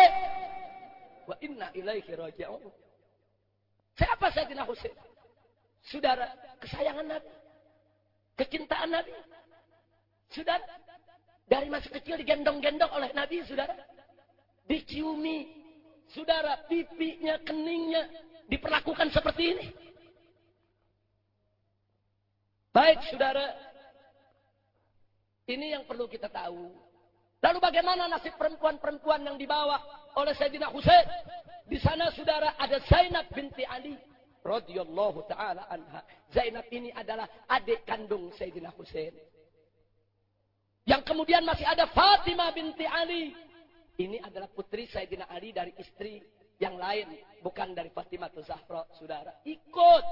wa inna ilaihi raji'un. Siapa Sayyidina Husain? Saudara, kesayangan Nabi. Kecintaan Nabi. Saudara, dari masih kecil digendong-gendong oleh Nabi, saudara. Diciumi. Saudara, pipinya, keningnya diperlakukan seperti ini. Baik, saudara. Ini yang perlu kita tahu. Lalu bagaimana nasib perempuan-perempuan yang dibawa oleh Sayyidina Husain? Di sana saudara ada Zainab binti Ali radhiyallahu taala anha. Zainab ini adalah adik kandung Sayyidina Husain. Yang kemudian masih ada Fatimah binti Ali. Ini adalah putri Sayyidina Ali dari istri yang lain. Bukan dari Fatimah atau Zahra, saudara. Ikut.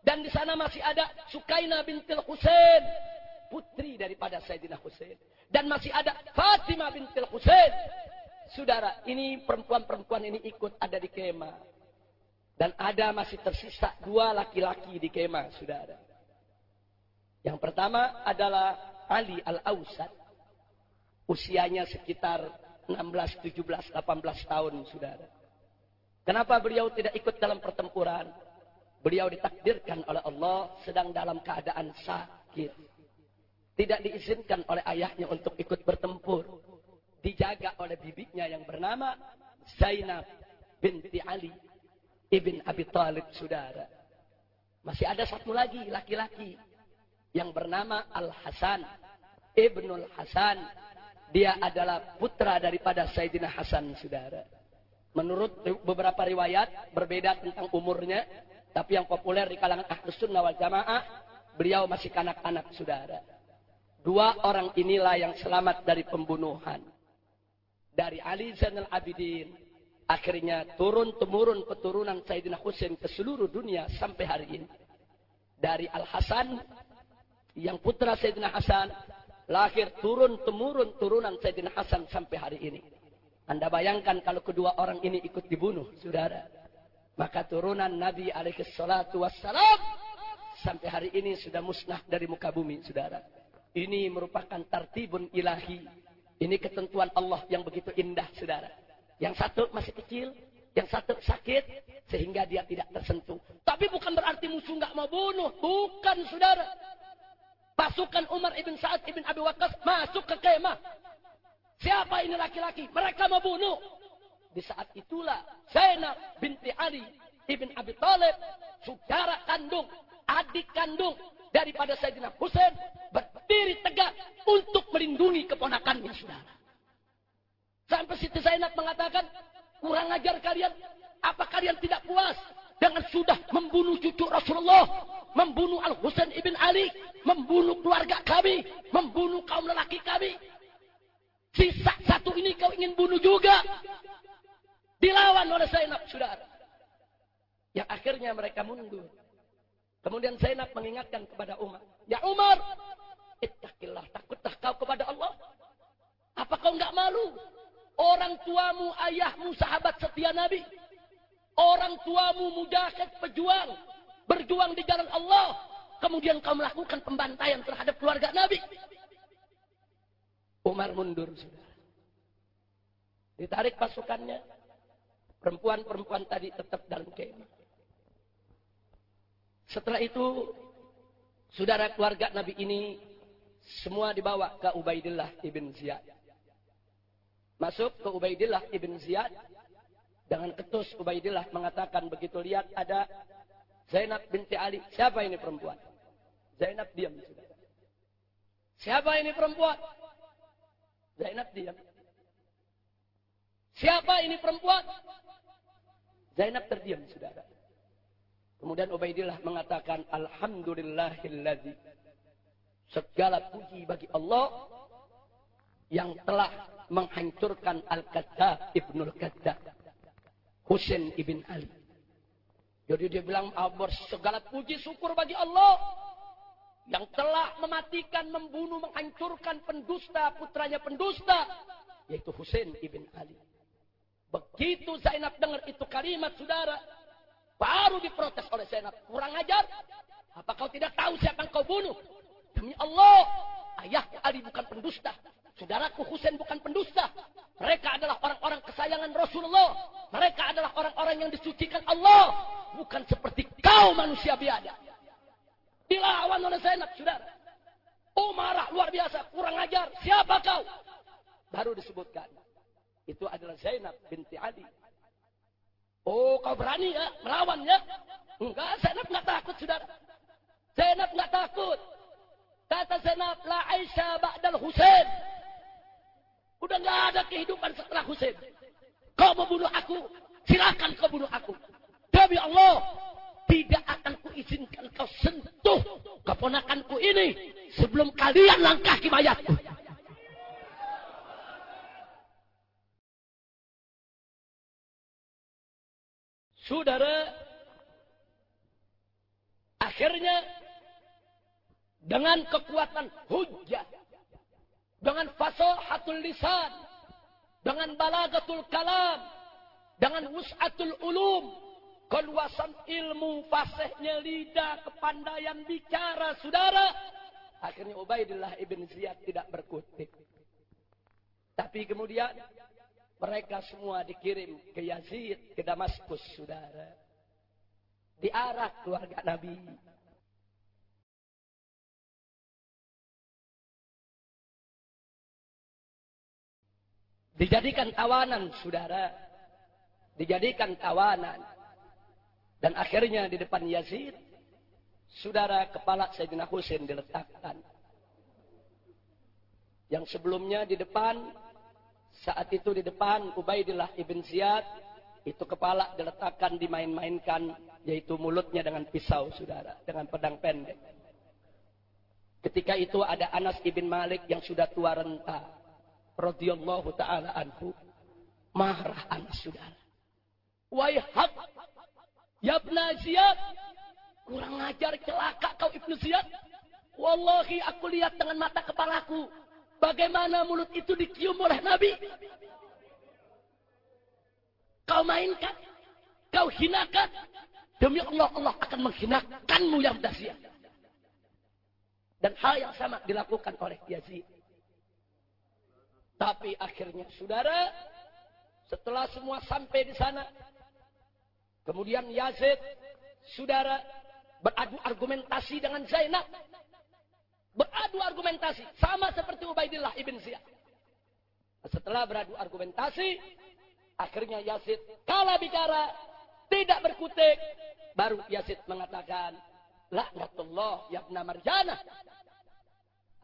Dan di sana masih ada Sukaina binti Husain. Putri daripada Sayyidina Husain. Dan masih ada Fatimah binti Husain. Saudara, ini perempuan-perempuan ini ikut ada di kemah. Dan ada masih tersisa dua laki-laki di kemah, saudara. Yang pertama adalah Ali Al-Ausad. Usianya sekitar 16, 17, 18 tahun, saudara. Kenapa beliau tidak ikut dalam pertempuran? Beliau ditakdirkan oleh Allah sedang dalam keadaan sakit. Tidak diizinkan oleh ayahnya untuk ikut bertempur. Dijaga oleh bibinya yang bernama Zainab binti Ali ibn Abi Talib, saudara. Masih ada satu lagi laki-laki yang bernama Al-Hasan Ibnul Hasan. Dia adalah putra daripada Sayyidina Hasan, saudara. Menurut beberapa riwayat, berbeda tentang umurnya. Tapi yang populer di kalangan Ahlus Sunnah wal Jamaah, beliau masih kanak-kanak, saudara. Dua orang inilah yang selamat dari pembunuhan. Dari Ali Zainal Abidin. Akhirnya turun-temurun keturunan Sayyidina Husain ke seluruh dunia sampai hari ini. Dari Al-Hasan, yang putra Sayyidina Hasan, lahir turun-temurun turunan Sayyidina Hasan sampai hari ini. Anda bayangkan kalau kedua orang ini ikut dibunuh, saudara. Maka turunan Nabi alaihi salatu wassalam sampai hari ini sudah musnah dari muka bumi, saudara. Ini merupakan tartibun ilahi. Ini ketentuan Allah yang begitu indah, saudara. Yang satu masih kecil, yang satu sakit, sehingga dia tidak tersentuh. Tapi bukan berarti musuh nggak mau bunuh. Bukan, saudara. Pasukan Umar ibn Sa'ad ibn Abi Waqqas masuk ke kemah. Siapa ini laki-laki? Mereka mau bunuh. Di saat itulah Zainab binti Ali ibn Abi Talib, saudara kandung, adik kandung daripada Sayyidina Husain berdiri tegak untuk melindungi keponakannya, saudara. Sampai Siti Zainab mengatakan, kurang ajar kalian. Apa kalian tidak puas dengan sudah membunuh cucu Rasulullah, membunuh Al Husain ibn Ali, membunuh keluarga kami, membunuh kaum lelaki kami. Sisa satu ini kau ingin bunuh juga. Dilawan oleh Zainab, saudara. Yang akhirnya mereka mundur. Kemudian Zainab mengingatkan kepada Umar. Ya Umar, takutlah kau kepada Allah. Apa kau enggak malu? Orang tuamu, ayahmu, sahabat setia Nabi. Orang tuamu mujahid pejuang. Berjuang di jalan Allah. Kemudian kau melakukan pembantaian terhadap keluarga Nabi. Umar mundur, saudara. Ditarik pasukannya. Perempuan-perempuan tadi tetap dalam kemah. Setelah itu, saudara keluarga Nabi ini semua dibawa ke Ubaidillah ibn Ziyad. Masuk ke Ubaidillah ibn Ziyad. Dengan ketus Ubaidillah mengatakan begitu lihat ada Zainab binti Ali. Siapa ini perempuan? Zainab diam. Saudara. Siapa ini perempuan? Zainab diam. Siapa ini perempuan? Zainab terdiam, saudara. Kemudian Ubaidillah mengatakan Alhamdulillahilladzi Segala puji bagi Allah yang telah menghancurkan Al-Qaddaf Ibnul Qaddaf Husain ibn Ali. Jadi dia bilang Abur segala puji syukur bagi Allah yang telah mematikan, membunuh, menghancurkan pendusta, putranya pendusta, yaitu Husain ibn Ali. Begitu Zainab dengar itu kalimat, saudara, Baru diprotes oleh Zainab. Kurang ajar. Apa kau tidak tahu siapa yang kau bunuh? Demi Allah. Ayahku Ali bukan pendusta. Saudaraku Husain bukan pendusta. Mereka adalah orang-orang kesayangan Rasulullah. Mereka adalah orang-orang yang disucikan Allah. Bukan seperti kau manusia biada. Dilawan oleh Zainab, saudara. Oh marah luar biasa. Kurang ajar. Siapa kau? Baru disebutkan. Itu adalah Zainab binti Ali Oh, kau berani ya melawan ya? Enggak, Zainab enggak takut, saudara. Zainab enggak takut. Kata Zainab, la Aisyah ba'dal Husain. Udah enggak ada kehidupan setelah Husain. Kau mau bunuh aku, silakan kau bunuh aku. Demi Allah, tidak akan kuizinkan kau sentuh keponakanku ini sebelum kalian langkahi mayatku. Saudara, akhirnya dengan kekuatan hujah, dengan fasahatul lisan, dengan balagatul kalam, dengan wus'atul ulum, keluasan ilmu, fasihnya lidah, kepandaian bicara, saudara. Akhirnya Ubaidillah ibn Ziyad tidak berkutik. Tapi kemudian mereka semua dikirim ke Yazid, ke Damaskus, saudara. Diarak keluarga Nabi. Dijadikan tawanan, saudara. Dijadikan tawanan. Dan akhirnya di depan Yazid, saudara kepala Sayyidina Husain diletakkan. Yang sebelumnya di depan saat itu di depan Ubaidillah ibn Ziyad, itu kepala diletakkan dimain-mainkan, yaitu mulutnya dengan pisau, saudara, dengan pedang pendek. Ketika itu ada Anas ibn Malik yang sudah tua renta, radhiyallahu taala anhu, marah Anas saudara. Wahai ya ibn Ziyad, kurang ajar celaka kau ibn Ziyad. Wallahi aku lihat dengan mata kepalaku Bagaimana mulut itu dicium oleh Nabi? Kau mainkan, kau hinakan. Demi Allah, Allah akan menghinakanmu yang dahsyat. Dan hal yang sama dilakukan oleh Yazid. Tapi akhirnya saudara, setelah semua sampai di sana, kemudian Yazid, saudara, beradu argumentasi dengan Zainab. Beradu argumentasi. Sama seperti Ubaidillah ibn Ziyad. Setelah beradu argumentasi, akhirnya Yazid kalah bicara, tidak berkutik. Baru Yazid mengatakan, Laknatullah yabna marjana.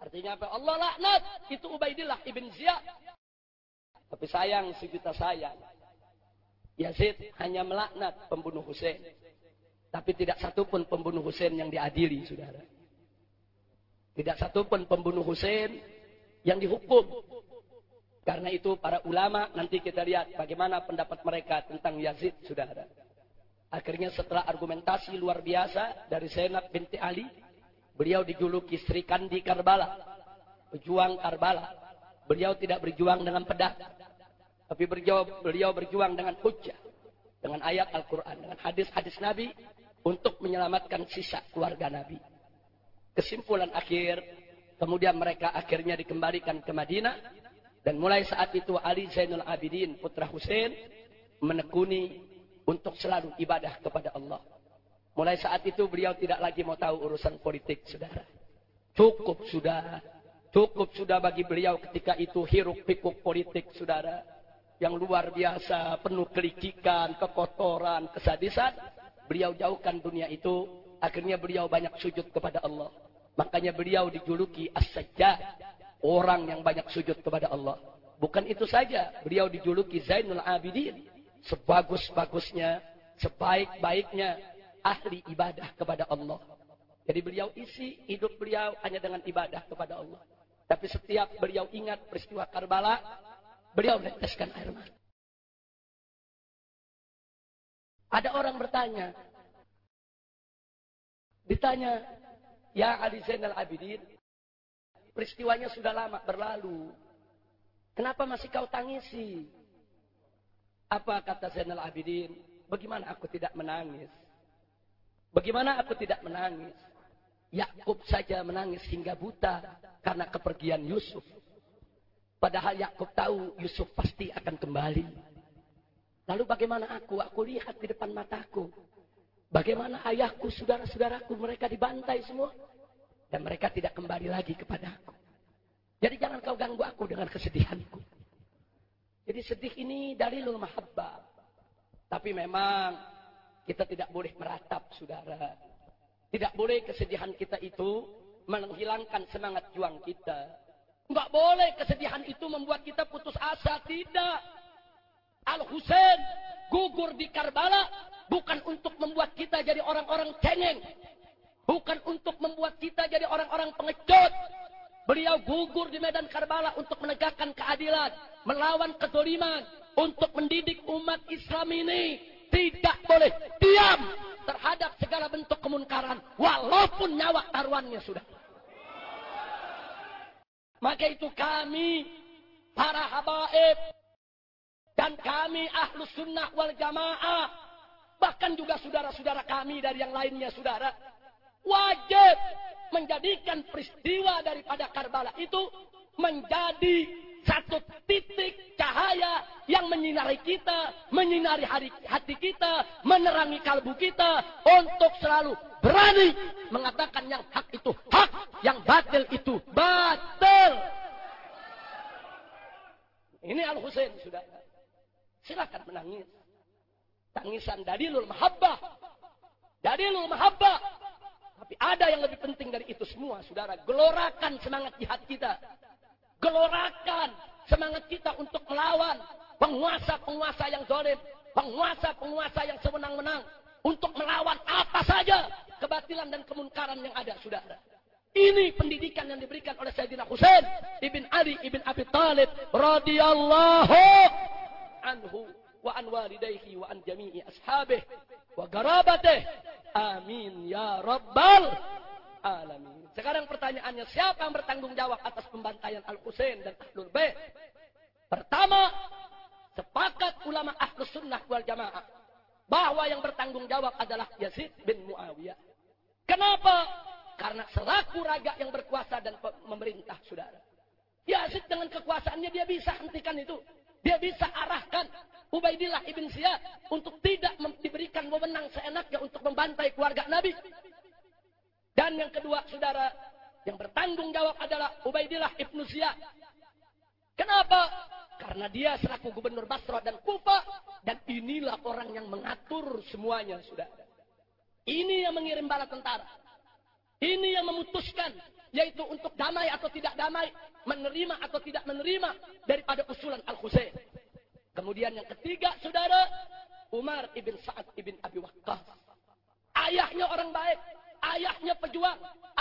Artinya apa? Allah laknat. Itu Ubaidillah ibn Ziyad. Tapi sayang, sejuta sayang. Yazid hanya melaknat pembunuh Hussein. Tapi tidak satu pun pembunuh Hussein yang diadili, saudara. Tidak satu pun pembunuh Hussein yang dihukum. Karena itu para ulama nanti kita lihat bagaimana pendapat mereka tentang Yazid, saudara. Akhirnya setelah argumentasi luar biasa dari Zainab binti Ali, beliau dijuluki Sri Kandi Karbala, pejuang Karbala. Beliau tidak berjuang dengan pedang, tapi beliau, beliau berjuang dengan hujah, dengan ayat Al-Quran, dengan hadis-hadis Nabi untuk menyelamatkan sisa keluarga Nabi. Kesimpulan akhir, kemudian mereka akhirnya dikembalikan ke Madinah, dan mulai saat itu Ali Zainul Abidin putra Hussein menekuni untuk selalu ibadah kepada Allah. Mulai saat itu beliau tidak lagi mau tahu urusan politik, saudara. Cukup sudah. Cukup sudah bagi beliau ketika itu hiruk pikuk politik, saudara. Yang luar biasa, penuh kelicikan, kekotoran, kesadisan. Beliau jauhkan dunia itu. Akhirnya beliau banyak sujud kepada Allah. Makanya beliau dijuluki as-sajjad. Orang yang banyak sujud kepada Allah. Bukan itu saja. Beliau dijuluki Zainul Abidin sebagus-bagusnya, sebaik-baiknya ahli ibadah kepada Allah. Jadi beliau isi hidup beliau hanya dengan ibadah kepada Allah. Tapi setiap beliau ingat peristiwa Karbala, beliau meneteskan air mata. Ada orang bertanya, ditanya, Ya Ali Zainal Abidin, peristiwanya sudah lama berlalu. Kenapa masih kau tangisi? Apa kata Zainal Abidin? Bagaimana aku tidak menangis? Bagaimana aku tidak menangis? Yakub saja menangis hingga buta karena kepergian Yusuf. Padahal Yakub tahu Yusuf pasti akan kembali. Lalu bagaimana aku? Aku lihat di depan mataku. Bagaimana ayahku, saudara-saudaraku, mereka dibantai semua. Dan mereka tidak kembali lagi kepada aku. Jadi jangan kau ganggu aku dengan kesedihanku. Jadi sedih ini dalilul mahabbah. Tapi memang kita tidak boleh meratap, saudara. Tidak boleh kesedihan kita itu menghilangkan semangat juang kita. Enggak boleh kesedihan itu membuat kita putus asa. Tidak. Al-Husain gugur di Karbala bukan untuk membuat kita jadi orang-orang cengeng. Bukan untuk membuat kita jadi orang-orang pengecut. Beliau gugur di medan Karbala untuk menegakkan keadilan, melawan kezoliman, untuk mendidik umat Islam ini tidak boleh. Diam. Terhadap segala bentuk kemunkaran, walaupun nyawa taruhannya sudah. Maka itu kami, para habaib, dan kami ahlus sunnah wal jamaah, bahkan juga saudara-saudara kami dari yang lainnya saudara, wajib menjadikan peristiwa daripada Karbala itu menjadi satu titik cahaya yang menyinari kita, menyinari hari, hati kita, menerangi kalbu kita untuk selalu berani mengatakan yang hak itu hak, yang batil itu batil. Ini Al Husain sudah. Silakan menangis. Tangisan dalilul mahabbah. Dalilul mahabbah tapi ada yang lebih penting dari itu semua, saudara. Gelorakan semangat jihad kita. Gelorakan semangat kita untuk melawan penguasa-penguasa yang zalim, penguasa-penguasa yang semenang-menang untuk melawan apa saja kebatilan dan kemunkaran yang ada, saudara. Ini pendidikan yang diberikan oleh Sayyidina Husain ibn Ali ibn Abi Talib radhiyallahu anhu wa an walidayhi wa an jami'i ashabih wa garabatih Amin ya Rabbal Alamin. Sekarang pertanyaannya, siapa yang bertanggung jawab atas pembantaian Al-Husain dan Ahlul Bait? Pertama, sepakat ulama Ahlus Sunnah wal Jamaah bahwa yang bertanggung jawab adalah Yazid bin Muawiyah. Kenapa? Karena selaku raja yang berkuasa dan memerintah, saudara. Yazid dengan kekuasaannya dia bisa hentikan itu. Dia bisa arahkan Ubaidillah ibn Ziyad untuk tidak diberikan wewenang seenaknya untuk membantai keluarga Nabi. Dan yang kedua, saudara, yang bertanggung jawab adalah Ubaidillah ibn Ziyad. Kenapa? Karena dia selaku gubernur Basra dan Kufa dan inilah orang yang mengatur semuanya, saudara. Ini yang mengirim bala tentara. Ini yang memutuskan yaitu untuk damai atau tidak damai, menerima atau tidak menerima daripada usulan Al-Husain. Kemudian yang ketiga, saudara, Umar ibn Sa'ad ibn Abi Waqqas. Ayahnya orang baik, ayahnya pejuang,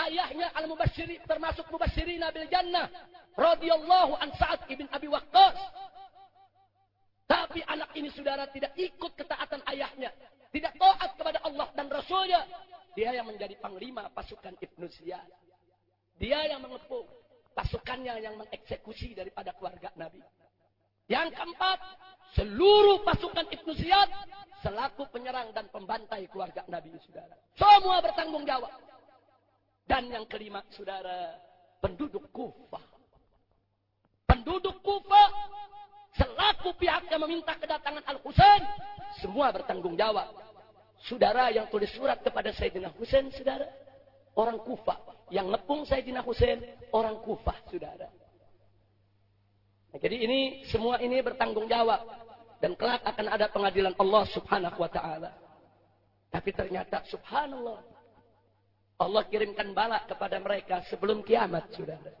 ayahnya al-mubasyiri termasuk mubasyiri bil jannah radhiyallahu an Sa'ad ibn Abi Waqqas. Tapi anak ini saudara tidak ikut ketaatan ayahnya, tidak taat Rasulnya. Dia yang menjadi panglima pasukan Ibnu Ziyad. Dia yang mengepung pasukannya yang mengeksekusi daripada keluarga Nabi. Yang keempat, seluruh pasukan Ibnu Ziyad selaku penyerang dan pembantai keluarga Nabi saudara. Semua bertanggung jawab. Dan yang kelima saudara, penduduk Kufah. Penduduk Kufah selaku pihak yang meminta kedatangan Al-Husain semua bertanggung jawab. Saudara yang tulis surat kepada Sayyidina Husain, saudara. Orang Kufah. Yang ngepung Sayyidina Husain, orang Kufah, saudara. Nah, jadi ini, semua ini bertanggung jawab. Dan kelak akan ada pengadilan Allah subhanahu wa ta'ala. Tapi ternyata subhanallah. Allah kirimkan balak kepada mereka sebelum kiamat, saudara.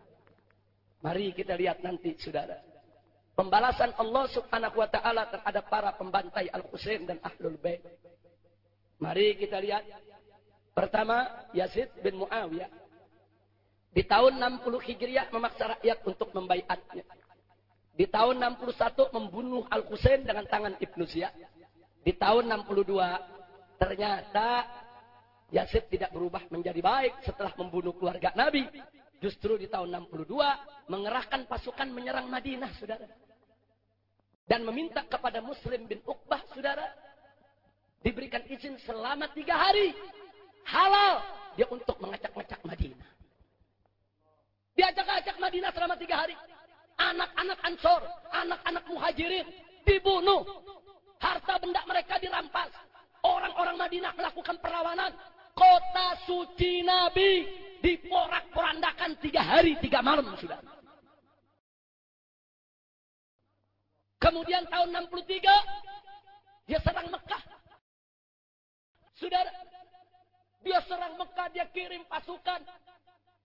Mari kita lihat nanti, saudara. Pembalasan Allah subhanahu wa ta'ala terhadap para pembantai Al-Husain dan Ahlul Bait. Mari kita lihat. Pertama, Yazid bin Muawiyah. Di tahun 60 Hijriah memaksa rakyat untuk membaiatnya. Di tahun 61 membunuh Al-Husain dengan tangan Ibnu Ziyad. Di tahun 62 ternyata Yazid tidak berubah menjadi baik setelah membunuh keluarga Nabi. Justru di tahun 62 mengerahkan pasukan menyerang Madinah, saudara. Dan meminta kepada Muslim bin Uqbah, saudara, diberikan izin selama tiga hari. Halal dia untuk mengacak-ngacak Madinah. Diajak-ajak Madinah selama tiga hari. Anak-anak Ansor, anak-anak Muhajirin dibunuh. Harta benda mereka dirampas. Orang-orang Madinah melakukan perlawanan. Kota suci Nabi diporak-porandakan tiga hari, tiga malam sudah. Kemudian tahun 63 dia serang Mekah. Saudara, dia serang Mekah, dia kirim pasukan.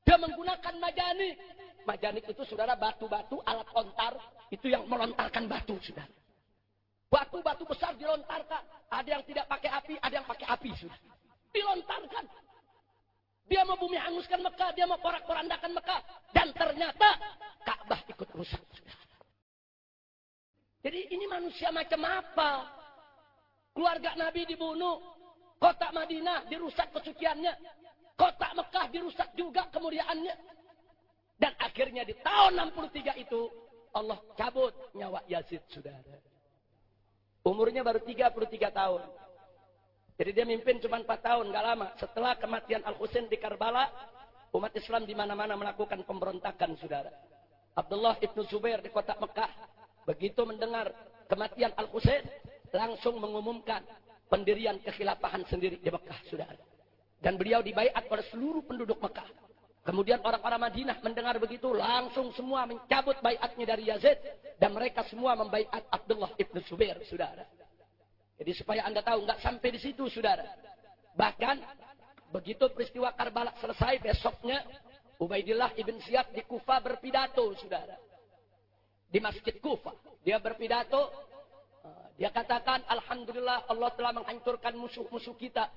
Dia menggunakan majani. Majani itu saudara batu-batu alat lontar. Itu yang melontarkan batu saudara. Batu-batu besar dilontarkan. Ada yang tidak pakai api, ada yang pakai api sudah. Dilontarkan. Dia mau bumi hanguskan Mekah, dia mau porak-porandakan Mekah. Dan ternyata Ka'bah ikut rusak sudah. Jadi ini manusia macam apa? Keluarga Nabi dibunuh, kota Madinah dirusak kesuciannya, kota Mekah dirusak juga kemuliaannya. Dan akhirnya di tahun 63 itu Allah cabut nyawa Yazid saudara. Umurnya baru 33 tahun. Jadi dia mimpin cuma 4 tahun, gak lama. Setelah kematian Al-Husain di Karbala, umat Islam di mana-mana melakukan pemberontakan, saudara. Abdullah ibnu Zubair di kota Mekah, begitu mendengar kematian Al-Husain, langsung mengumumkan pendirian kekhilafahan sendiri di Mekah, saudara. Dan beliau dibaiat oleh seluruh penduduk Mekah. Kemudian orang-orang Madinah mendengar begitu, langsung semua mencabut baiatnya dari Yazid. Dan mereka semua membaiat Abdullah ibnu Zubair, saudara. Jadi supaya anda tahu, nggak sampai di situ, saudara. Bahkan, begitu peristiwa Karbala selesai, besoknya, Ubaidillah ibn Ziyad di Kufa berpidato, saudara. Di masjid Kufa. Dia berpidato, dia katakan, Alhamdulillah Allah telah menghancurkan musuh-musuh kita.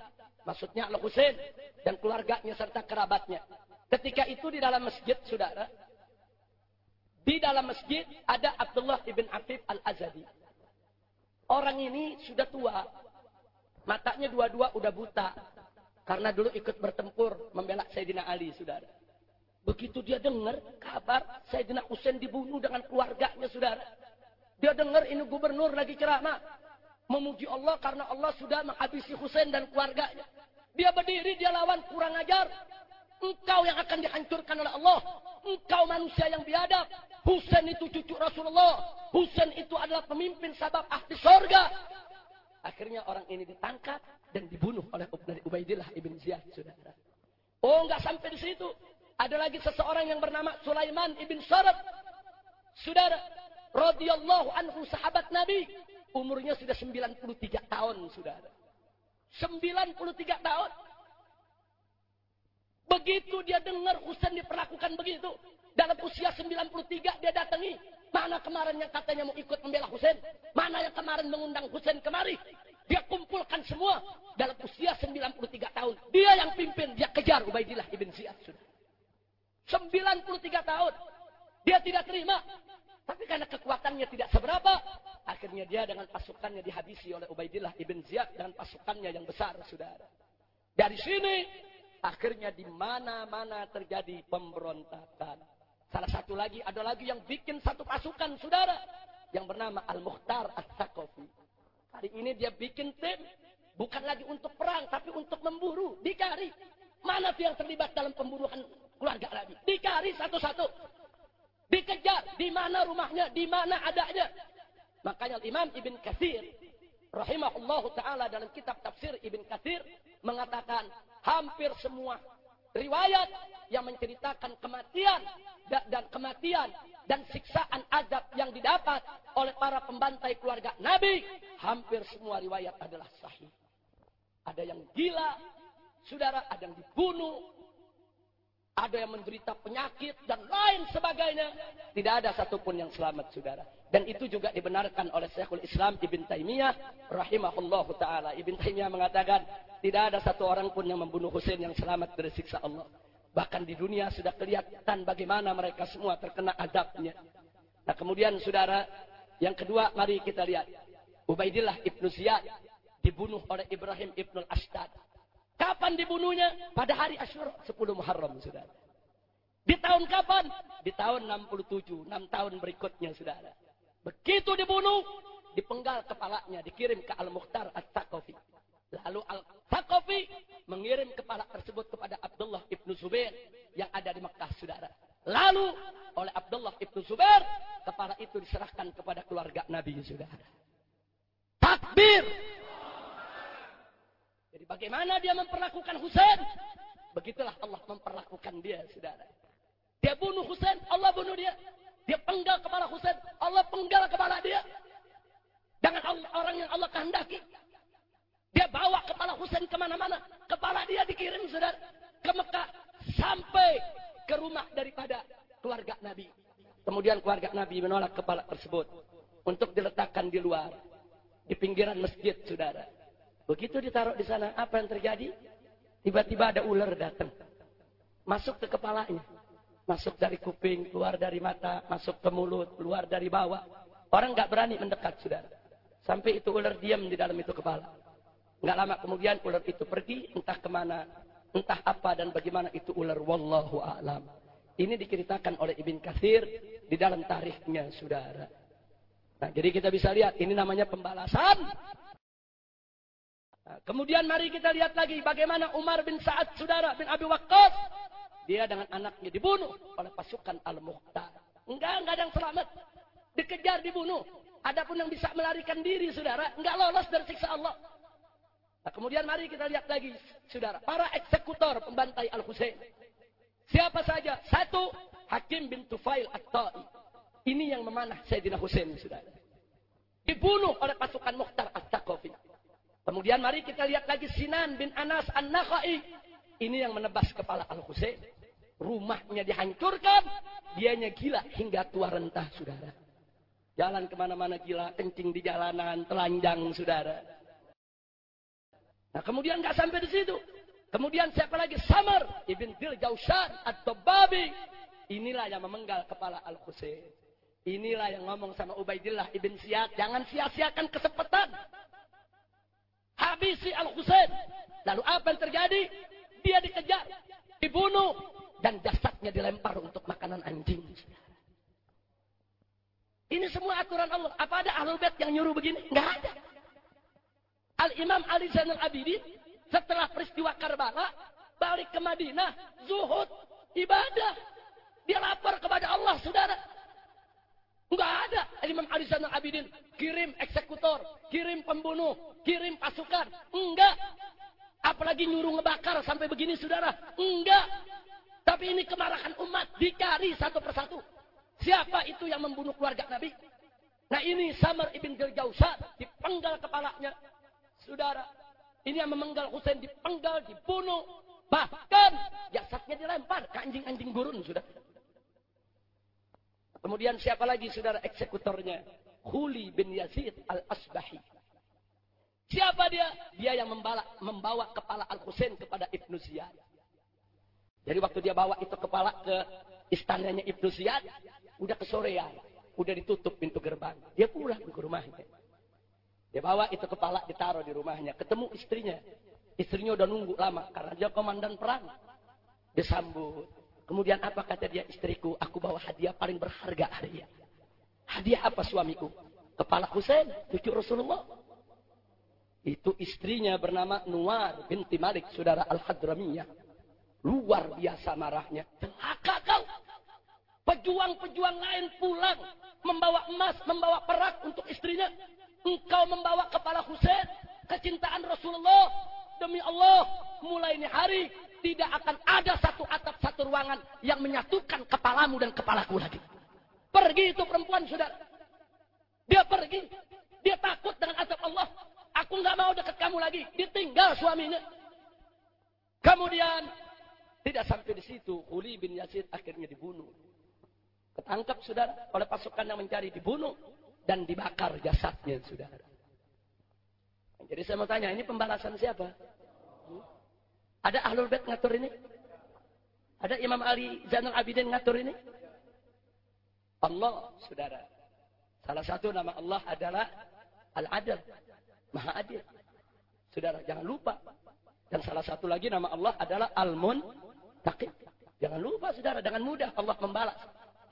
Maksudnya Al-Husain dan keluarganya serta kerabatnya. Ketika itu di dalam masjid, saudara. Di dalam masjid ada Abdullah ibn Afif al-Azadi. Orang ini sudah tua. Matanya dua-dua udah buta. Karena dulu ikut bertempur membela Sayyidina Ali, saudara. Begitu dia dengar kabar Sayyidina Husain dibunuh dengan keluarganya, saudara. Dia dengar ini gubernur lagi ceramah. Memuji Allah karena Allah sudah menghabisi Husain dan keluarganya. Dia berdiri, dia lawan kurang ajar. Engkau yang akan dihancurkan oleh Allah. Engkau manusia yang biadab. Husain itu cucu Rasulullah. Husain itu adalah pemimpin sabab ahli sorga. Akhirnya orang ini ditangkap dan dibunuh oleh Ubaidillah ibn Ziyad, saudara. Oh, nggak sampai di situ. Ada lagi seseorang yang bernama Sulaiman ibn Sarat. Saudara, radhiyallahu anhu sahabat Nabi. Umurnya sudah 93 tahun, saudara. 93 tahun. Begitu dia dengar Husain diperlakukan begitu. Dalam usia 93 dia datangi. Mana kemarin yang katanya mau ikut membela Husain? Mana yang kemarin mengundang Husain kemari? Dia kumpulkan semua dalam usia 93 tahun. Dia yang pimpin, dia kejar Ubaidillah ibn Ziyad. Sudah. 93 tahun. Dia tidak terima. Tapi karena kekuatannya tidak seberapa, akhirnya dia dengan pasukannya dihabisi oleh Ubaidillah ibn Ziyad dengan pasukannya yang besar, saudara. Dari sini akhirnya di mana-mana terjadi pemberontakan. Salah satu lagi ada lagi yang bikin satu pasukan saudara yang bernama Al-Mukhtar As-Sakofi. Kali ini dia bikin tim bukan lagi untuk perang tapi untuk memburu, dicari. Mana yang terlibat dalam pembunuhan keluarga Nabi? Dicari satu-satu. Dikejar di mana rumahnya, di mana adanya. Makanya Imam Ibn Katsir rahimahullahu taala dalam kitab tafsir Ibn Katsir mengatakan hampir semua riwayat yang menceritakan kematian da- dan kematian dan siksaan azab yang didapat oleh para pembantai keluarga Nabi hampir semua riwayat adalah sahih. Ada yang gila, saudara, ada yang dibunuh, ada yang menderita penyakit dan lain sebagainya. Tidak ada satupun yang selamat, saudara. Dan itu juga dibenarkan oleh Syekhul Islam Ibn Taimiyah rahimahullahu taala. Ibn Taimiyah mengatakan tidak ada satu orang pun yang membunuh Husain yang selamat dari siksa Allah. Bahkan di dunia sudah kelihatan bagaimana mereka semua terkena adabnya. Nah kemudian saudara, yang kedua mari kita lihat. Ubaidillah ibnu Ziyad dibunuh oleh Ibrahim ibnu Ashtad. Kapan dibunuhnya? Pada hari Asyura 10 Muharram, saudara. Di tahun kapan? Di tahun 67, 6 tahun berikutnya, saudara. Begitu dibunuh, dipenggal kepalanya, dikirim ke Al-Mukhtar At-Taqafi. Lalu Al-Taqafi mengirim kepala tersebut kepada Abdullah ibnu Zubair yang ada di Mekah, saudara. Lalu oleh Abdullah ibnu Zubair, kepala itu diserahkan kepada keluarga Nabi, saudara. Takbir! Jadi bagaimana dia memperlakukan Husain? Begitulah Allah memperlakukan dia, saudara. Dia bunuh Husain, Allah bunuh dia. Dia penggal kepala Husain, Allah penggal kepala dia. Dengan orang yang Allah kehendaki. Dia bawa kepala Husain ke mana-mana. Kepala dia dikirim, saudara. Ke Mekah. Sampai ke rumah daripada keluarga Nabi. Kemudian keluarga Nabi menolak kepala tersebut. Untuk diletakkan di luar. Di pinggiran masjid, saudara. Begitu ditaruh di sana, apa yang terjadi? Tiba-tiba ada ular datang. Masuk ke kepalanya. Masuk dari kuping, keluar dari mata, masuk ke mulut, keluar dari bawah. Orang nggak berani mendekat, saudara. Sampai itu ular diam di dalam itu kepala. Nggak lama kemudian ular itu pergi, entah ke mana, entah apa dan bagaimana itu ular. Wallahu a'lam. Ini diceritakan oleh Ibn Kathir di dalam tarikhnya, saudara. Nah, jadi kita bisa lihat, ini namanya pembalasan Nah, kemudian mari kita lihat lagi bagaimana Umar bin Sa'ad saudara bin Abi Waqqas dia dengan anaknya dibunuh oleh pasukan Al-Mukhtar. Enggak, enggak ada yang selamat. Dikejar dibunuh. Adapun yang bisa melarikan diri saudara, enggak lolos dari siksa Allah. Nah, kemudian mari kita lihat lagi saudara, para eksekutor pembantai Al-Husain. Siapa saja? Satu, Hakim bin Tufail At-Ta'i. Ini yang memanah Sayyidina Husain saudara. Dibunuh oleh pasukan Mukhtar At-Taqafi. Kemudian mari kita lihat lagi Sinan bin Anas An-Nakhai. Ini yang menebas kepala Al-Husain. Rumahnya dihancurkan. Dianya gila hingga tua rentah, saudara. Jalan ke mana-mana gila, kencing di jalanan, telanjang, saudara. Nah kemudian nggak sampai di situ. Kemudian siapa lagi? Samar ibn Dil Jaushan atau Babi. Inilah yang memenggal kepala Al-Husain. Inilah yang ngomong sama Ubaidillah ibn Ziyad. Jangan sia-siakan kesempatan habisi Al-Husain. Lalu apa yang terjadi? Dia dikejar, dibunuh, dan jasadnya dilempar untuk makanan anjing. Ini semua aturan Allah. Apa ada ahlul bait yang nyuruh begini? Enggak ada. Al-Imam Ali Zainal Abidin setelah peristiwa Karbala balik ke Madinah, zuhud, ibadah. Dia lapor kepada Allah, saudara. Enggak ada. Imam Ali Zainal Abidin kirim eksekutor, kirim pembunuh, kirim pasukan. Enggak. Apalagi nyuruh ngebakar sampai begini saudara. Enggak. Tapi ini kemarahan umat. Dicari satu persatu. Siapa itu yang membunuh keluarga Nabi? Nah ini Samar ibn Jausar dipenggal kepalanya. Saudara. Ini yang memenggal Husain dipenggal, dibunuh. Bahkan jasadnya dilempar ke anjing-anjing gurun sudah. Kemudian siapa lagi saudara eksekutornya? Huli bin Yazid al-Asbahi. Siapa dia? Dia yang membawa, membawa kepala Al-Husain kepada Ibnu Ziyad. Jadi waktu dia bawa itu kepala ke istananya Ibnu Ziyad, udah kesorean, udah ditutup pintu gerbang. Dia pulang ke rumahnya. Dia bawa itu kepala ditaruh di rumahnya, ketemu istrinya. Istrinya udah nunggu lama karena dia komandan perang. Disambut. Kemudian apa kata dia istriku? Aku bawa hadiah paling berharga hari ini. Hadiah apa suamiku? Kepala Husain, cucu Rasulullah. Itu istrinya bernama Nuar binti Malik, saudara Al-Hadramiyah. Luar biasa marahnya. Celaka kau. Pejuang-pejuang lain pulang. Membawa emas, membawa perak untuk istrinya. Engkau membawa kepala Husain. Kecintaan Rasulullah. Demi Allah, mulai ini hari tidak akan ada satu atap satu ruangan yang menyatukan kepalamu dan kepalaku lagi. Pergi itu perempuan saudara. Dia pergi. Dia takut dengan azab Allah. Aku nggak mau dekat kamu lagi. Ditinggal suaminya. Kemudian tidak sampai di situ. Uli bin Yazid akhirnya dibunuh. Ketangkap saudara oleh pasukan yang mencari dibunuh dan dibakar jasadnya saudara. Jadi saya mau tanya, ini pembalasan siapa? Ada Ahlul Bait ngatur ini? Ada Imam Ali Zainal Abidin ngatur ini? Allah, saudara. Salah satu nama Allah adalah Al-Adil. Maha Adil. Saudara, jangan lupa. Dan salah satu lagi nama Allah adalah Al-Mun. Jangan lupa, saudara. Dengan mudah Allah membalas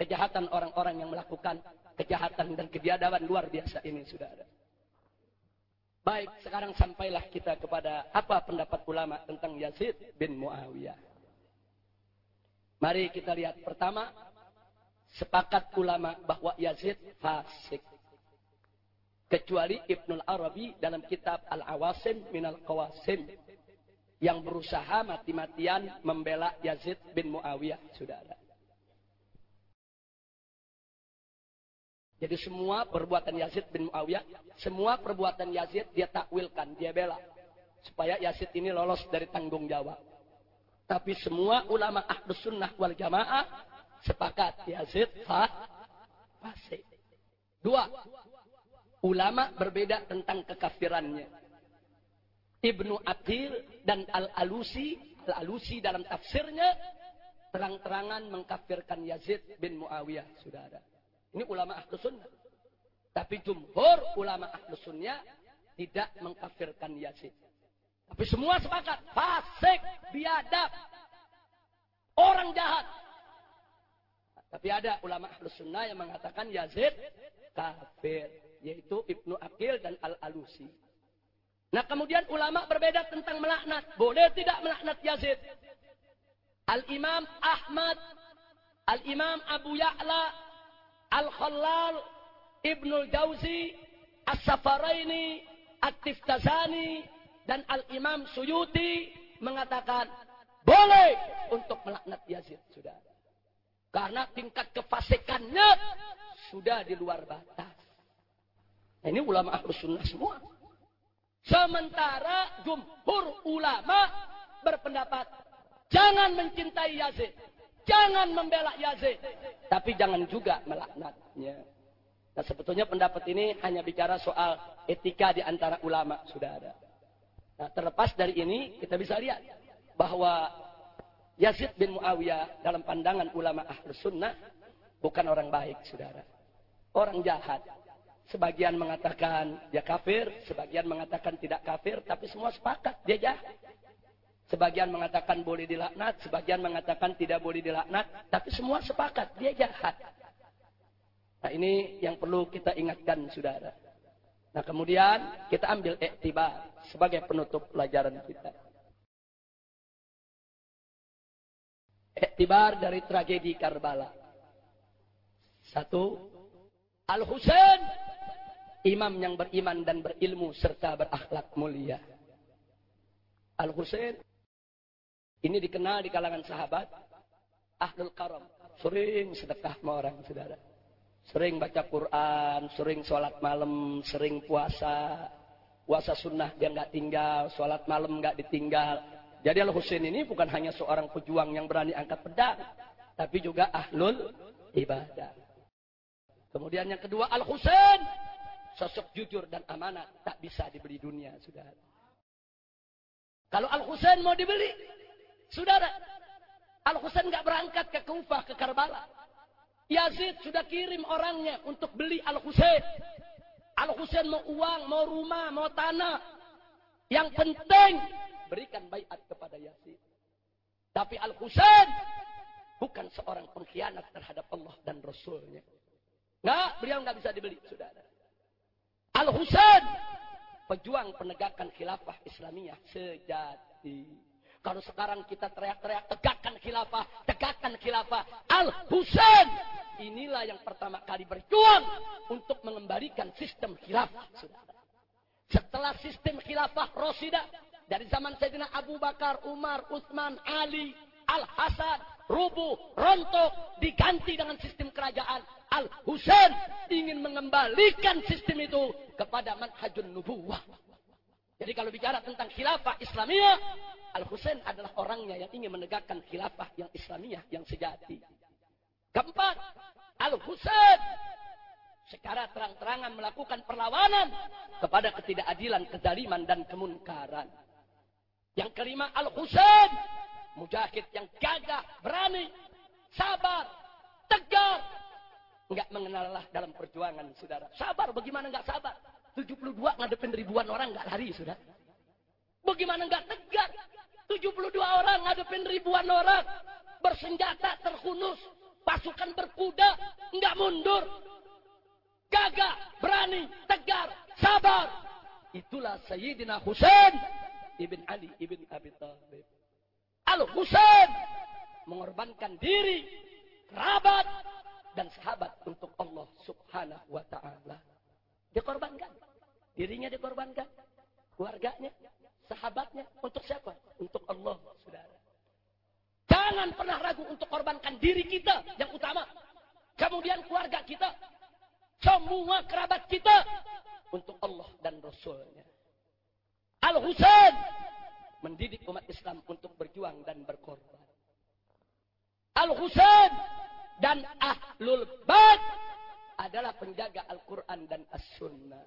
kejahatan orang-orang yang melakukan kejahatan dan kebiadaban luar biasa ini, saudara. Baik, sekarang sampailah kita kepada apa pendapat ulama tentang Yazid bin Muawiyah. Mari kita lihat pertama, sepakat ulama bahwa Yazid fasik. Kecuali Ibnul Arabi dalam kitab Al-Awasim Minal Qawasim. Yang berusaha mati-matian membela Yazid bin Muawiyah, saudara. Jadi semua perbuatan Yazid bin Muawiyah, semua perbuatan Yazid dia takwilkan, dia bela. Supaya Yazid ini lolos dari tanggung jawab. Tapi semua ulama ahlus sunnah wal jamaah sepakat Yazid fa fasik. Dua, ulama berbeda tentang kekafirannya. Ibnu Aqil dan Al-Alusi, Al-Alusi dalam tafsirnya terang-terangan mengkafirkan Yazid bin Muawiyah, saudara. Ini ulama ahlu sunnah. Tapi jumhur ulama ahlu sunnah tidak mengkafirkan Yazid. Tapi semua sepakat. Fasik, biadab. Orang jahat. Tapi ada ulama ahlu sunnah yang mengatakan Yazid kafir. Yaitu Ibnu Akil dan Al-Alusi. Nah kemudian ulama berbeda tentang melaknat. Boleh tidak melaknat Yazid? Al-Imam Ahmad, Al-Imam Abu Ya'la, Al-Khallal, Ibnul Jauzi, As-Safaraini, At-Tiftazani, dan Al-Imam Suyuti mengatakan boleh untuk melaknat Yazid, sudah. Karena tingkat kefasikannya sudah di luar batas. Nah, ini ulama ahlus sunnah semua. Sementara jumhur ulama berpendapat jangan mencintai Yazid. Jangan membela Yazid. Tapi jangan juga melaknatnya. Nah sebetulnya pendapat ini hanya bicara soal etika di antara ulama, sudah ada. Nah terlepas dari ini, kita bisa lihat bahwa Yazid bin Muawiyah dalam pandangan ulama ahlus sunnah bukan orang baik, saudara. Orang jahat. Sebagian mengatakan dia kafir, sebagian mengatakan tidak kafir, tapi semua sepakat dia jahat. Sebagian mengatakan boleh dilaknat, sebagian mengatakan tidak boleh dilaknat, tapi semua sepakat dia jahat. Nah ini yang perlu kita ingatkan saudara. Nah kemudian kita ambil iktibar sebagai penutup pelajaran kita. Iktibar dari tragedi Karbala. Satu, Al-Husain, imam yang beriman dan berilmu serta berakhlak mulia. Al-Husain ini dikenal di kalangan sahabat ahlul karam. Sering sedekah sama orang, saudara. Sering baca Quran, sering sholat malam, sering puasa. Puasa sunnah dia nggak tinggal, sholat malam nggak ditinggal. Jadi Al Husain ini bukan hanya seorang pejuang yang berani angkat pedang, tapi juga ahlul ibadah. Kemudian yang kedua Al Husain, sosok jujur dan amanah tak bisa dibeli dunia, saudara. Kalau Al Husain mau dibeli, Saudara, Al-Husain nggak berangkat ke Kufah, ke Karbala. Yazid sudah kirim orangnya untuk beli Al-Husain. Al-Husain mau uang, mau rumah, mau tanah. Yang penting berikan bayat kepada Yazid. Tapi Al-Husain bukan seorang pengkhianat terhadap Allah dan Rasulnya. Nggak, beliau nggak bisa dibeli, saudara. Al-Husain, pejuang penegakan khilafah Islamiyah sejati. Kalau sekarang kita teriak-teriak, tegakkan khilafah, tegakkan khilafah. Al-Husain, inilah yang pertama kali berjuang untuk mengembalikan sistem khilafah. Setelah sistem khilafah Rosidah, dari zaman Sayyidina Abu Bakar, Umar, Utsman, Ali, Al-Hasan, rubuh, rontok, diganti dengan sistem kerajaan. Al-Husain ingin mengembalikan sistem itu kepada manhajun nubuwah. Jadi kalau bicara tentang khilafah Islamiyah, Al-Husain adalah orangnya yang ingin menegakkan khilafah yang Islamiyah yang sejati. Keempat, Al-Husain secara terang-terangan melakukan perlawanan kepada ketidakadilan, kezaliman dan kemunkaran. Yang kelima Al-Husain, mujahid yang gagah, berani, sabar, tegar, enggak mengenallah dalam perjuangan, saudara. Sabar, bagaimana enggak sabar? 72 ngadepin ribuan orang enggak lari, saudara. Bagaimana enggak tegar? 72 orang ngadepin ribuan orang, bersenjata, terhunus, pasukan berkuda, enggak mundur. Gagah, berani, tegar, sabar. Itulah Sayyidina Husain ibn Ali ibn Abi Thalib. Al-Husain mengorbankan diri, kerabat, dan sahabat untuk Allah subhanahu wa ta'ala. Dikorbankan. Dirinya dikorbankan. Keluarganya, sahabatnya. Untuk siapa? Untuk Allah, saudara. Jangan pernah ragu untuk korbankan diri kita yang utama. Kemudian keluarga kita. Semua kerabat kita. Untuk Allah dan Rasulnya. Al-Husain mendidik umat Islam untuk berjuang dan berkorban. Al-Husain dan Ahlul Bait adalah penjaga Al-Quran dan As-Sunnah.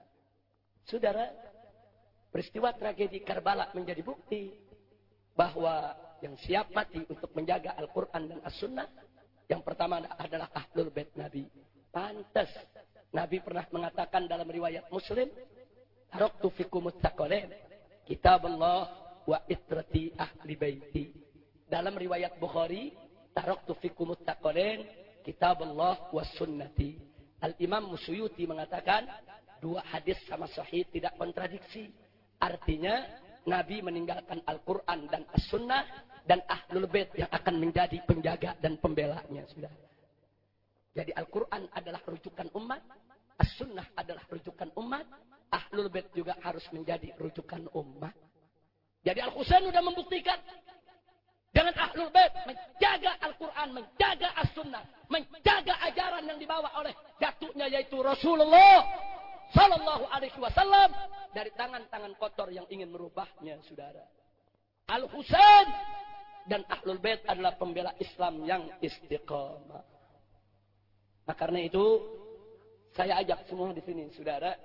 Saudara, peristiwa tragedi Karbala menjadi bukti bahwa yang siap mati untuk menjaga Al-Quran dan As-Sunnah, yang pertama adalah Ahlul Bait Nabi. Pantas. Nabi pernah mengatakan dalam riwayat Muslim, Taraktu taqalain. Kitab Allah wa itrati ahli baiti. Dalam riwayat Bukhari, Taraktu taqalain. Kitab Allah wa sunnati. Al-Imam Musyuti mengatakan, dua hadis sama sahih tidak kontradiksi. Artinya, Nabi meninggalkan Al-Quran dan As-Sunnah, dan Ahlul Bait yang akan menjadi penjaga dan pembelanya. Sudah. Jadi Al-Quran adalah rujukan umat, As-Sunnah adalah rujukan umat, Ahlul Bait juga harus menjadi rujukan umat. Jadi Al-Husain sudah membuktikan dengan Ahlul Bait menjaga Al-Quran, menjaga As-Sunnah, menjaga ajaran yang dibawa oleh datuknya yaitu Rasulullah Sallallahu Alaihi Wasallam dari tangan-tangan kotor yang ingin merubahnya, saudara. Al-Husain dan Ahlul Bait adalah pembela Islam yang istiqamah. Nah karena itu saya ajak semua di sini, saudara,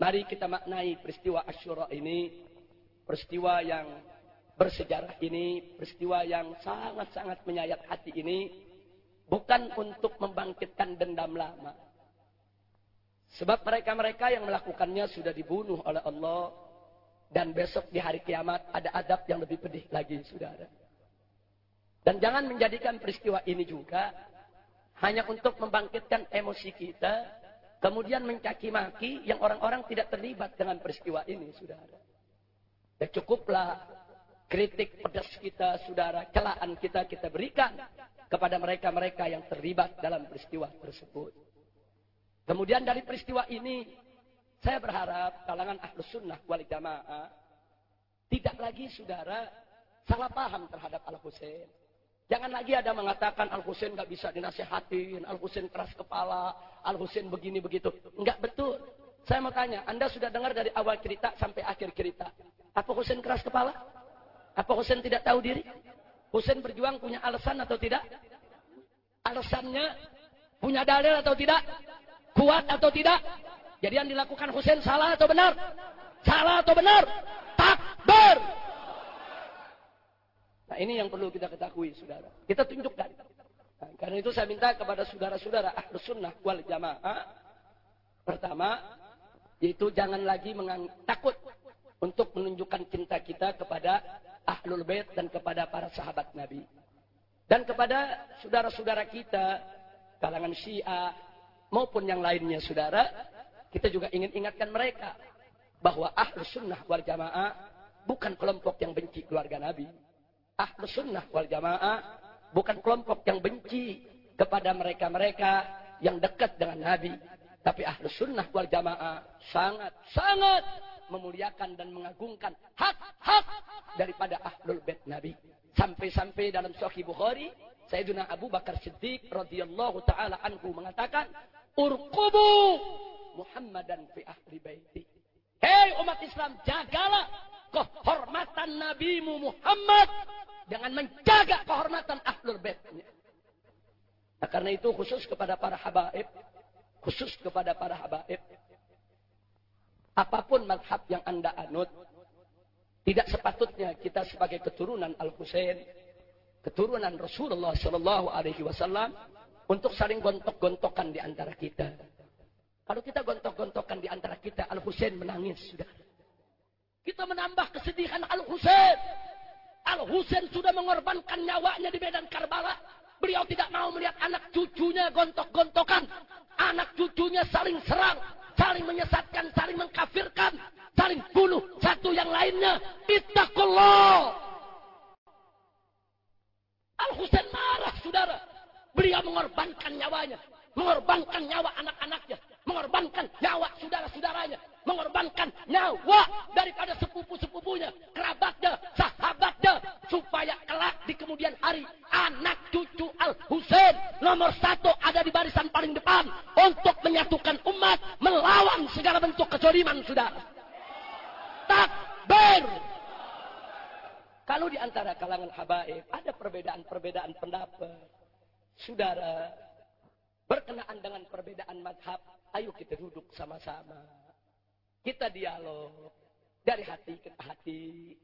mari kita maknai peristiwa Ashura ini, peristiwa yang bersejarah ini, peristiwa yang sangat-sangat menyayat hati ini, bukan untuk membangkitkan dendam lama. Sebab mereka-mereka yang melakukannya sudah dibunuh oleh Allah, dan besok di hari kiamat ada adab yang lebih pedih lagi, saudara. Dan jangan menjadikan peristiwa ini juga hanya untuk membangkitkan emosi kita, kemudian mencaci maki yang orang-orang tidak terlibat dengan peristiwa ini, saudara. Ya cukuplah kritik pedas kita, saudara, celaan kita kita berikan kepada mereka-mereka yang terlibat dalam peristiwa tersebut. Kemudian dari peristiwa ini, saya berharap kalangan ahlus sunnah wal jamaah tidak lagi saudara salah paham terhadap Al-Husain. Jangan lagi ada mengatakan Al-Husain nggak bisa dinasehatin, Al-Husain keras kepala, Al-Husain begini begitu. Enggak betul. Saya mau tanya, Anda sudah dengar dari awal cerita sampai akhir cerita. Apa Husain keras kepala? Apa Husain tidak tahu diri? Husain berjuang punya alasan atau tidak? Alasannya punya dalil atau tidak? Kuat atau tidak? Jadi yang dilakukan Husain salah atau benar? Salah atau benar? Takbir! Nah ini yang perlu kita ketahui saudara. Kita tunjukkan. Nah, karena itu saya minta kepada saudara-saudara ahlus sunnah wal jamaah. Pertama, yaitu jangan lagi takut untuk menunjukkan cinta kita kepada Ahlul Bait dan kepada para sahabat Nabi. Dan kepada saudara-saudara kita, kalangan Syiah maupun yang lainnya saudara, kita juga ingin ingatkan mereka bahwa Ahlus Sunnah wal Jamaah bukan kelompok yang benci keluarga Nabi. Ahlus Sunnah wal Jamaah bukan kelompok yang benci kepada mereka-mereka yang dekat dengan Nabi. Tapi Ahlus Sunnah wal Jamaah sangat-sangat memuliakan dan mengagungkan hak-hak daripada ahlul bait Nabi. Sampai-sampai dalam Sahih Bukhari, Sayyidina Abu Bakar Siddiq radhiyallahu taala anhu mengatakan, "Urqubu Muhammadan fi ahli baiti." Hei umat Islam, jagalah kehormatan Nabimu Muhammad dengan menjaga kehormatan ahlul baitnya. Nah, karena itu khusus kepada para habaib, khusus kepada para habaib, apa pun madhab yang anda anut, tidak sepatutnya kita sebagai keturunan Al Husain, keturunan Rasulullah Shallallahu Alaihi Wasallam untuk saling gontok-gontokan di antara kita. Kalau kita gontok-gontokan di antara kita, Al Husain menangis sudah. Kita menambah kesedihan Al Husain. Al Husain sudah mengorbankan nyawanya di medan Karbala. Beliau tidak mau melihat anak cucunya gontok-gontokan. Anak cucunya saling serang saling menyesatkan, saling mengkafirkan, saling bunuh satu yang lainnya. Ittaqullah. Al-Husain marah, saudara. Beliau mengorbankan nyawanya. Mengorbankan nyawa anak-anaknya. Mengorbankan nyawa saudara-saudaranya. Mengorbankan nyawa daripada sepupu-sepupunya. Kerabatnya, sahabatnya. Supaya kelak di kemudian hari. Anak cucu Al-Husain. Nomor satu ada di barisan paling depan. Untuk menyatukan umat. Melawan segala bentuk kezaliman saudara. Takbir. Kalau di antara kalangan habaib ada perbedaan-perbedaan pendapat. Saudara, berkenaan dengan perbedaan madhab, ayo kita duduk sama-sama. Kita dialog dari hati ke hati.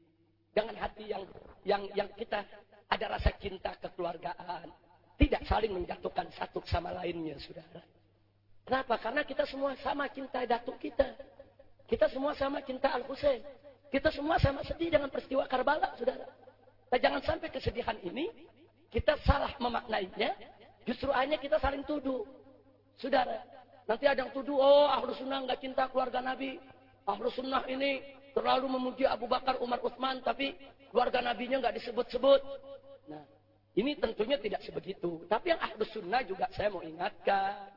Dengan hati yang yang yang kita ada rasa cinta kekeluargaan. Tidak saling menjatuhkan satu sama lainnya, saudara. Kenapa? Karena kita semua sama cinta datuk kita. Kita semua sama cinta Al-Husain. Kita semua sama sedih dengan peristiwa Karbala, saudara. Nah, jangan sampai kesedihan ini kita salah memaknainya, justru hanya kita saling tuduh. Saudara, nanti ada yang tuduh, oh ahlu sunnah nggak cinta keluarga Nabi. Ahlu sunnah ini terlalu memuji Abu Bakar, Umar, Utsman, tapi keluarga Nabinya nggak disebut-sebut. Nah, ini tentunya tidak sebegitu. Tapi yang ahlu sunnah juga saya mau ingatkan.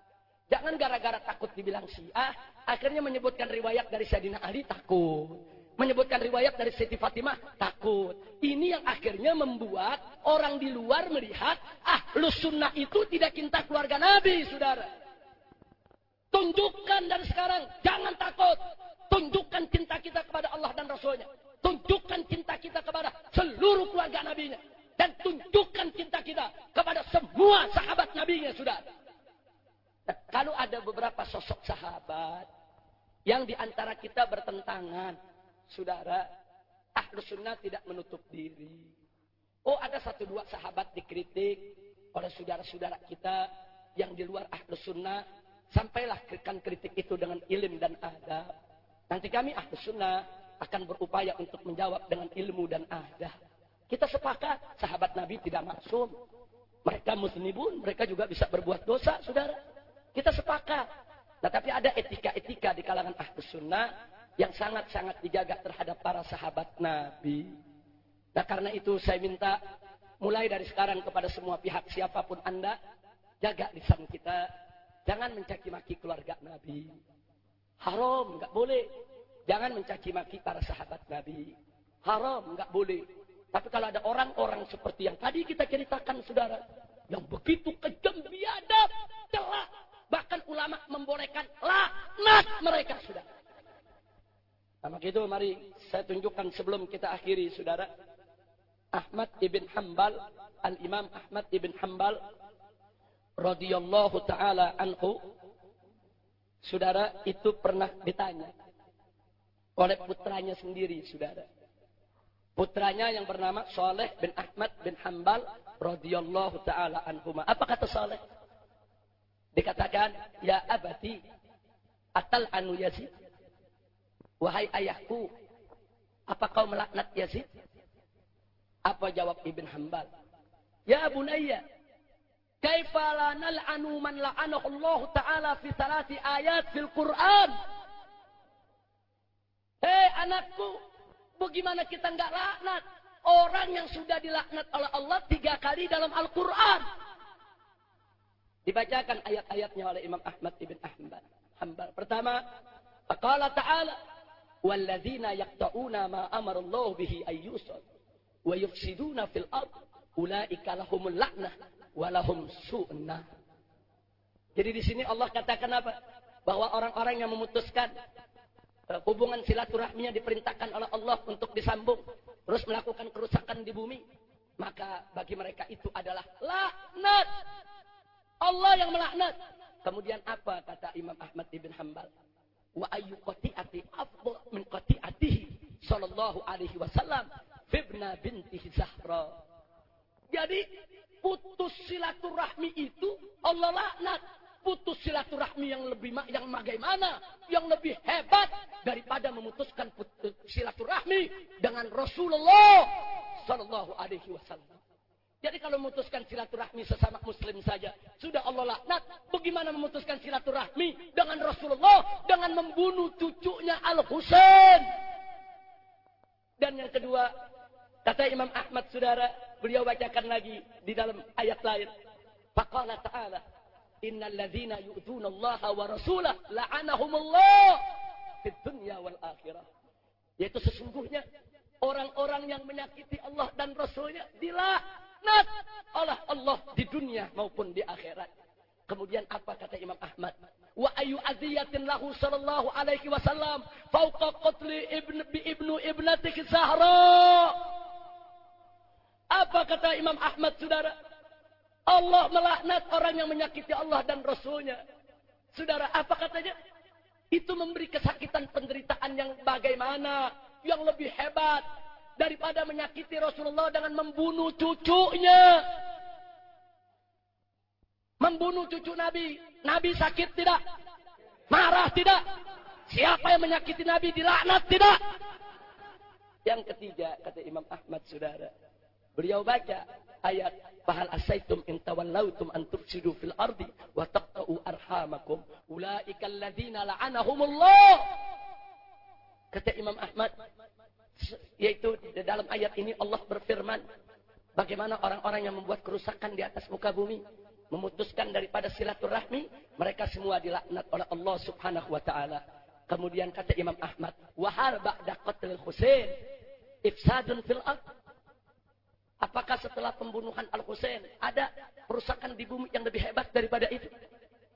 Jangan gara-gara takut dibilang syiah, akhirnya menyebutkan riwayat dari Sayyidina Ali takut menyebutkan riwayat dari Siti Fatimah takut. Ini yang akhirnya membuat orang di luar melihat ah lu sunnah itu tidak cinta keluarga Nabi, saudara. Tunjukkan dari sekarang, jangan takut. Tunjukkan cinta kita kepada Allah dan Rasulnya. Tunjukkan cinta kita kepada seluruh keluarga Nabinya. Dan tunjukkan cinta kita kepada semua sahabat Nabinya, saudara. Nah, kalau ada beberapa sosok sahabat yang di antara kita bertentangan, saudara, ahlu sunnah tidak menutup diri. Oh ada satu dua sahabat dikritik oleh saudara-saudara kita yang di luar ahlu sunnah. Sampailah kan kritik itu dengan ilmu dan adab. Nanti kami ahlu sunnah akan berupaya untuk menjawab dengan ilmu dan adab. Kita sepakat sahabat Nabi tidak maksum. Mereka muslimun, mereka juga bisa berbuat dosa, saudara. Kita sepakat. Nah, tapi ada etika-etika di kalangan ahlu sunnah yang sangat-sangat dijaga terhadap para sahabat Nabi. Nah karena itu saya minta mulai dari sekarang kepada semua pihak siapa pun Anda, jaga lisan kita. Jangan mencaci maki keluarga Nabi. Haram, nggak boleh. Jangan mencaci maki para sahabat Nabi. Haram, nggak boleh. Tapi kalau ada orang-orang seperti yang tadi kita ceritakan, saudara, yang begitu kejam, biadab, telah, bahkan ulama membolehkan laknat mereka, saudara. Nah, maka itu mari saya tunjukkan sebelum kita akhiri, saudara. Ahmad ibn Hambal, Al-Imam Ahmad ibn Hambal, radhiyallahu taala anhu, saudara itu pernah ditanya oleh putranya sendiri, saudara. Putranya yang bernama Saleh bin Ahmad bin Hambal, radhiyallahu taala anhu. Apa kata Saleh? Dikatakan, ya abati, atal anu Yazid. Wahai ayahku, Apa kau melaknat Yazid? Apa jawab Ibn Hambal? Ya bunayya, Kaifala nal'anu man la'anahu Allah Ta'ala fi salati ayat fil Qur'an. Hei anakku, bagaimana kita nggak laknat orang yang sudah dilaknat oleh Allah tiga kali dalam Al-Qur'an? Dibacakan ayat-ayatnya oleh Imam Ahmad ibn Ahmad. Hambal. Pertama, Qala Ta'ala, "Walladzina yakta'una ma amar Allah bihi ayyusal wa yufsiduna fil ard, ulaika lahumul walahum su'na. Jadi di sini Allah katakan apa? Bahwa orang-orang yang memutuskan eh, hubungan silaturahminya diperintahkan oleh Allah untuk disambung, terus melakukan kerusakan di bumi, maka bagi mereka itu adalah laknat. Allah yang melaknat. Kemudian apa kata Imam Ahmad ibn Hambal? Wa ayu qati'ati afdha min qati'atihi sallallahu alaihi wasallam fibna binti Zahra. Jadi putus silaturahmi itu Allah laknat. Putus silaturahmi yang lebih yang bagaimana? Yang lebih hebat daripada memutuskan putus silaturahmi dengan Rasulullah sallallahu alaihi wasallam. Jadi kalau memutuskan silaturahmi sesama muslim saja, sudah Allah laknat. Bagaimana memutuskan silaturahmi dengan Rasulullah dengan membunuh cucunya Al-Husain? Dan yang kedua, kata Imam Ahmad saudara, beliau bacakan lagi di dalam ayat lain. Faqala ta'ala, innal ladzina yu'tuna Allah wa rasulah la'anahumullah fid dunya wal akhirah. Yaitu sesungguhnya orang-orang yang menyakiti Allah dan Rasulnya dilaknat oleh Allah di dunia maupun di akhirat. Kemudian apa kata Imam Ahmad? Wa ayu aziyatin lahu sallallahu alaihi wasallam fauqa qatli ibn bi ibnu ibnatik Zahra. Apa kata Imam Ahmad saudara? Allah melaknat orang yang menyakiti Allah dan Rasulnya. Saudara, apa katanya? Itu memberi kesakitan penderitaan yang bagaimana? Yang lebih hebat daripada menyakiti Rasulullah dengan membunuh cucunya. Membunuh cucu Nabi. Nabi sakit tidak? Marah tidak? Siapa yang menyakiti Nabi dilaknat tidak? Yang ketiga, kata Imam Ahmad saudara. Beliau baca ayat fahal asaitum in tawallautum an tufsidu fil ardi wa taqta'u arhamakum ulaika alladziina la'anahumullah. Kata Imam Ahmad yaitu di dalam ayat ini Allah berfirman bagaimana orang-orang yang membuat kerusakan di atas muka bumi memutuskan daripada silaturahmi mereka semua dilaknat oleh Allah Subhanahu wa taala. Kemudian kata Imam Ahmad, "Wahal ba'da qatlil Husain ifsadun fil ard?" Apakah setelah pembunuhan Al-Husain ada perusakan di bumi yang lebih hebat daripada itu?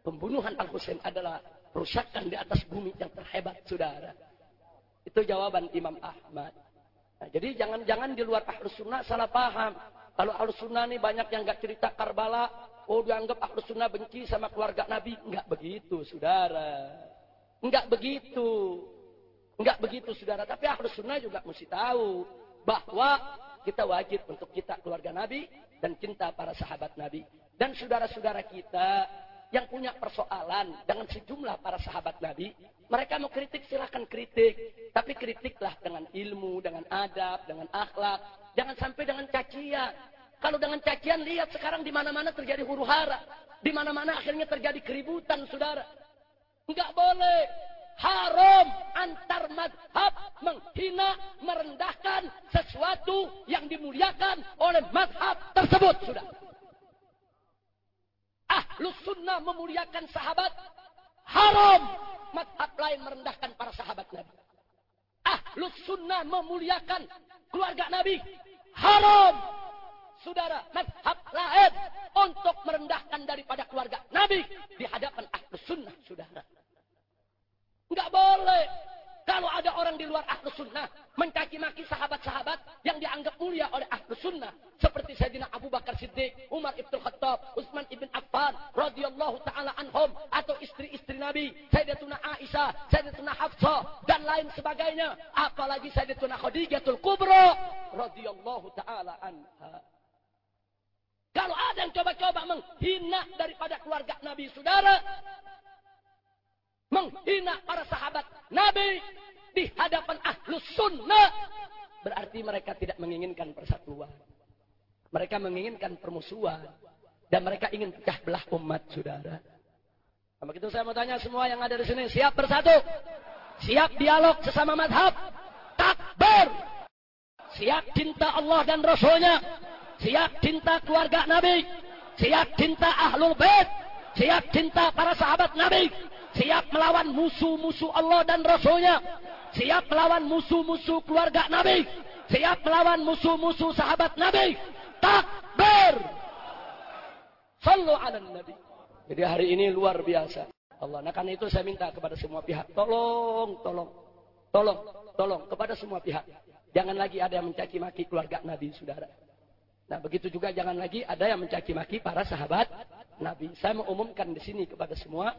Pembunuhan Al-Husain adalah perusakan di atas bumi yang terhebat, saudara. Itu jawaban Imam Ahmad. Nah, jadi jangan-jangan di luar Ahlus Sunnah salah paham. Kalau Ahlus Sunnah nih banyak yang nggak cerita Karbala, oh dianggap Ahlus Sunnah benci sama keluarga Nabi. Nggak begitu, saudara. Nggak begitu. Nggak begitu, saudara. Tapi Ahlus Sunnah juga mesti tahu bahwa kita wajib untuk kita keluarga Nabi dan cinta para sahabat Nabi. Dan saudara-saudara kita yang punya persoalan dengan sejumlah para sahabat Nabi, mereka mau kritik silahkan kritik. Tapi kritiklah dengan ilmu, dengan adab, dengan akhlak. Jangan sampai dengan cacian. Kalau dengan cacian lihat sekarang di mana-mana terjadi huru hara. Di mana-mana akhirnya terjadi keributan, saudara. Enggak boleh. Haram antar madhab menghina, merendahkan sesuatu yang dimuliakan oleh madhab tersebut, sudah. Ahlus sunnah memuliakan sahabat, haram madhab lain merendahkan para sahabat Nabi. Ahlus sunnah memuliakan keluarga Nabi, haram saudara madhab lain untuk merendahkan daripada keluarga Nabi di hadapan ahlus sunnah, saudara. Enggak boleh. Kalau ada orang di luar ahlu sunnah mencaci maki sahabat-sahabat yang dianggap mulia oleh ahlu sunnah. Seperti Sayyidina Abu Bakar Siddiq, Umar Ibn Khattab, Utsman Ibn Affan, radhiyallahu ta'ala anhum. Atau istri-istri Nabi, Sayyidatuna Aisyah, Sayyidatuna Hafsah, dan lain sebagainya. Apalagi Sayyidatuna Khadijatul Kubra, radhiyallahu ta'ala anha. Kalau ada yang coba-coba menghina daripada keluarga Nabi saudara, menghina para sahabat Nabi, di hadapan ahlus sunnah, berarti mereka tidak menginginkan persatuan. Mereka menginginkan permusuhan. Dan mereka ingin pecah belah umat, saudara. Nah, begitu saya mau tanya semua yang ada di sini, siap bersatu? Siap dialog sesama madhab? Takbir! Siap cinta Allah dan Rasulnya? Siap cinta keluarga Nabi? Siap cinta ahlul bait? Siap cinta para sahabat Nabi? Siap melawan musuh-musuh Allah dan Rasulnya? Siap melawan musuh-musuh keluarga Nabi? Siap melawan musuh-musuh sahabat Nabi? Takbir! Sallu ala Nabi. Jadi hari ini luar biasa. Allah. Nah karena itu saya minta kepada semua pihak. Tolong, tolong. Tolong, tolong. Kepada semua pihak. Jangan lagi ada yang mencaci maki keluarga Nabi, saudara. Nah begitu juga jangan lagi ada yang mencaci maki para sahabat Nabi. Saya mengumumkan di sini kepada semua.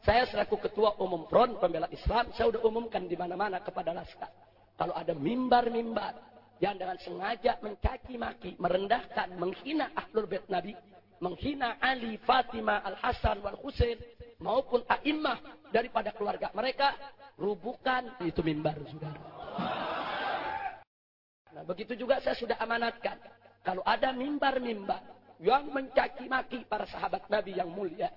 Saya selaku ketua umum front pembela Islam, saya sudah umumkan di mana-mana kepada laskar. Kalau ada mimbar-mimbar yang dengan sengaja mencaci maki, merendahkan, menghina ahlul bait Nabi, menghina Ali, Fatimah, Al-Hasan, Wal Husain maupun a'immah daripada keluarga mereka, rubukan itu mimbar, saudara. Nah, begitu juga saya sudah amanatkan. Kalau ada mimbar-mimbar yang mencaci maki para sahabat Nabi yang mulia,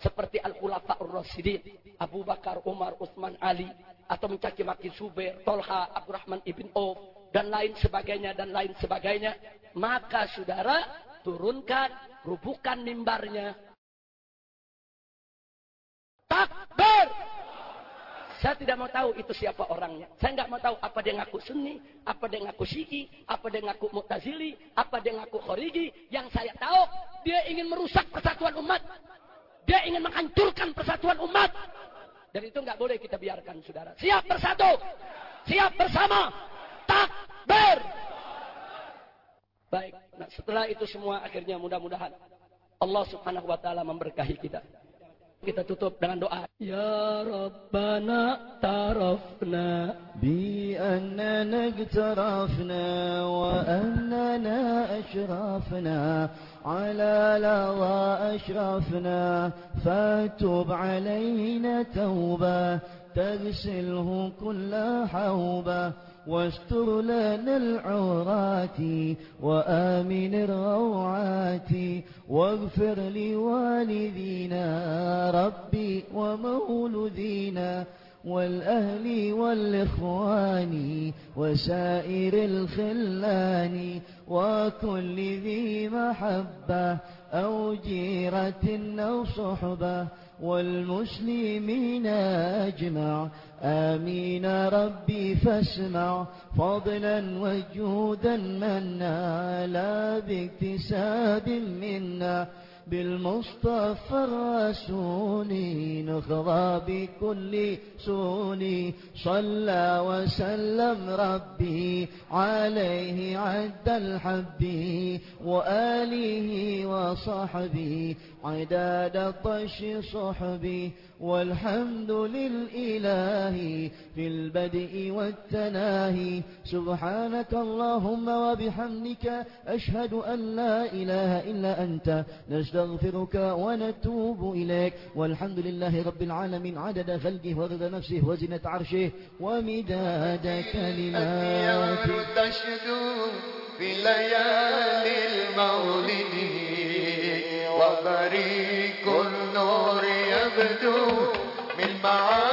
seperti Al-Khulafa'ur Rasidin, Abu Bakar, Umar, Utsman, Ali, atau mencaci maki Zubair, Tolha, Abdurrahman ibn Auf, dan lain sebagainya, dan lain sebagainya, maka saudara turunkan, rubuhkan mimbarnya. Takbir! Saya tidak mau tahu itu siapa orangnya. Saya nggak mau tahu apa dia ngaku Sunni, apa dia ngaku Syi'i, apa dia ngaku Mu'tazili, apa dia ngaku Khariji. Yang saya tahu, dia ingin merusak persatuan umat. Dia ingin menghancurkan persatuan umat. Dan itu enggak boleh kita biarkan, saudara. Siap bersatu. Siap bersama. Takbir. Baik. Nah, setelah itu semua akhirnya mudah-mudahan. Allah subhanahu wa ta'ala memberkahi kita. Kita tutup dengan doa. Ya Rabbana tarafna bi annana gtarafna wa annana ashrafna. على لظى أشرفنا فتب علينا توبة تغسله كل حوبة واستر لنا العورات وآمن الروعات واغفر لوالدينا ربي ومولدينا والأهل والإخوان وسائر الخلان وكل ذي محبة أو جيرة أو صحبة والمسلمين أجمع. آمين ربي فاسمع. فضلا وجودا منا لا باكتساب منا. بالمصطفى الرسول نخضى بكل سوني صلى وسلم ربي عليه عد الحب وآله وصحبه. عداد الطش صحبي والحمد للإله في البدء والتناهي. سبحانك اللهم وبحمدك أشهد أن لا إله إلا أنت. نستغفرك ونتوب إليك. والحمد لله رب العالمين. عدد خلقه ورضا نفسه وزنة عرشه ومداد كلماته. الديار تشدو في ليالي المولد وبريق النور ممدود من معاني